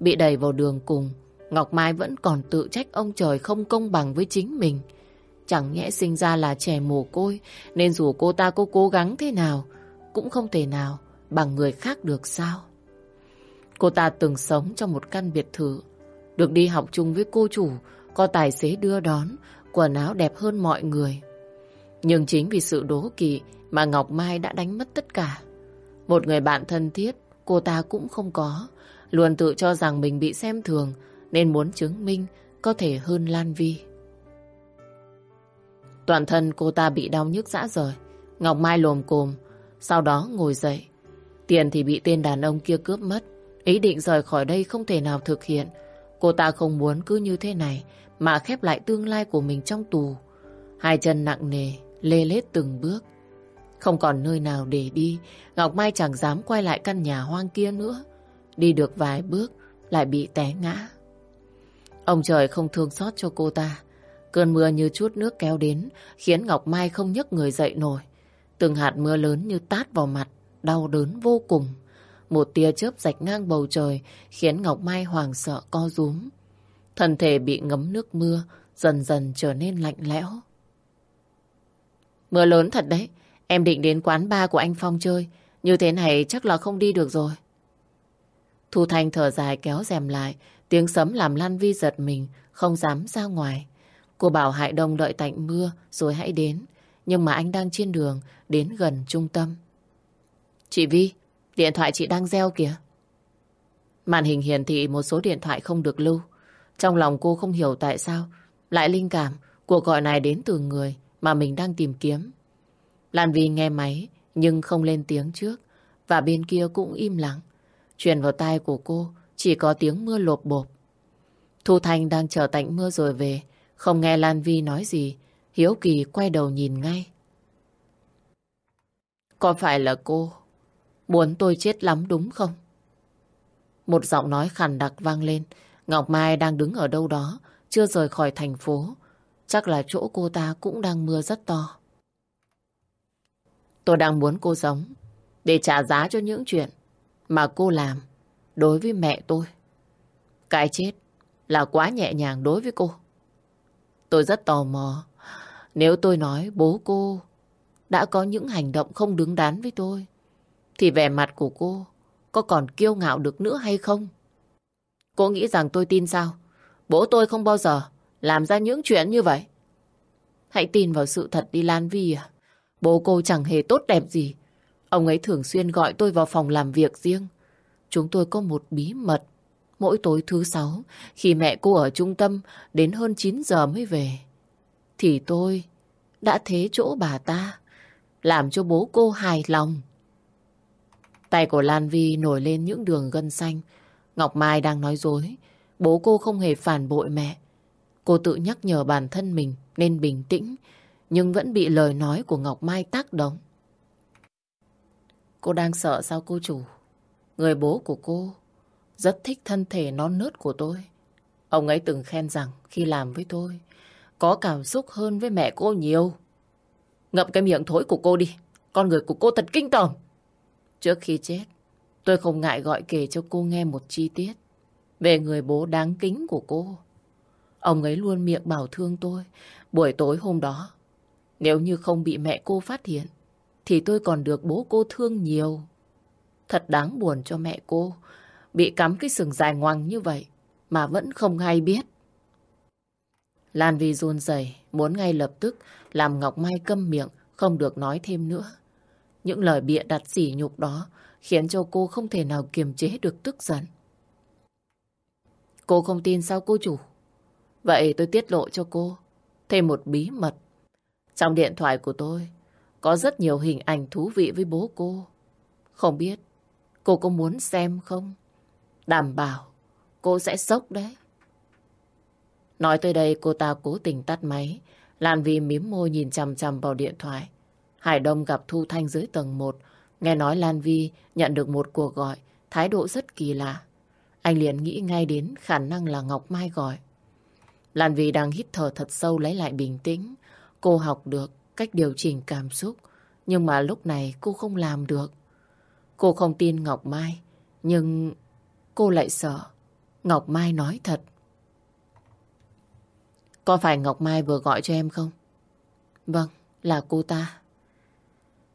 Speaker 1: Bị đẩy vào đường cùng, Ngọc Mai vẫn còn tự trách ông trời không công bằng với chính mình. Chẳng nhẽ sinh ra là trẻ mồ côi, nên dù cô ta có cố gắng thế nào, cũng không thể nào bằng người khác được sao. Cô ta từng sống trong một căn biệt thự, được đi học chung với cô chủ, có tài xế đưa đón, quần áo đẹp hơn mọi người. Nhưng chính vì sự đố kỵ mà Ngọc Mai đã đánh mất tất cả. Một người bạn thân thiết, cô ta cũng không có, luôn tự cho rằng mình bị xem thường, nên muốn chứng minh có thể hơn Lan Vi. Toàn thân cô ta bị đau nhức dã rời, Ngọc Mai lồm cồm, sau đó ngồi dậy. Tiền thì bị tên đàn ông kia cướp mất, ý định rời khỏi đây không thể nào thực hiện, Cô ta không muốn cứ như thế này mà khép lại tương lai của mình trong tù. Hai chân nặng nề, lê lết từng bước. Không còn nơi nào để đi, Ngọc Mai chẳng dám quay lại căn nhà hoang kia nữa. Đi được vài bước, lại bị té ngã. Ông trời không thương xót cho cô ta. Cơn mưa như chút nước kéo đến, khiến Ngọc Mai không nhấc người dậy nổi. Từng hạt mưa lớn như tát vào mặt, đau đớn vô cùng. Một tia chớp rạch ngang bầu trời khiến Ngọc Mai hoảng sợ co rúm. Thân thể bị ngấm nước mưa, dần dần trở nên lạnh lẽo. Mưa lớn thật đấy. Em định đến quán bar của anh Phong chơi. Như thế này chắc là không đi được rồi. Thu Thanh thở dài kéo rèm lại. Tiếng sấm làm Lan Vi giật mình, không dám ra ngoài. Cô bảo Hải Đông đợi tạnh mưa rồi hãy đến. Nhưng mà anh đang trên đường đến gần trung tâm. Chị Vi, Điện thoại chị đang reo kìa. Màn hình hiển thị một số điện thoại không được lưu. Trong lòng cô không hiểu tại sao lại linh cảm cuộc gọi này đến từ người mà mình đang tìm kiếm. Lan Vi nghe máy nhưng không lên tiếng trước và bên kia cũng im lặng. Truyền vào tai của cô chỉ có tiếng mưa lột bột. Thu Thanh đang chờ tạnh mưa rồi về, không nghe Lan Vi nói gì, Hiếu Kỳ quay đầu nhìn ngay. Có phải là cô muốn tôi chết lắm đúng không? Một giọng nói khàn đặc vang lên. Ngọc Mai đang đứng ở đâu đó, chưa rời khỏi thành phố. Chắc là chỗ cô ta cũng đang mưa rất to. Tôi đang muốn cô sống để trả giá cho những chuyện mà cô làm đối với mẹ tôi. Cái chết là quá nhẹ nhàng đối với cô. Tôi rất tò mò. Nếu tôi nói bố cô đã có những hành động không đứng đắn với tôi, thì vẻ mặt của cô có còn kiêu ngạo được nữa hay không? Cô nghĩ rằng tôi tin sao? Bố tôi không bao giờ làm ra những chuyện như vậy. Hãy tin vào sự thật đi Lan Vi à. Bố cô chẳng hề tốt đẹp gì. Ông ấy thường xuyên gọi tôi vào phòng làm việc riêng. Chúng tôi có một bí mật. Mỗi tối thứ sáu, khi mẹ cô ở trung tâm đến hơn 9 giờ mới về, thì tôi đã thế chỗ bà ta, làm cho bố cô hài lòng. Tay của Lan Vi nổi lên những đường gân xanh. Ngọc Mai đang nói dối. Bố cô không hề phản bội mẹ. Cô tự nhắc nhở bản thân mình nên bình tĩnh, nhưng vẫn bị lời nói của Ngọc Mai tác động. Cô đang sợ sao cô chủ? Người bố của cô rất thích thân thể non nớt của tôi. Ông ấy từng khen rằng khi làm với tôi, có cảm xúc hơn với mẹ cô nhiều. Ngậm cái miệng thối của cô đi. Con người của cô thật kinh tởm. Trước khi chết, tôi không ngại gọi kể cho cô nghe một chi tiết về người bố đáng kính của cô. Ông ấy luôn miệng bảo thương tôi. Buổi tối hôm đó, nếu như không bị mẹ cô phát hiện, thì tôi còn được bố cô thương nhiều. Thật đáng buồn cho mẹ cô, bị cắm cái sừng dài ngoằng như vậy, mà vẫn không hay biết. Lan Vi run rẩy muốn ngay lập tức làm Ngọc Mai câm miệng, không được nói thêm nữa. Những lời bịa đặt sỉ nhục đó khiến cho cô không thể nào kiềm chế được tức giận. Cô không tin sao cô chủ? Vậy tôi tiết lộ cho cô thêm một bí mật. Trong điện thoại của tôi có rất nhiều hình ảnh thú vị với bố cô. Không biết cô có muốn xem không? Đảm bảo cô sẽ sốc đấy. Nói tới đây cô ta cố tình tắt máy. Lan Vi mím môi nhìn chằm chằm vào điện thoại. Hải Đông gặp Thu Thanh dưới tầng 1. Nghe nói Lan Vi nhận được một cuộc gọi, thái độ rất kỳ lạ. Anh liền nghĩ ngay đến khả năng là Ngọc Mai gọi. Lan Vi đang hít thở thật sâu lấy lại bình tĩnh. Cô học được cách điều chỉnh cảm xúc, nhưng mà lúc này cô không làm được. Cô không tin Ngọc Mai, nhưng cô lại sợ Ngọc Mai nói thật. Có phải Ngọc Mai vừa gọi cho em không? Vâng, là cô ta.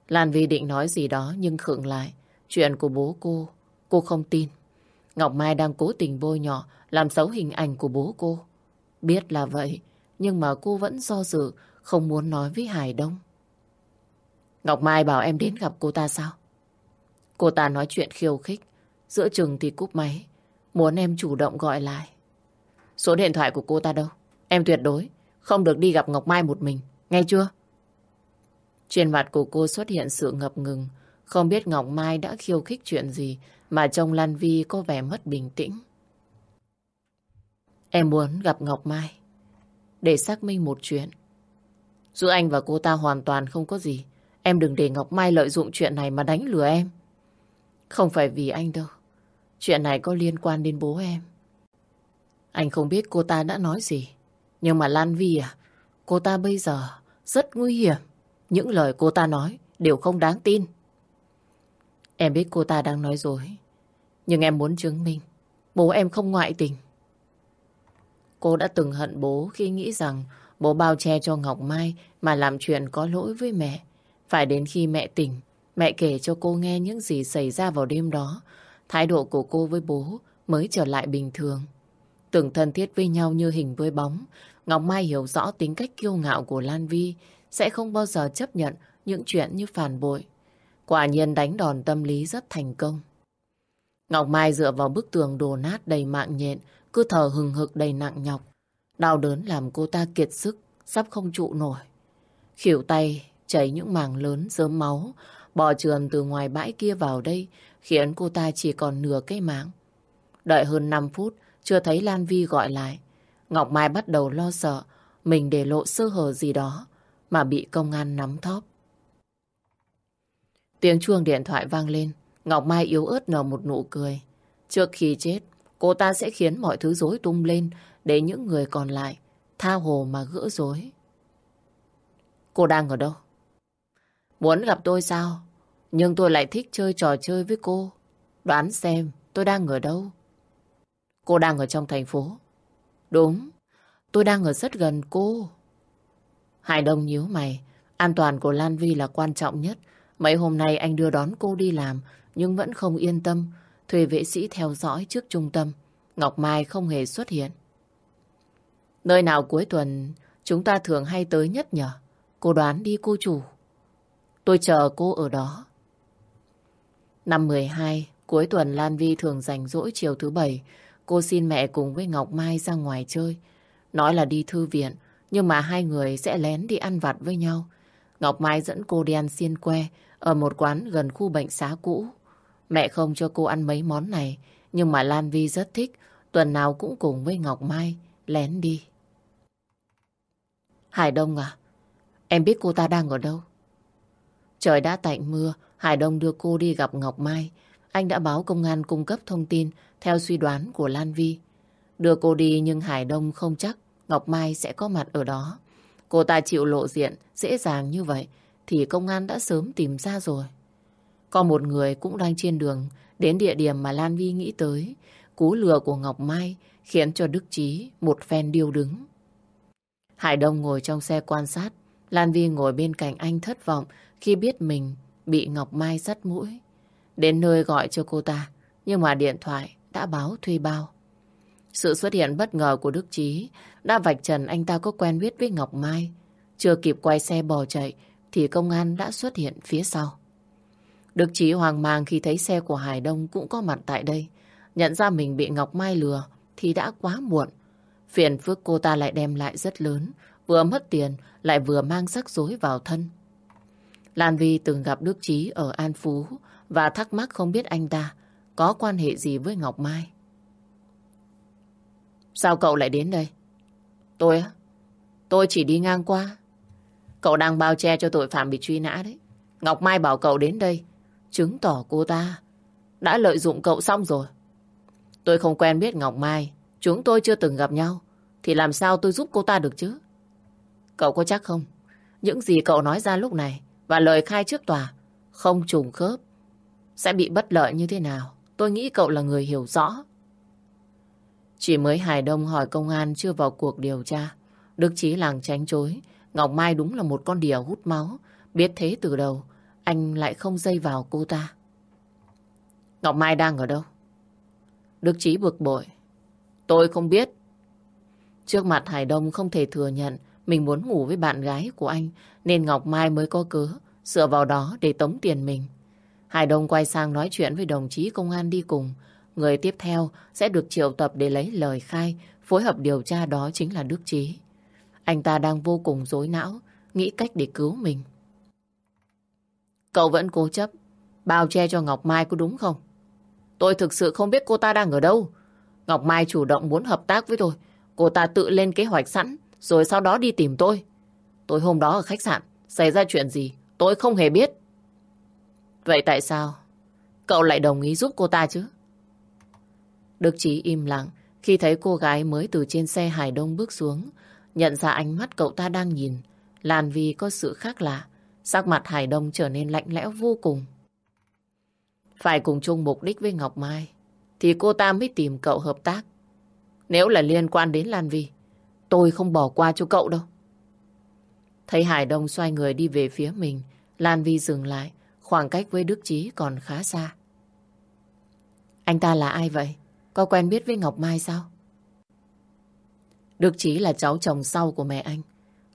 Speaker 1: Lan Vi định nói gì đó nhưng khựng lại. Chuyện của bố cô, cô không tin. Ngọc Mai đang cố tình bôi nhọ, làm xấu hình ảnh của bố cô. Biết là vậy, nhưng mà cô vẫn do dự, không muốn nói với Hải Đông. Ngọc Mai bảo em đến gặp cô ta sao? Cô ta nói chuyện khiêu khích, giữa chừng thì cúp máy, muốn em chủ động gọi lại. Số điện thoại của cô ta đâu? Em tuyệt đối không được đi gặp Ngọc Mai một mình, nghe chưa? Trên mặt của cô xuất hiện sự ngập ngừng, không biết Ngọc Mai đã khiêu khích chuyện gì mà trông Lan Vi có vẻ mất bình tĩnh. Em muốn gặp Ngọc Mai để xác minh một chuyện. Giữa anh và cô ta hoàn toàn không có gì. Em đừng để Ngọc Mai lợi dụng chuyện này mà đánh lừa em. Không phải vì anh đâu. Chuyện này có liên quan đến bố em. Anh không biết cô ta đã nói gì. Nhưng mà Lan Vi à, cô ta bây giờ rất nguy hiểm. Những lời cô ta nói đều không đáng tin. Em biết cô ta đang nói dối. Nhưng em muốn chứng minh bố em không ngoại tình. Cô đã từng hận bố khi nghĩ rằng bố bao che cho Ngọc Mai mà làm chuyện có lỗi với mẹ. Phải đến khi mẹ tỉnh, mẹ kể cho cô nghe những gì xảy ra vào đêm đó. Thái độ của cô với bố mới trở lại bình thường. Từng thân thiết với nhau như hình với bóng, Ngọc Mai hiểu rõ tính cách kiêu ngạo của Lan Vi, sẽ không bao giờ chấp nhận những chuyện như phản bội. Quả nhiên đánh đòn tâm lý rất thành công. Ngọc Mai dựa vào bức tường đổ nát đầy mạng nhện, cứ thở hừng hực đầy nặng nhọc. Đau đớn làm cô ta kiệt sức, sắp không trụ nổi. Khỉu tay, chảy những mảng lớn, dớm máu, bò trườn từ ngoài bãi kia vào đây, khiến cô ta chỉ còn nửa cây mạng. Đợi hơn 5 phút, chưa thấy Lan Vi gọi lại. Ngọc Mai bắt đầu lo sợ mình để lộ sơ hở gì đó mà bị công an nắm thóp. Tiếng chuông điện thoại vang lên, Ngọc Mai yếu ớt nở một nụ cười. Trước khi chết, cô ta sẽ khiến mọi thứ rối tung lên để những người còn lại tha hồ mà gỡ rối. Cô đang ở đâu? Muốn gặp tôi sao? Nhưng tôi lại thích chơi trò chơi với cô. Đoán xem tôi đang ở đâu? Cô đang ở trong thành phố. Đúng, tôi đang ở rất gần cô. Hải Đông nhíu mày. An toàn của Lan Vi là quan trọng nhất. Mấy hôm nay anh đưa đón cô đi làm nhưng vẫn không yên tâm. Thuê vệ sĩ theo dõi trước trung tâm. Ngọc Mai không hề xuất hiện. Nơi nào cuối tuần chúng ta thường hay tới nhất nhở? Cô đoán đi cô chủ. Tôi chờ cô ở đó. Năm 12, cuối tuần Lan Vi thường rảnh rỗi chiều thứ bảy. Cô xin mẹ cùng với Ngọc Mai ra ngoài chơi. Nói là đi thư viện, nhưng mà hai người sẽ lén đi ăn vặt với nhau. Ngọc Mai dẫn cô đi ăn xiên que ở một quán gần khu bệnh xá cũ. Mẹ không cho cô ăn mấy món này, nhưng mà Lan Vi rất thích, tuần nào cũng cùng với Ngọc Mai lén đi. Hải Đông à, em biết cô ta đang ở đâu? Trời đã tạnh mưa, Hải Đông đưa cô đi gặp Ngọc Mai. Anh đã báo công an cung cấp thông tin theo suy đoán của Lan Vi. Đưa cô đi nhưng Hải Đông không chắc Ngọc Mai sẽ có mặt ở đó. Cô ta chịu lộ diện dễ dàng như vậy thì công an đã sớm tìm ra rồi. Có một người cũng đang trên đường đến địa điểm mà Lan Vi nghĩ tới. Cú lừa của Ngọc Mai khiến cho Đức Trí một phen điêu đứng. Hải Đông ngồi trong xe quan sát. Lan Vi ngồi bên cạnh anh thất vọng khi biết mình bị Ngọc Mai dắt mũi. Đến nơi gọi cho cô ta, nhưng mà điện thoại đã báo thuê bao. Sự xuất hiện bất ngờ của Đức Trí đã vạch trần anh ta có quen biết với Ngọc Mai. Chưa kịp quay xe bỏ chạy thì công an đã xuất hiện phía sau. Đức Trí hoang mang khi thấy xe của Hải Đông cũng có mặt tại đây. Nhận ra mình bị Ngọc Mai lừa thì đã quá muộn. Phiền phức cô ta lại đem lại rất lớn, vừa mất tiền lại vừa mang rắc rối vào thân. Lan Vi từng gặp Đức Trí ở An Phú và thắc mắc không biết anh ta có quan hệ gì với Ngọc Mai. Sao cậu lại đến đây? Tôi á? Tôi chỉ đi ngang qua. Cậu đang bao che cho tội phạm bị truy nã đấy. Ngọc Mai bảo cậu đến đây, chứng tỏ cô ta đã lợi dụng cậu xong rồi. Tôi không quen biết Ngọc Mai, chúng tôi chưa từng gặp nhau, thì làm sao tôi giúp cô ta được chứ? Cậu có chắc không? Những gì cậu nói ra lúc này và lời khai trước tòa không trùng khớp sẽ bị bất lợi như thế nào? Tôi nghĩ cậu là người hiểu rõ. Chỉ mới Hải Đông hỏi công an chưa vào cuộc điều tra. Đức Chí làng tránh chối. Ngọc Mai đúng là một con đỉa hút máu. Biết thế từ đầu, anh lại không dây vào cô ta. Ngọc Mai đang ở đâu? Đức Chí bực bội. Tôi không biết. Trước mặt Hải Đông không thể thừa nhận mình muốn ngủ với bạn gái của anh nên Ngọc Mai mới có cớ dựa vào đó để tống tiền mình. Hải Đông quay sang nói chuyện với đồng chí công an đi cùng. Người tiếp theo sẽ được triệu tập để lấy lời khai, phối hợp điều tra đó chính là Đức Trí. Anh ta đang vô cùng rối não, nghĩ cách để cứu mình. Cậu vẫn cố chấp, bao che cho Ngọc Mai có đúng không? Tôi thực sự không biết cô ta đang ở đâu. Ngọc Mai chủ động muốn hợp tác với tôi. Cô ta tự lên kế hoạch sẵn, rồi sau đó đi tìm tôi. Tôi hôm đó ở khách sạn, xảy ra chuyện gì, tôi không hề biết. Vậy tại sao cậu lại đồng ý giúp cô ta chứ? Đức Chí im lặng, khi thấy cô gái mới từ trên xe Hải Đông bước xuống. Nhận ra ánh mắt cậu ta đang nhìn. Lan Vi có sự khác lạ. Sắc mặt Hải Đông trở nên lạnh lẽo vô cùng. Phải cùng chung mục đích với Ngọc Mai, thì cô ta mới tìm cậu hợp tác. Nếu là liên quan đến Lan Vi, tôi không bỏ qua cho cậu đâu. Thấy Hải Đông xoay người đi về phía mình, Lan Vi dừng lại, Khoảng cách với Đức Chí còn khá xa. Anh ta là ai vậy? Có quen biết với Ngọc Mai sao? Đức Chí là cháu chồng sau của mẹ anh.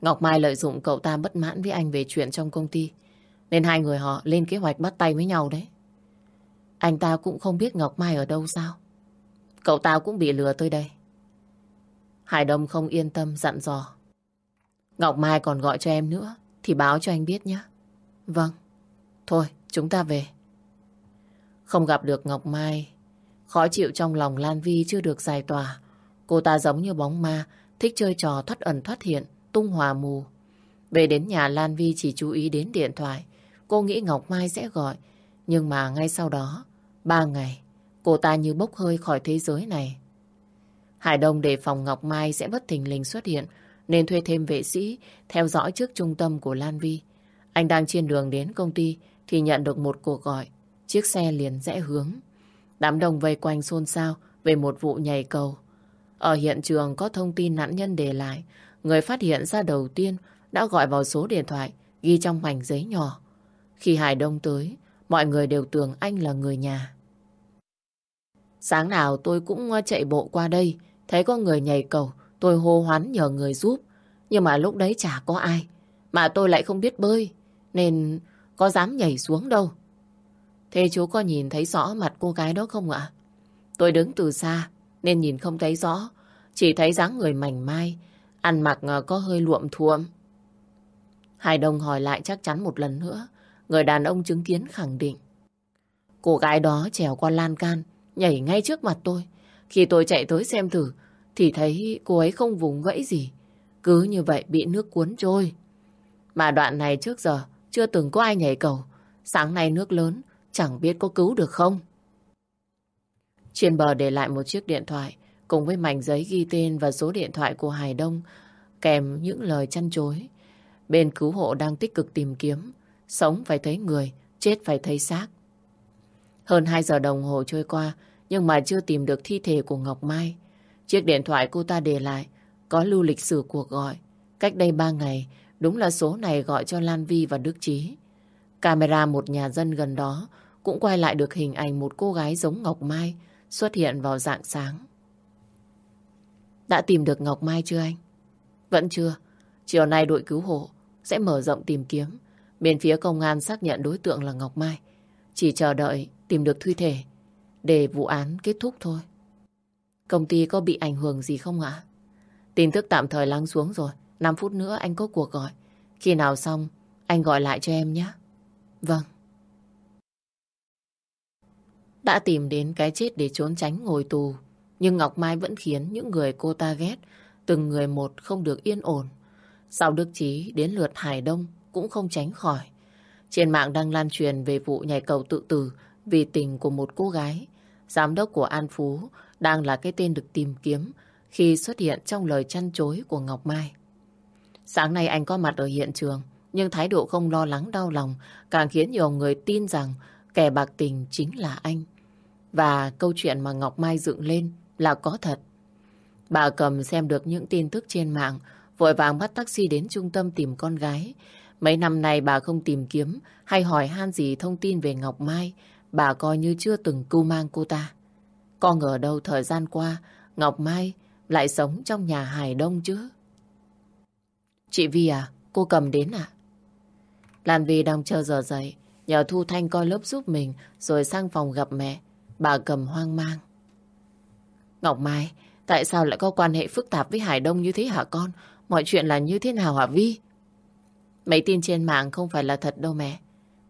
Speaker 1: Ngọc Mai lợi dụng cậu ta bất mãn với anh về chuyện trong công ty. Nên hai người họ lên kế hoạch bắt tay với nhau đấy. Anh ta cũng không biết Ngọc Mai ở đâu sao. Cậu ta cũng bị lừa tới đây. Hải Đông không yên tâm dặn dò. Ngọc Mai còn gọi cho em nữa thì báo cho anh biết nhé. Vâng. Thôi, chúng ta về. Không gặp được Ngọc Mai, khó chịu trong lòng Lan Vi chưa được giải tỏa. Cô ta giống như bóng ma, thích chơi trò thoát ẩn thoát hiện, tung hòa mù. Về đến nhà Lan Vi chỉ chú ý đến điện thoại. Cô nghĩ Ngọc Mai sẽ gọi. Nhưng mà ngay sau đó, ba ngày, cô ta như bốc hơi khỏi thế giới này. Hải Đông đề phòng Ngọc Mai sẽ bất thình lình xuất hiện, nên thuê thêm vệ sĩ theo dõi trước trung tâm của Lan Vi. Anh đang trên đường đến công ty thì nhận được một cuộc gọi. Chiếc xe liền rẽ hướng. Đám đông vây quanh xôn xao về một vụ nhảy cầu. Ở hiện trường có thông tin nạn nhân để lại. Người phát hiện ra đầu tiên đã gọi vào số điện thoại ghi trong mảnh giấy nhỏ. Khi Hải Đông tới, mọi người đều tưởng anh là người nhà. Sáng nào tôi cũng ờ, chạy bộ qua đây, thấy có người nhảy cầu, tôi hô hoán nhờ người giúp. Nhưng mà lúc đấy chả có ai, mà tôi lại không biết bơi, nên có dám nhảy xuống đâu. Thế chú có nhìn thấy rõ mặt cô gái đó không ạ? Tôi đứng từ xa, nên nhìn không thấy rõ, chỉ thấy dáng người mảnh mai, ăn mặc ờ, có hơi luộm thuộm. Hải Đông hỏi lại chắc chắn một lần nữa. Người đàn ông chứng kiến khẳng định. Cô gái đó trèo qua lan can, nhảy ngay trước mặt tôi. Khi tôi chạy tới xem thử, thì thấy cô ấy không vùng vẫy gì. Cứ như vậy bị nước cuốn trôi. Mà đoạn này trước giờ chưa từng có ai nhảy cầu. Sáng nay nước lớn, chẳng biết có cứu được không. Trên bờ để lại một chiếc điện thoại cùng với mảnh giấy ghi tên và số điện thoại của Hải Đông kèm những lời chăn chối. Bên cứu hộ đang tích cực tìm kiếm. Sống phải thấy người, chết phải thấy xác. Hơn 2 giờ đồng hồ trôi qua, nhưng mà chưa tìm được thi thể của Ngọc Mai. Chiếc điện thoại cô ta để lại có lưu lịch sử cuộc gọi. Cách đây 3 ngày, đúng là số này gọi cho Lan Vi và Đức Trí. Camera một nhà dân gần đó cũng quay lại được hình ảnh một cô gái giống Ngọc Mai xuất hiện vào dạng sáng. Đã tìm được Ngọc Mai chưa anh? Vẫn chưa. Chiều nay đội cứu hộ sẽ mở rộng tìm kiếm. Bên phía công an xác nhận đối tượng là Ngọc Mai. Chỉ chờ đợi tìm được thi thể để vụ án kết thúc thôi. Công ty có bị ảnh hưởng gì không ạ? Tin tức tạm thời lắng xuống rồi. 5 phút nữa anh có cuộc gọi. Khi nào xong, anh gọi lại cho em nhé. Vâng. Đã tìm đến cái chết để trốn tránh ngồi tù. Nhưng Ngọc Mai vẫn khiến những người cô ta ghét, từng người một không được yên ổn. Sau Đức Trí đến lượt Hải Đông cũng không tránh khỏi. Trên mạng đang lan truyền về vụ nhảy cầu tự tử vì tình của một cô gái. Giám đốc của An Phú đang là cái tên được tìm kiếm khi xuất hiện trong lời chăn chối của Ngọc Mai. Sáng nay anh có mặt ở hiện trường, nhưng thái độ không lo lắng đau lòng càng khiến nhiều người tin rằng kẻ bạc tình chính là anh. Và câu chuyện mà Ngọc Mai dựng lên là có thật. Bà cầm xem được những tin tức trên mạng, vội vàng bắt taxi đến trung tâm tìm con gái. Mấy năm nay bà không tìm kiếm hay hỏi han gì thông tin về Ngọc Mai, bà coi như chưa từng cưu mang cô ta. Có ngờ đâu thời gian qua, Ngọc Mai lại sống trong nhà Hải Đông chứ. Chị Vi à, cô cầm đến à? Lan Vi đang chờ giờ dậy, nhờ Thu Thanh coi lớp giúp mình rồi sang phòng gặp mẹ. Bà cầm hoang mang. Ngọc Mai, tại sao lại có quan hệ phức tạp với Hải Đông như thế hả con? Mọi chuyện là như thế nào hả Vi? Mấy tin trên mạng không phải là thật đâu mẹ.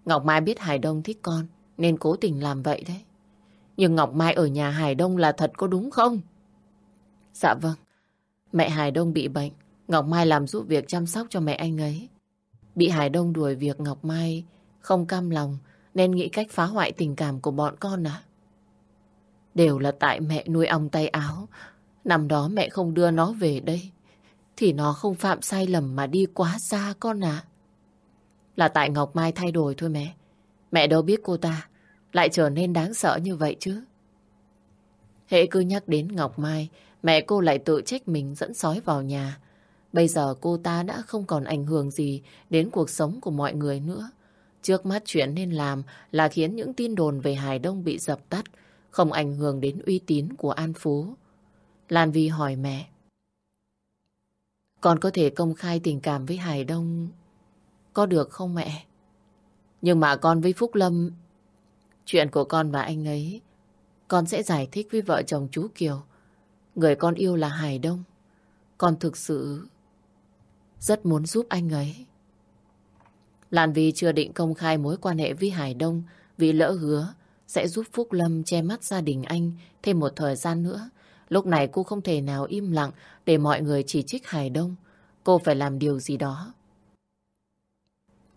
Speaker 1: Ngọc Mai biết Hải Đông thích con nên cố tình làm vậy đấy. Nhưng Ngọc Mai ở nhà Hải Đông là thật có đúng không? Dạ vâng. Mẹ Hải Đông bị bệnh. Ngọc Mai làm giúp việc chăm sóc cho mẹ anh ấy. Bị Hải Đông đuổi việc Ngọc Mai không cam lòng nên nghĩ cách phá hoại tình cảm của bọn con à? Đều là tại mẹ nuôi ong tay áo. Năm đó mẹ không đưa nó về đây. Thì nó không phạm sai lầm mà đi quá xa con à. Là tại Ngọc Mai thay đổi thôi mẹ. Mẹ đâu biết cô ta lại trở nên đáng sợ như vậy chứ. Hệ cứ nhắc đến Ngọc Mai, mẹ cô lại tự trách mình dẫn sói vào nhà. Bây giờ cô ta đã không còn ảnh hưởng gì đến cuộc sống của mọi người nữa. Trước mắt chuyện nên làm là khiến những tin đồn về Hải Đông bị dập tắt, không ảnh hưởng đến uy tín của An Phú. Lan Vi hỏi mẹ. Con có thể công khai tình cảm với Hải Đông có được không mẹ? Nhưng mà con với Phúc Lâm, Chuyện của con và anh ấy, con sẽ giải thích với vợ chồng chú Kiều. Người con yêu là Hải Đông. Con thực sự rất muốn giúp anh ấy. Lan Vi chưa định công khai mối quan hệ với Hải Đông vì lỡ hứa sẽ giúp Phúc Lâm che mắt gia đình anh thêm một thời gian nữa Lúc này cô không thể nào im lặng để mọi người chỉ trích Hải Đông. Cô phải làm điều gì đó.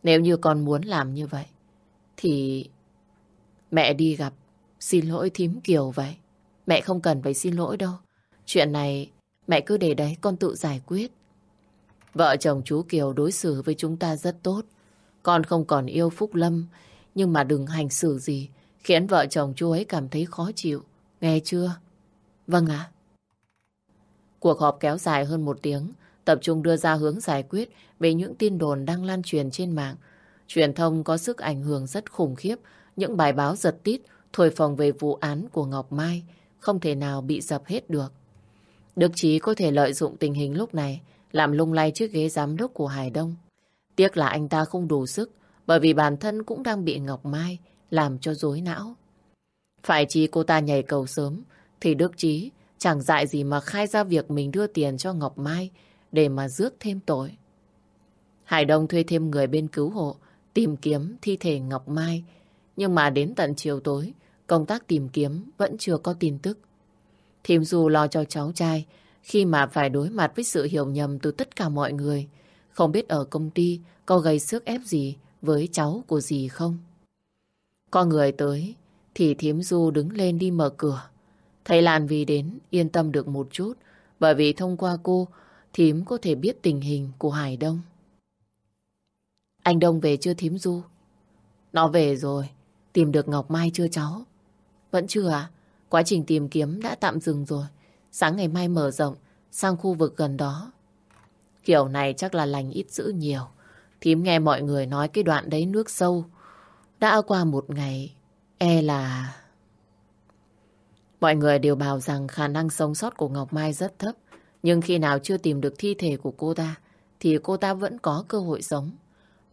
Speaker 1: Nếu như con muốn làm như vậy, thì mẹ đi gặp xin lỗi thím Kiều vậy. Mẹ không cần phải xin lỗi đâu. Chuyện này mẹ cứ để đấy con tự giải quyết. Vợ chồng chú Kiều đối xử với chúng ta rất tốt. Con không còn yêu Phúc Lâm, nhưng mà đừng hành xử gì khiến vợ chồng chú ấy cảm thấy khó chịu. Nghe chưa? Vâng ạ. Cuộc họp kéo dài hơn một tiếng, tập trung đưa ra hướng giải quyết về những tin đồn đang lan truyền trên mạng. Truyền thông có sức ảnh hưởng rất khủng khiếp, những bài báo giật tít thổi phồng về vụ án của Ngọc Mai không thể nào bị dập hết được. Đức Chí có thể lợi dụng tình hình lúc này làm lung lay chiếc ghế giám đốc của Hải Đông. Tiếc là anh ta không đủ sức bởi vì bản thân cũng đang bị Ngọc Mai làm cho rối não. Phải chi cô ta nhảy cầu sớm, thì Đức Chí chẳng dại gì mà khai ra việc mình đưa tiền cho Ngọc Mai để mà rước thêm tội. Hải Đông thuê thêm người bên cứu hộ, tìm kiếm thi thể Ngọc Mai nhưng mà đến tận chiều tối, công tác tìm kiếm vẫn chưa có tin tức. Thím Du lo cho cháu trai, khi mà phải đối mặt với sự hiểu nhầm từ tất cả mọi người. Không biết ở công ty có gây sức ép gì với cháu của dì không? Có người tới, thì thiếm Du đứng lên đi mở cửa. Thấy Lan Vi đến, yên tâm được một chút, bởi vì thông qua cô, thím có thể biết tình hình của Hải Đông. Anh Đông về chưa thím Du? Nó về rồi. Tìm được Ngọc Mai chưa cháu? Vẫn chưa à? Quá trình tìm kiếm đã tạm dừng rồi. Sáng ngày mai mở rộng, sang khu vực gần đó. Kiểu này chắc là lành ít dữ nhiều. Thím nghe mọi người nói cái đoạn đấy nước sâu. Đã qua một ngày, e là... Mọi người đều bảo rằng khả năng sống sót của Ngọc Mai rất thấp. Nhưng khi nào chưa tìm được thi thể của cô ta, thì cô ta vẫn có cơ hội sống.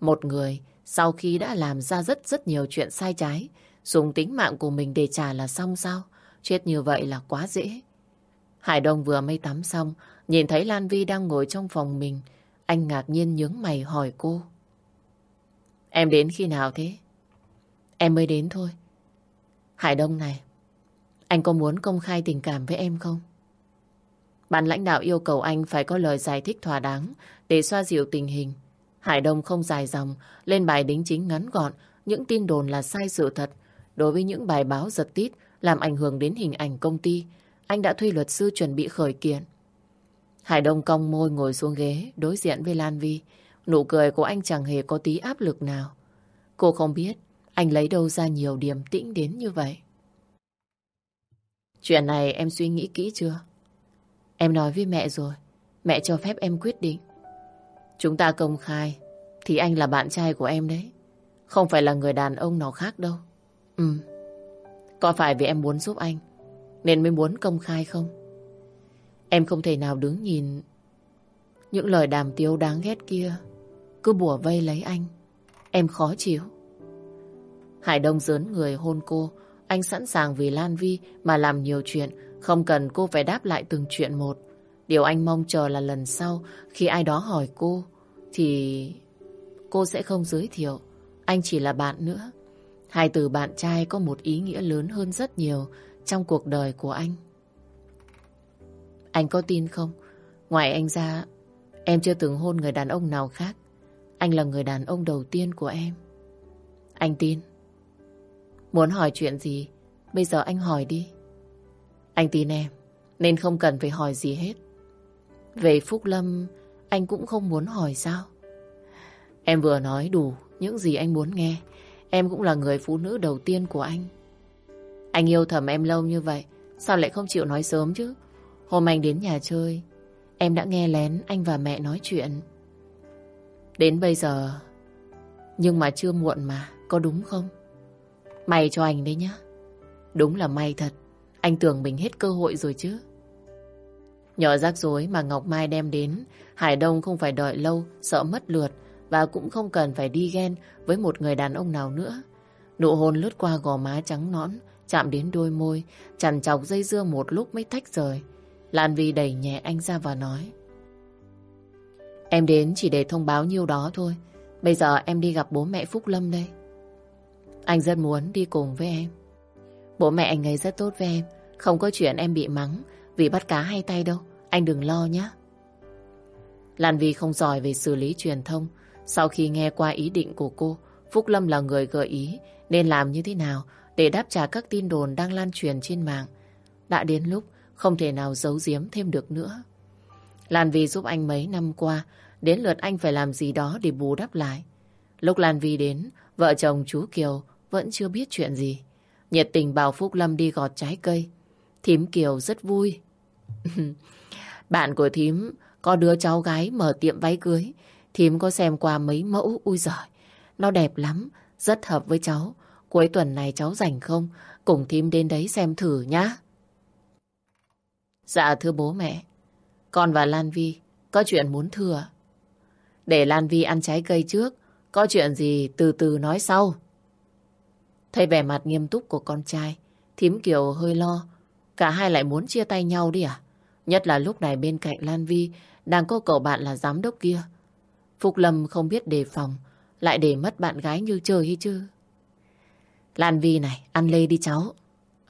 Speaker 1: Một người sau khi đã làm ra rất rất nhiều chuyện sai trái, dùng tính mạng của mình để trả là xong sao? Chết như vậy là quá dễ. Hải Đông vừa mới tắm xong, nhìn thấy Lan Vi đang ngồi trong phòng mình. Anh ngạc nhiên nhướng mày hỏi cô. Em đến khi nào thế? Em mới đến thôi. Hải Đông này, anh có muốn công khai tình cảm với em không? Ban lãnh đạo yêu cầu anh phải có lời giải thích thỏa đáng để xoa dịu tình hình. Hải Đông không dài dòng, lên bài đính chính ngắn gọn, những tin đồn là sai sự thật. Đối với những bài báo giật tít làm ảnh hưởng đến hình ảnh công ty, anh đã thuê luật sư chuẩn bị khởi kiện. Hải Đông cong môi ngồi xuống ghế, đối diện với Lan Vi. Nụ cười của anh chẳng hề có tí áp lực nào. Cô không biết anh lấy đâu ra nhiều điểm tĩnh đến như vậy. Chuyện này em suy nghĩ kỹ chưa? Em nói với mẹ rồi. Mẹ cho phép em quyết định. Chúng ta công khai, thì anh là bạn trai của em đấy. Không phải là người đàn ông nào khác đâu. Ừ. Có phải vì em muốn giúp anh, nên mới muốn công khai không? Em không thể nào đứng nhìn những lời đàm tiếu đáng ghét kia, cứ bùa vây lấy anh. Em khó chịu. Hải Đông dớn người hôn cô. Anh sẵn sàng vì Lan Vi mà làm nhiều chuyện. Không cần cô phải đáp lại từng chuyện một. Điều anh mong chờ là lần sau khi ai đó hỏi cô thì cô sẽ không giới thiệu. Anh chỉ là bạn nữa. Hai từ bạn trai có một ý nghĩa lớn hơn rất nhiều trong cuộc đời của anh. Anh có tin không? Ngoài anh ra, em chưa từng hôn người đàn ông nào khác. Anh là người đàn ông đầu tiên của em. Anh tin. Muốn hỏi chuyện gì, bây giờ anh hỏi đi. Anh tin em, nên không cần phải hỏi gì hết. Về Phúc Lâm, anh cũng không muốn hỏi sao? Em vừa nói đủ những gì anh muốn nghe. Em cũng là người phụ nữ đầu tiên của anh. Anh yêu thầm em lâu như vậy, sao lại không chịu nói sớm chứ? Hôm anh đến nhà chơi, em đã nghe lén anh và mẹ nói chuyện. Đến bây giờ, nhưng mà chưa muộn mà, có đúng không? May cho anh đấy nhá. Đúng là may thật, anh tưởng mình hết cơ hội rồi chứ. Nhỏ rắc rối mà Ngọc Mai đem đến, Hải Đông không phải đợi lâu, sợ mất lượt và cũng không cần phải đi ghen với một người đàn ông nào nữa. Nụ hôn lướt qua gò má trắng nõn, chạm đến đôi môi, chằn chọc dây dưa một lúc mới tách rời. Lan Vi đẩy nhẹ anh ra và nói. Em đến chỉ để thông báo nhiêu đó thôi. Bây giờ em đi gặp bố mẹ Phúc Lâm đây. Anh rất muốn đi cùng với em. Bố mẹ anh ấy rất tốt với em. Không có chuyện em bị mắng Vì bắt cá hay tay đâu, anh đừng lo nhé. Lan Vi không giỏi về xử lý truyền thông. Sau khi nghe qua ý định của cô, Phúc Lâm là người gợi ý nên làm như thế nào để đáp trả các tin đồn đang lan truyền trên mạng. Đã đến lúc không thể nào giấu giếm thêm được nữa. Lan Vi giúp anh mấy năm qua, đến lượt anh phải làm gì đó để bù đắp lại. Lúc Lan Vi đến, vợ chồng chú Kiều vẫn chưa biết chuyện gì. Nhiệt tình bảo Phúc Lâm đi gọt trái cây. Thím Kiều rất vui. Bạn của thím có đứa cháu gái mở tiệm váy cưới. Thím có xem qua mấy mẫu, ui giời. Nó đẹp lắm, rất hợp với cháu. Cuối tuần này cháu rảnh không? Cùng thím đến đấy xem thử nhá. Dạ thưa bố mẹ, con và Lan Vi có chuyện muốn thưa. Để Lan Vi ăn trái cây trước, có chuyện gì từ từ nói sau. Thấy vẻ mặt nghiêm túc của con trai, thím Kiều hơi lo. Cả hai lại muốn chia tay nhau đi à? Nhất là lúc này bên cạnh Lan Vi đang có cậu bạn là giám đốc kia. Phúc Lâm không biết đề phòng, lại để mất bạn gái như trời hay chứ. Lan Vi này, ăn lê đi cháu.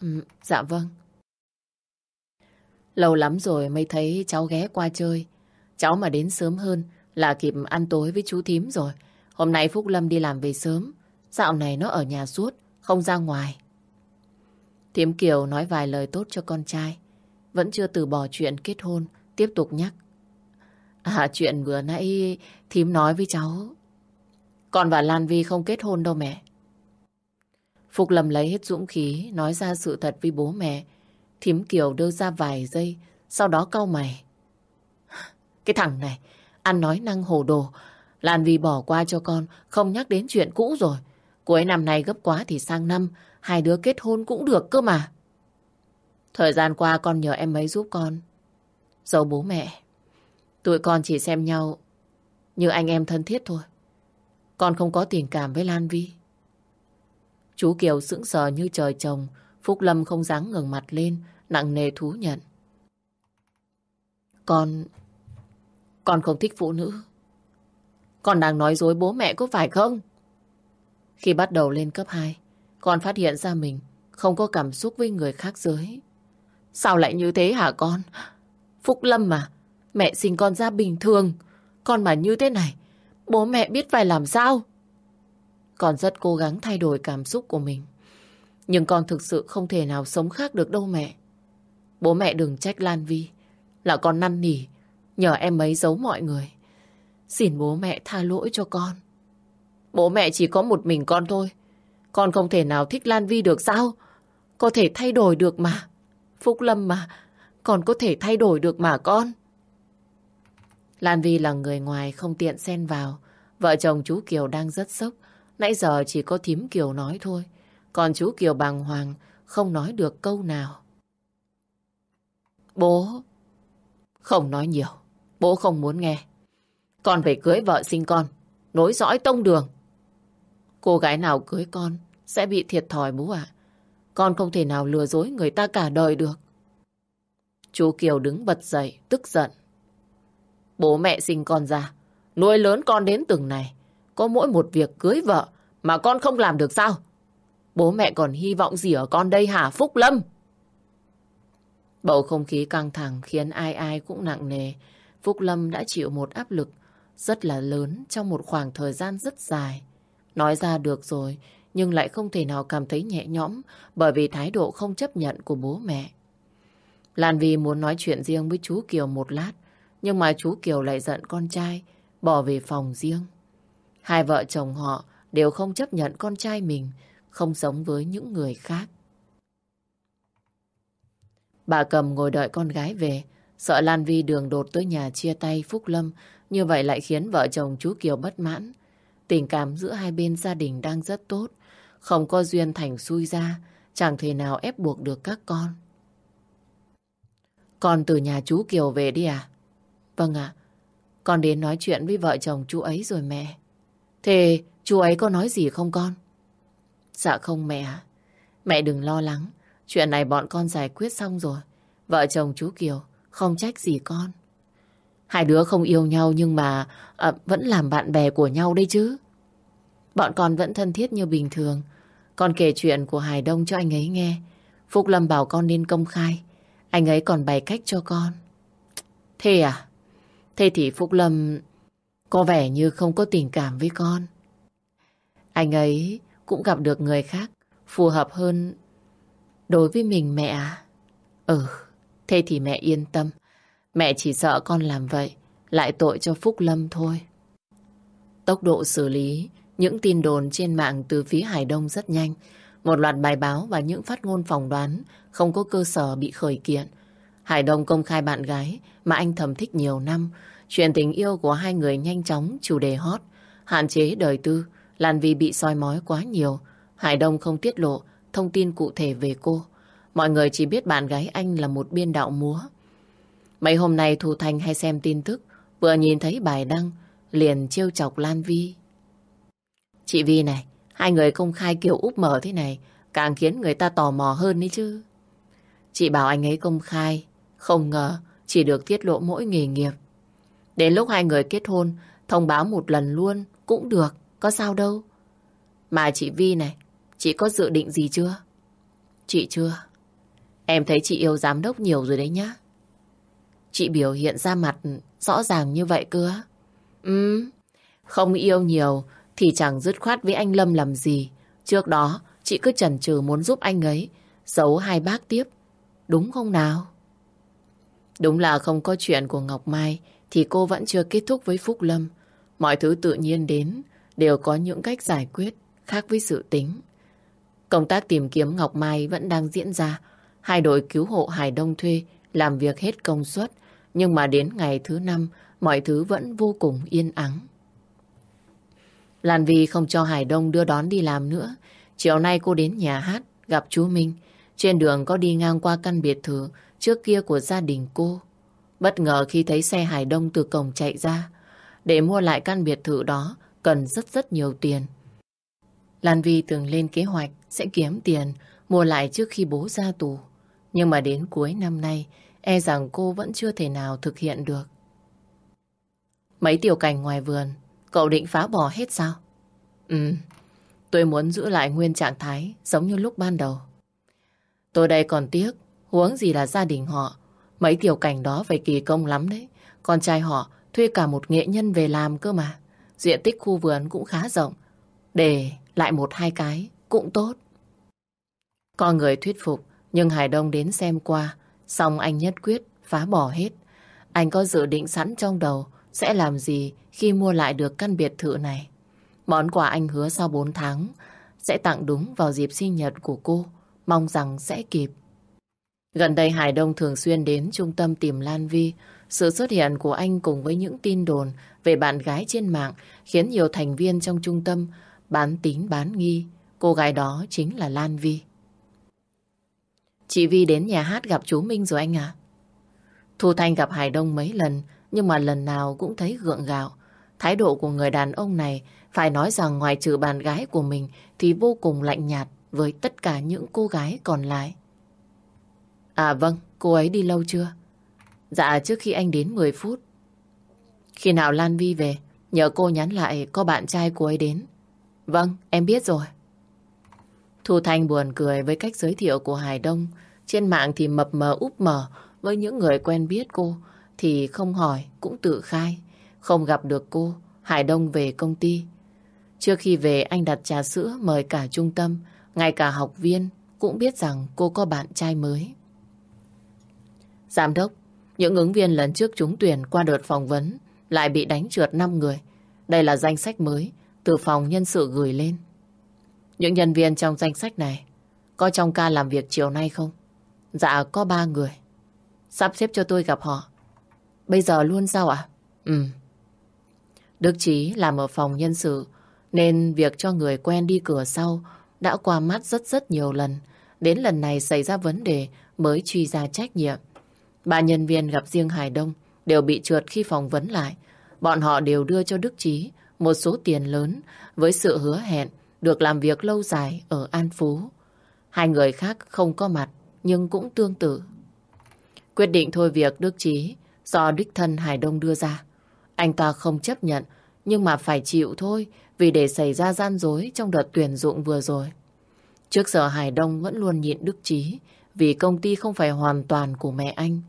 Speaker 1: Ừ, dạ vâng. Lâu lắm rồi mới thấy cháu ghé qua chơi. Cháu mà đến sớm hơn là kịp ăn tối với chú thím rồi. Hôm nay Phúc Lâm đi làm về sớm. Dạo này nó ở nhà suốt, không ra ngoài. Thím Kiều nói vài lời tốt cho con trai. Vẫn chưa từ bỏ chuyện kết hôn, tiếp tục nhắc. À, chuyện vừa nãy thím nói với cháu. Con và Lan Vi không kết hôn đâu mẹ. Phục lầm lấy hết dũng khí, nói ra sự thật với bố mẹ. Thím Kiều đưa ra vài giây, sau đó cau mày. Cái thằng này, ăn nói năng hồ đồ. Lan Vi bỏ qua cho con, không nhắc đến chuyện cũ rồi. Cuối năm này gấp quá thì sang năm, hai đứa kết hôn cũng được cơ mà. Thời gian qua con nhờ em ấy giúp con. Dẫu bố mẹ, tụi con chỉ xem nhau như anh em thân thiết thôi. Con không có tình cảm với Lan Vi. Chú Kiều sững sờ như trời trồng, Phúc Lâm không dám ngừng mặt lên, nặng nề thú nhận. Con... Con không thích phụ nữ. Con đang nói dối bố mẹ có phải không? Khi bắt đầu lên cấp 2, con phát hiện ra mình không có cảm xúc với người khác giới. Sao lại như thế hả con? Phúc Lâm mà, mẹ sinh con ra bình thường. Con mà như thế này, bố mẹ biết phải làm sao? Con rất cố gắng thay đổi cảm xúc của mình. Nhưng con thực sự không thể nào sống khác được đâu mẹ. Bố mẹ đừng trách Lan Vi. Là con năn nỉ, nhờ em ấy giấu mọi người. Xin bố mẹ tha lỗi cho con. Bố mẹ chỉ có một mình con thôi. Con không thể nào thích Lan Vi được sao? Có thể thay đổi được mà. Phúc Lâm mà, còn có thể thay đổi được mà con. Lan Vi là người ngoài không tiện xen vào. Vợ chồng chú Kiều đang rất sốc. Nãy giờ chỉ có thím Kiều nói thôi. Còn chú Kiều bàng hoàng không nói được câu nào. Bố không nói nhiều. Bố không muốn nghe. Con phải cưới vợ sinh con. Nối dõi tông đường. Cô gái nào cưới con sẽ bị thiệt thòi bố ạ. Con không thể nào lừa dối người ta cả đời được. Chú Kiều đứng bật dậy, tức giận. Bố mẹ sinh con ra, nuôi lớn con đến từng này. Có mỗi một việc cưới vợ mà con không làm được sao? Bố mẹ còn hy vọng gì ở con đây hả Phúc Lâm? Bầu không khí căng thẳng khiến ai ai cũng nặng nề. Phúc Lâm đã chịu một áp lực rất là lớn trong một khoảng thời gian rất dài. Nói ra được rồi, nhưng lại không thể nào cảm thấy nhẹ nhõm bởi vì thái độ không chấp nhận của bố mẹ. Lan Vi muốn nói chuyện riêng với chú Kiều một lát, nhưng mà chú Kiều lại giận con trai, bỏ về phòng riêng. Hai vợ chồng họ đều không chấp nhận con trai mình, không giống với những người khác. Bà cầm ngồi đợi con gái về, sợ Lan Vi đường đột tới nhà chia tay Phúc Lâm, như vậy lại khiến vợ chồng chú Kiều bất mãn. Tình cảm giữa hai bên gia đình đang rất tốt, không có duyên thành xui ra, chẳng thể nào ép buộc được các con. Con từ nhà chú Kiều về đi à? Vâng ạ, con đến nói chuyện với vợ chồng chú ấy rồi mẹ. Thế chú ấy có nói gì không con? Dạ không mẹ Mẹ đừng lo lắng. Chuyện này bọn con giải quyết xong rồi. Vợ chồng chú Kiều không trách gì con. Hai đứa không yêu nhau nhưng mà à, vẫn làm bạn bè của nhau đây chứ. Bọn con vẫn thân thiết như bình thường. Con kể chuyện của Hải Đông cho anh ấy nghe. Phúc Lâm bảo con nên công khai. anh ấy còn bày cách cho con. Thế à? Thế thì Phúc Lâm có vẻ như không có tình cảm với con. Anh ấy cũng gặp được người khác phù hợp hơn đối với mình mẹ à? Ừ, thế thì mẹ yên tâm. Mẹ chỉ sợ con làm vậy lại tội cho Phúc Lâm thôi. Tốc độ xử lý những tin đồn trên mạng từ phía Hải Đông rất nhanh. Một loạt bài báo và những phát ngôn phỏng đoán không có cơ sở bị khởi kiện. Hải Đông công khai bạn gái mà anh thầm thích nhiều năm. Chuyện tình yêu của hai người nhanh chóng chủ đề hot. Hạn chế đời tư, Lan Vi bị soi mói quá nhiều. Hải Đông không tiết lộ thông tin cụ thể về cô. Mọi người chỉ biết bạn gái anh là một biên đạo múa. Mấy hôm nay Thu Thanh hay xem tin tức, vừa nhìn thấy bài đăng, liền trêu chọc Lan Vi. Chị Vi này, hai người công khai kiểu úp mở thế này, càng khiến người ta tò mò hơn đấy chứ. Chị bảo anh ấy công khai, không ngờ chỉ được tiết lộ mỗi nghề nghiệp. Đến lúc hai người kết hôn, thông báo một lần luôn cũng được, có sao đâu. Mà chị Vi này, chị có dự định gì chưa? Chị chưa. Em thấy chị yêu giám đốc nhiều rồi đấy nhá. Chị biểu hiện ra mặt rõ ràng như vậy cơ á. Ừ, không yêu nhiều thì chẳng dứt khoát với anh Lâm làm gì. Trước đó, chị cứ chần chừ muốn giúp anh ấy giấu hai bác tiếp. Đúng không nào? Đúng là không có chuyện của Ngọc Mai thì cô vẫn chưa kết thúc với Phúc Lâm. Mọi thứ tự nhiên đến đều có những cách giải quyết khác với sự tính. Công tác tìm kiếm Ngọc Mai vẫn đang diễn ra. Hai đội cứu hộ Hải Đông thuê làm việc hết công suất. Nhưng mà đến ngày thứ năm, mọi thứ vẫn vô cùng yên ắng. Lan Vi không cho Hải Đông đưa đón đi làm nữa. Chiều nay cô đến nhà hát, gặp chú Minh. Trên đường có đi ngang qua căn biệt thự trước kia của gia đình cô. Bất ngờ khi thấy xe Hải Đông từ cổng chạy ra. Để mua lại căn biệt thự đó cần rất rất nhiều tiền. Lan Vi từng lên kế hoạch sẽ kiếm tiền mua lại trước khi bố ra tù. Nhưng mà đến cuối năm nay, e rằng cô vẫn chưa thể nào thực hiện được. Mấy tiểu cảnh ngoài vườn, cậu định phá bỏ hết sao? Ừ, tôi muốn giữ lại nguyên trạng thái giống như lúc ban đầu. Tôi đây còn tiếc, huống gì là gia đình họ. Mấy tiểu cảnh đó phải kỳ công lắm đấy. Con trai họ thuê cả một nghệ nhân về làm cơ mà. Diện tích khu vườn cũng khá rộng. Để lại một hai cái cũng tốt. Con người thuyết phục, nhưng Hải Đông đến xem qua, xong anh nhất quyết phá bỏ hết. Anh có dự định sẵn trong đầu sẽ làm gì khi mua lại được căn biệt thự này. Món quà anh hứa sau 4 tháng sẽ tặng đúng vào dịp sinh nhật của cô, mong rằng sẽ kịp. Gần đây Hải Đông thường xuyên đến trung tâm tìm Lan Vi. Sự xuất hiện của anh cùng với những tin đồn về bạn gái trên mạng khiến nhiều thành viên trong trung tâm bán tín bán nghi. Cô gái đó chính là Lan Vi. Chị Vi đến nhà hát gặp chú Minh rồi anh à? Thu Thanh gặp Hải Đông mấy lần, nhưng mà lần nào cũng thấy gượng gạo. Thái độ của người đàn ông này phải nói rằng ngoài trừ bạn gái của mình thì vô cùng lạnh nhạt với tất cả những cô gái còn lại. À vâng, cô ấy đi lâu chưa? Dạ trước khi anh đến 10 phút. Khi nào Lan Vi về, nhờ cô nhắn lại có bạn trai cô ấy đến. Vâng, em biết rồi. Thu Thanh buồn cười với cách giới thiệu của Hải Đông. Trên mạng thì mập mờ úp mờ với những người quen biết cô thì không hỏi cũng tự khai. Không gặp được cô, Hải Đông về công ty. Trước khi về anh đặt trà sữa mời cả trung tâm, ngay cả học viên cũng biết rằng cô có bạn trai mới. Giám đốc, những ứng viên lần trước trúng tuyển qua đợt phỏng vấn lại bị đánh trượt 5 người. Đây là danh sách mới từ phòng nhân sự gửi lên. Những nhân viên trong danh sách này có trong ca làm việc chiều nay không? Dạ có 3 người. Sắp xếp cho tôi gặp họ. Bây giờ luôn sao ạ? Ừ. Đức Trí làm ở phòng nhân sự, nên việc cho người quen đi cửa sau đã qua mắt rất rất nhiều lần. Đến lần này xảy ra vấn đề mới truy ra trách nhiệm. Ba nhân viên gặp riêng Hải Đông đều bị trượt khi phỏng vấn lại. Bọn họ đều đưa cho Đức Trí một số tiền lớn với sự hứa hẹn được làm việc lâu dài ở An Phú. Hai người khác không có mặt nhưng cũng tương tự. Quyết định thôi việc Đức Trí do đích thân Hải Đông đưa ra. Anh ta không chấp nhận nhưng mà phải chịu thôi vì để xảy ra gian dối trong đợt tuyển dụng vừa rồi. Trước giờ Hải Đông vẫn luôn nhịn Đức Trí vì công ty không phải hoàn toàn của mẹ anh.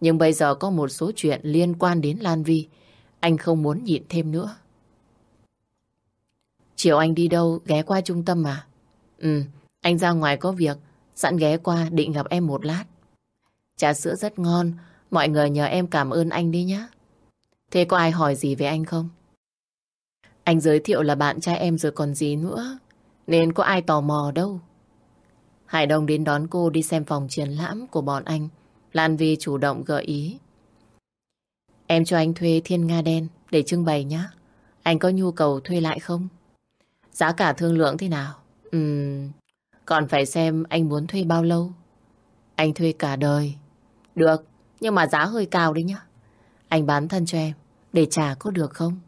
Speaker 1: Nhưng bây giờ có một số chuyện liên quan đến Lan Vi. Anh không muốn nhịn thêm nữa. Chiều anh đi đâu, ghé qua trung tâm mà. Ừ, anh ra ngoài có việc, sẵn ghé qua định gặp em một lát. Trà sữa rất ngon, mọi người nhờ em cảm ơn anh đi nhé. Thế có ai hỏi gì về anh không? Anh giới thiệu là bạn trai em rồi còn gì nữa, nên có ai tò mò đâu. Hải Đông đến đón cô đi xem phòng triển lãm của bọn anh. Lan Vi chủ động gợi ý. Em cho anh thuê thiên nga đen để trưng bày nhé. Anh có nhu cầu thuê lại không? Giá cả thương lượng thế nào? Ừm, còn phải xem anh muốn thuê bao lâu. Anh thuê cả đời. Được, nhưng mà giá hơi cao đấy nhá. Anh bán thân cho em, để trả có được không?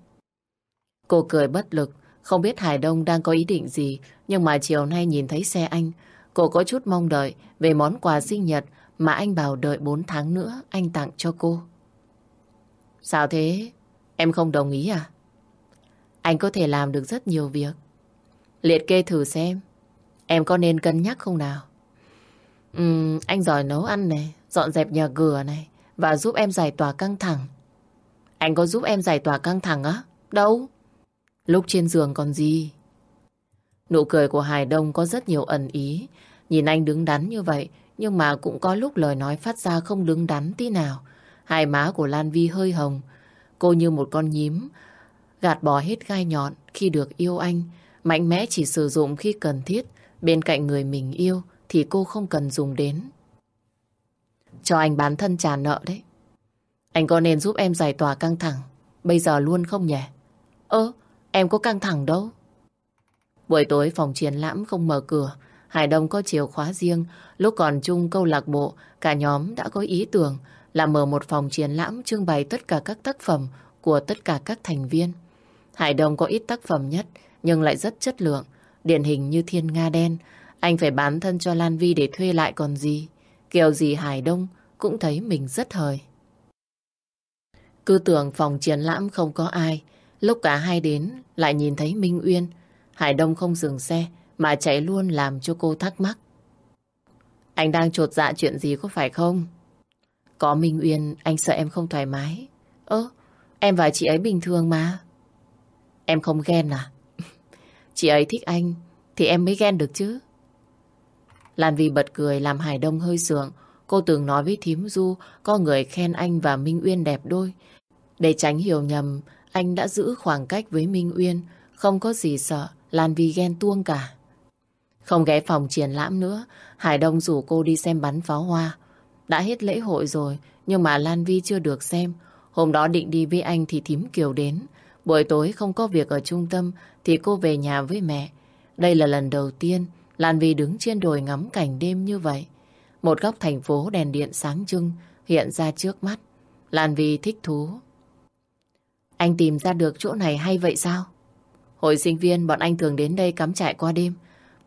Speaker 1: Cô cười bất lực, không biết Hải Đông đang có ý định gì, nhưng mà chiều nay nhìn thấy xe anh, cô có chút mong đợi về món quà sinh nhật mà anh bảo đợi 4 tháng nữa anh tặng cho cô. Sao thế? Em không đồng ý à? Anh có thể làm được rất nhiều việc. Liệt kê thử xem. Em có nên cân nhắc không nào? Uhm, anh giỏi nấu ăn này, dọn dẹp nhà cửa này và giúp em giải tỏa căng thẳng. Anh có giúp em giải tỏa căng thẳng á? Đâu? Lúc trên giường còn gì? Nụ cười của Hải Đông có rất nhiều ẩn ý. Nhìn anh đứng đắn như vậy, nhưng mà cũng có lúc lời nói phát ra không đứng đắn tí nào. Hai má của Lan Vi hơi hồng. Cô như một con nhím, gạt bỏ hết gai nhọn khi được yêu anh. Mạnh mẽ chỉ sử dụng khi cần thiết. Bên cạnh người mình yêu thì cô không cần dùng đến. Cho anh bán thân trả nợ đấy. Anh có nên giúp em giải tỏa căng thẳng bây giờ luôn không nhỉ? Ơ, em có căng thẳng đâu. Buổi tối phòng triển lãm không mở cửa. Hải Đông có chìa khóa riêng. Lúc còn chung câu lạc bộ, cả nhóm đã có ý tưởng là mở một phòng triển lãm trưng bày tất cả các tác phẩm của tất cả các thành viên. Hải Đông có ít tác phẩm nhất, nhưng lại rất chất lượng. Điển hình như Thiên Nga Đen. Anh phải bán thân cho Lan Vi để thuê lại còn gì. Kiểu gì Hải Đông cũng thấy mình rất hời. Cứ tưởng phòng triển lãm không có ai. Lúc cả hai đến lại nhìn thấy Minh Uyên. Hải Đông không dừng xe mà chạy luôn làm cho cô thắc mắc. Anh đang trột dạ chuyện gì có phải không? Có Minh Uyên, anh sợ em không thoải mái. Ơ, em và chị ấy bình thường mà. Em không ghen à? chị ấy thích anh, thì em mới ghen được chứ. Lan Vi bật cười làm Hải Đông hơi sượng. Cô từng nói với Thím Du có người khen anh và Minh Uyên đẹp đôi. Để tránh hiểu nhầm, anh đã giữ khoảng cách với Minh Uyên. Không có gì sợ, Lan Vi ghen tuông cả. Không ghé phòng triển lãm nữa, Hải Đông rủ cô đi xem bắn pháo hoa. Đã hết lễ hội rồi, nhưng mà Lan Vi chưa được xem. Hôm đó định đi với anh thì thím Kiều đến. Buổi tối không có việc ở trung tâm thì cô về nhà với mẹ. Đây là lần đầu tiên Lan Vi đứng trên đồi ngắm cảnh đêm như vậy. Một góc thành phố đèn điện sáng trưng hiện ra trước mắt. Lan Vi thích thú. Anh tìm ra được chỗ này hay vậy sao? Hồi sinh viên bọn anh thường đến đây cắm trại qua đêm.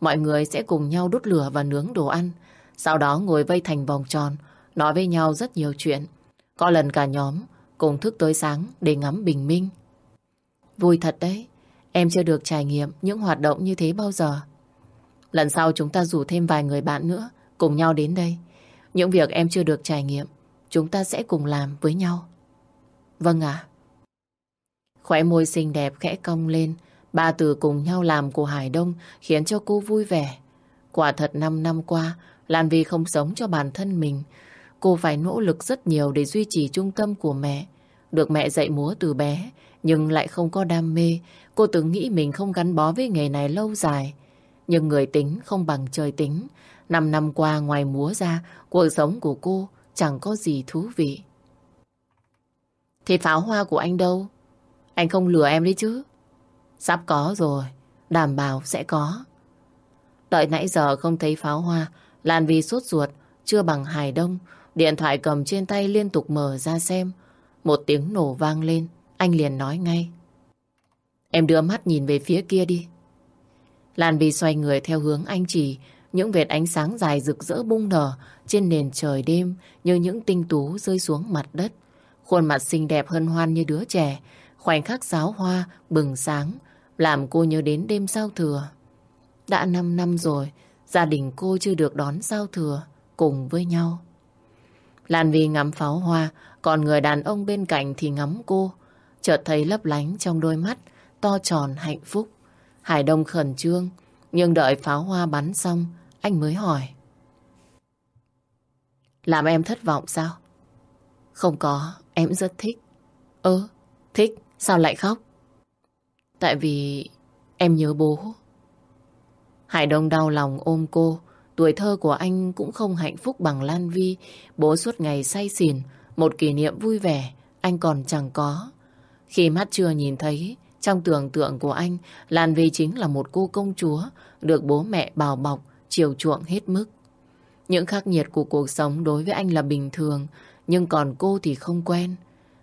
Speaker 1: Mọi người sẽ cùng nhau đốt lửa và nướng đồ ăn. Sau đó ngồi vây thành vòng tròn, nói với nhau rất nhiều chuyện. Có lần cả nhóm cùng thức tới sáng để ngắm bình minh. Vui thật đấy, em chưa được trải nghiệm những hoạt động như thế bao giờ. Lần sau chúng ta rủ thêm vài người bạn nữa cùng nhau đến đây. Những việc em chưa được trải nghiệm, chúng ta sẽ cùng làm với nhau. Vâng ạ. Khỏe môi xinh đẹp khẽ cong lên, ba từ cùng nhau làm của Hải Đông khiến cho cô vui vẻ. Quả thật năm năm qua, Lan Vi không sống cho bản thân mình. Cô phải nỗ lực rất nhiều để duy trì trung tâm của mẹ. Được mẹ dạy múa từ bé, nhưng lại không có đam mê. Cô từng nghĩ mình không gắn bó với nghề này lâu dài. Nhưng người tính không bằng trời tính. Năm năm qua ngoài múa ra, cuộc sống của cô chẳng có gì thú vị. thì pháo hoa của anh đâu? Anh không lừa em đấy chứ? Sắp có rồi, đảm bảo sẽ có. Đợi nãy giờ không thấy pháo hoa, Lan Vi sốt ruột, chưa bằng Hải Đông. Điện thoại cầm trên tay liên tục mở ra xem. Một tiếng nổ vang lên, anh liền nói ngay. Em đưa mắt nhìn về phía kia đi. Lan Vi xoay người theo hướng anh chỉ, những vệt ánh sáng dài rực rỡ bung nở trên nền trời đêm như những tinh tú rơi xuống mặt đất. Khuôn mặt xinh đẹp hân hoan như đứa trẻ, khoảnh khắc giáo hoa bừng sáng, làm cô nhớ đến đêm giao thừa. Đã 5 năm rồi, gia đình cô chưa được đón giao thừa cùng với nhau. Lan Vi ngắm pháo hoa, còn người đàn ông bên cạnh thì ngắm cô. Chợt thấy lấp lánh trong đôi mắt, to tròn hạnh phúc. Hải Đông khẩn trương, nhưng đợi pháo hoa bắn xong, anh mới hỏi. Làm em thất vọng sao? Không có, em rất thích. Ơ, thích, sao lại khóc? Tại vì em nhớ bố. Hải Đông đau lòng ôm cô. Tuổi thơ của anh cũng không hạnh phúc bằng Lan Vi. Bố suốt ngày say xỉn, một kỷ niệm vui vẻ, anh còn chẳng có. Khi mắt chưa nhìn thấy, trong tưởng tượng của anh, Lan Vi chính là một cô công chúa, được bố mẹ bào bọc, chiều chuộng hết mức. Những khắc nghiệt của cuộc sống đối với anh là bình thường, nhưng còn cô thì không quen.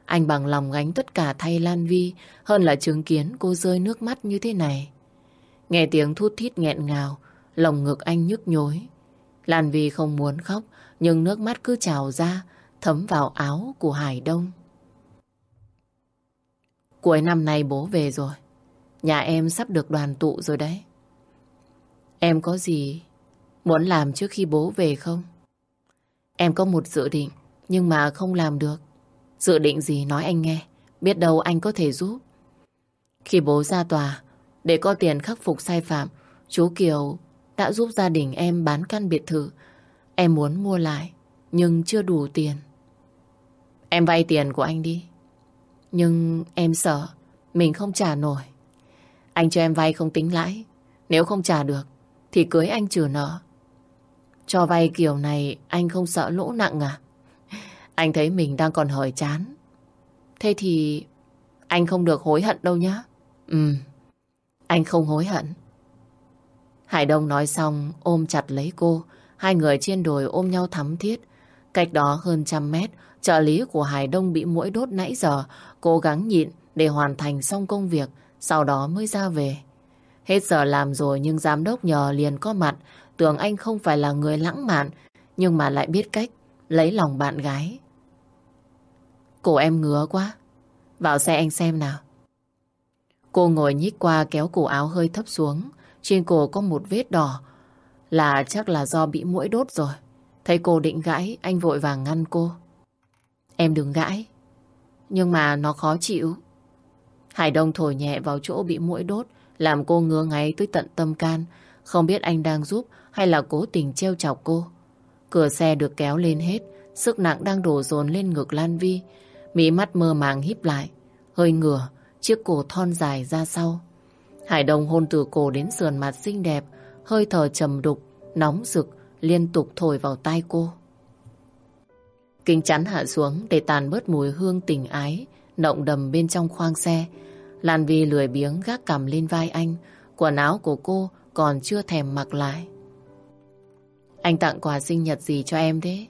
Speaker 1: Anh bằng lòng gánh tất cả thay Lan Vi hơn là chứng kiến cô rơi nước mắt như thế này. Nghe tiếng thút thít nghẹn ngào, lồng ngực anh nhức nhối. Lan Vi không muốn khóc, nhưng nước mắt cứ trào ra, thấm vào áo của Hải Đông. Cuối năm nay bố về rồi. Nhà em sắp được đoàn tụ rồi đấy. Em có gì muốn làm trước khi bố về không? Em có một dự định, nhưng mà không làm được. Dự định gì nói anh nghe, biết đâu anh có thể giúp. Khi bố ra tòa, để có tiền khắc phục sai phạm, chú Kiều đã giúp gia đình em bán căn biệt thự. Em muốn mua lại, nhưng chưa đủ tiền. Em vay tiền của anh đi. Nhưng em sợ mình không trả nổi. Anh cho em vay không tính lãi. Nếu không trả được, thì cưới anh trừ nợ. Cho vay kiểu này anh không sợ lỗ nặng à? Anh thấy mình đang còn hời chán. Thế thì anh không được hối hận đâu nhá. Ừ, anh không hối hận. Hải Đông nói xong ôm chặt lấy cô. Hai người trên đồi ôm nhau thắm thiết. Cách đó hơn trăm mét, trợ lý của Hải Đông bị mũi đốt nãy giờ, cố gắng nhịn để hoàn thành xong công việc, sau đó mới ra về. Hết giờ làm rồi nhưng giám đốc nhờ liền có mặt, tưởng anh không phải là người lãng mạn, nhưng mà lại biết cách lấy lòng bạn gái. Cổ em ngứa quá, vào xe anh xem nào. Cô ngồi nhích qua kéo cổ áo hơi thấp xuống, trên cổ có một vết đỏ, là chắc là do bị mũi đốt rồi. Thấy cô định gãi, anh vội vàng ngăn cô. Em đừng gãi, nhưng mà nó khó chịu. Hải Đông thổi nhẹ vào chỗ bị mũi đốt, làm cô ngứa ngáy tới tận tâm can. Không biết anh đang giúp hay là cố tình treo chọc cô. Cửa xe được kéo lên hết, sức nặng đang đổ dồn lên ngực Lan Vi. Mỹ mắt mơ màng híp lại, hơi ngửa, chiếc cổ thon dài ra sau. Hải Đông hôn từ cổ đến sườn mặt xinh đẹp, hơi thở trầm đục, nóng rực, liên tục thổi vào tai cô. Kính chắn hạ xuống để tàn bớt mùi hương tình ái, nộng đầm bên trong khoang xe. Lan Vi lười biếng gác cầm lên vai anh, quần áo của cô còn chưa thèm mặc lại. Anh tặng quà sinh nhật gì cho em thế?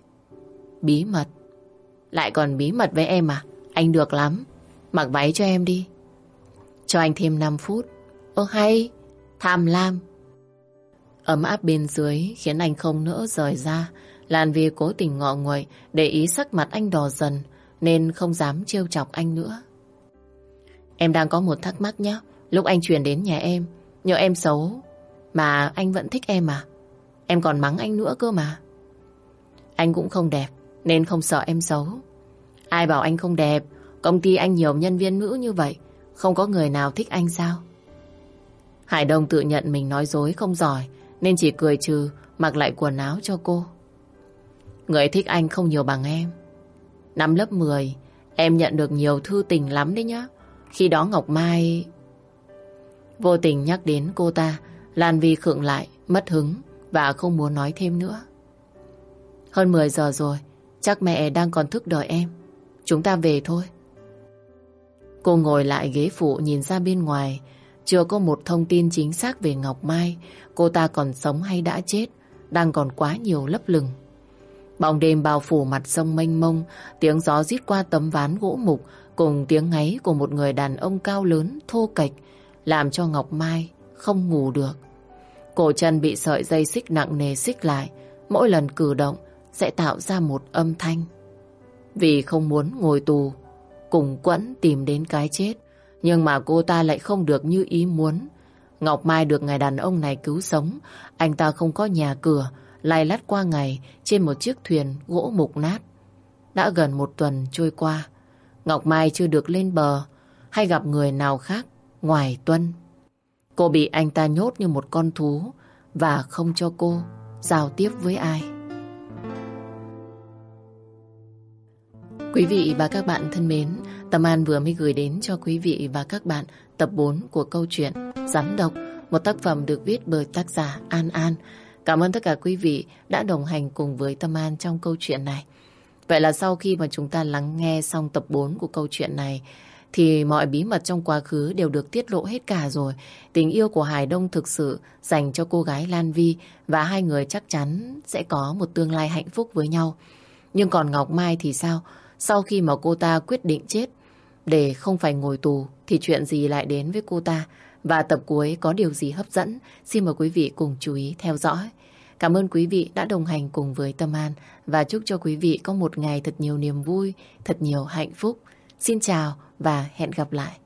Speaker 1: Bí mật. Lại còn bí mật với em à? Anh được lắm. Mặc váy cho em đi. Cho anh thêm 5 phút. Ơ hay, tham lam. Ấm áp bên dưới khiến anh không nỡ rời ra. Lan Vi cố tình ngọ nguậy để ý sắc mặt anh đỏ dần nên không dám trêu chọc anh nữa. Em đang có một thắc mắc nhé. Lúc anh chuyển đến nhà em, nhờ em xấu mà anh vẫn thích em à? Em còn mắng anh nữa cơ mà. Anh cũng không đẹp nên không sợ em xấu. Ai bảo anh không đẹp, công ty anh nhiều nhân viên nữ như vậy, không có người nào thích anh sao? Hải Đông tự nhận mình nói dối không giỏi nên chỉ cười trừ mặc lại quần áo cho cô. Người thích anh không nhiều bằng em. Năm lớp 10, em nhận được nhiều thư tình lắm đấy nhá. Khi đó Ngọc Mai... Vô tình nhắc đến cô ta, Lan Vi khựng lại, mất hứng và không muốn nói thêm nữa. Hơn 10 giờ rồi, chắc mẹ đang còn thức đợi em. Chúng ta về thôi. Cô ngồi lại ghế phụ nhìn ra bên ngoài, chưa có một thông tin chính xác về Ngọc Mai, cô ta còn sống hay đã chết, đang còn quá nhiều lấp lửng. Bóng đêm bao phủ mặt sông mênh mông, tiếng gió rít qua tấm ván gỗ mục cùng tiếng ngáy của một người đàn ông cao lớn, thô kệch, làm cho Ngọc Mai không ngủ được. Cổ chân bị sợi dây xích nặng nề xích lại, mỗi lần cử động sẽ tạo ra một âm thanh. Vì không muốn ngồi tù, cùng quẫn tìm đến cái chết, nhưng mà cô ta lại không được như ý muốn. Ngọc Mai được người đàn ông này cứu sống, anh ta không có nhà cửa, Lai lắt qua ngày trên một chiếc thuyền gỗ mục nát. Đã gần một tuần trôi qua, Ngọc Mai chưa được lên bờ hay gặp người nào khác ngoài Tuân. Cô bị anh ta nhốt như một con thú và không cho cô giao tiếp với ai. Quý vị và các bạn thân mến, Tâm An vừa mới gửi đến cho quý vị và các bạn tập 4 của câu chuyện Rắn độc, một tác phẩm được viết bởi tác giả An An. Cảm ơn tất cả quý vị đã đồng hành cùng với Tâm An trong câu chuyện này. Vậy là sau khi mà chúng ta lắng nghe xong tập 4 của câu chuyện này, thì mọi bí mật trong quá khứ đều được tiết lộ hết cả rồi. Tình yêu của Hải Đông thực sự dành cho cô gái Lan Vi và hai người chắc chắn sẽ có một tương lai hạnh phúc với nhau. Nhưng còn Ngọc Mai thì sao? Sau khi mà cô ta quyết định chết để không phải ngồi tù thì chuyện gì lại đến với cô ta? Và tập cuối có điều gì hấp dẫn? Xin mời quý vị cùng chú ý theo dõi. Cảm ơn quý vị đã đồng hành cùng với Tâm An và chúc cho quý vị có một ngày thật nhiều niềm vui, thật nhiều hạnh phúc. Xin chào và hẹn gặp lại.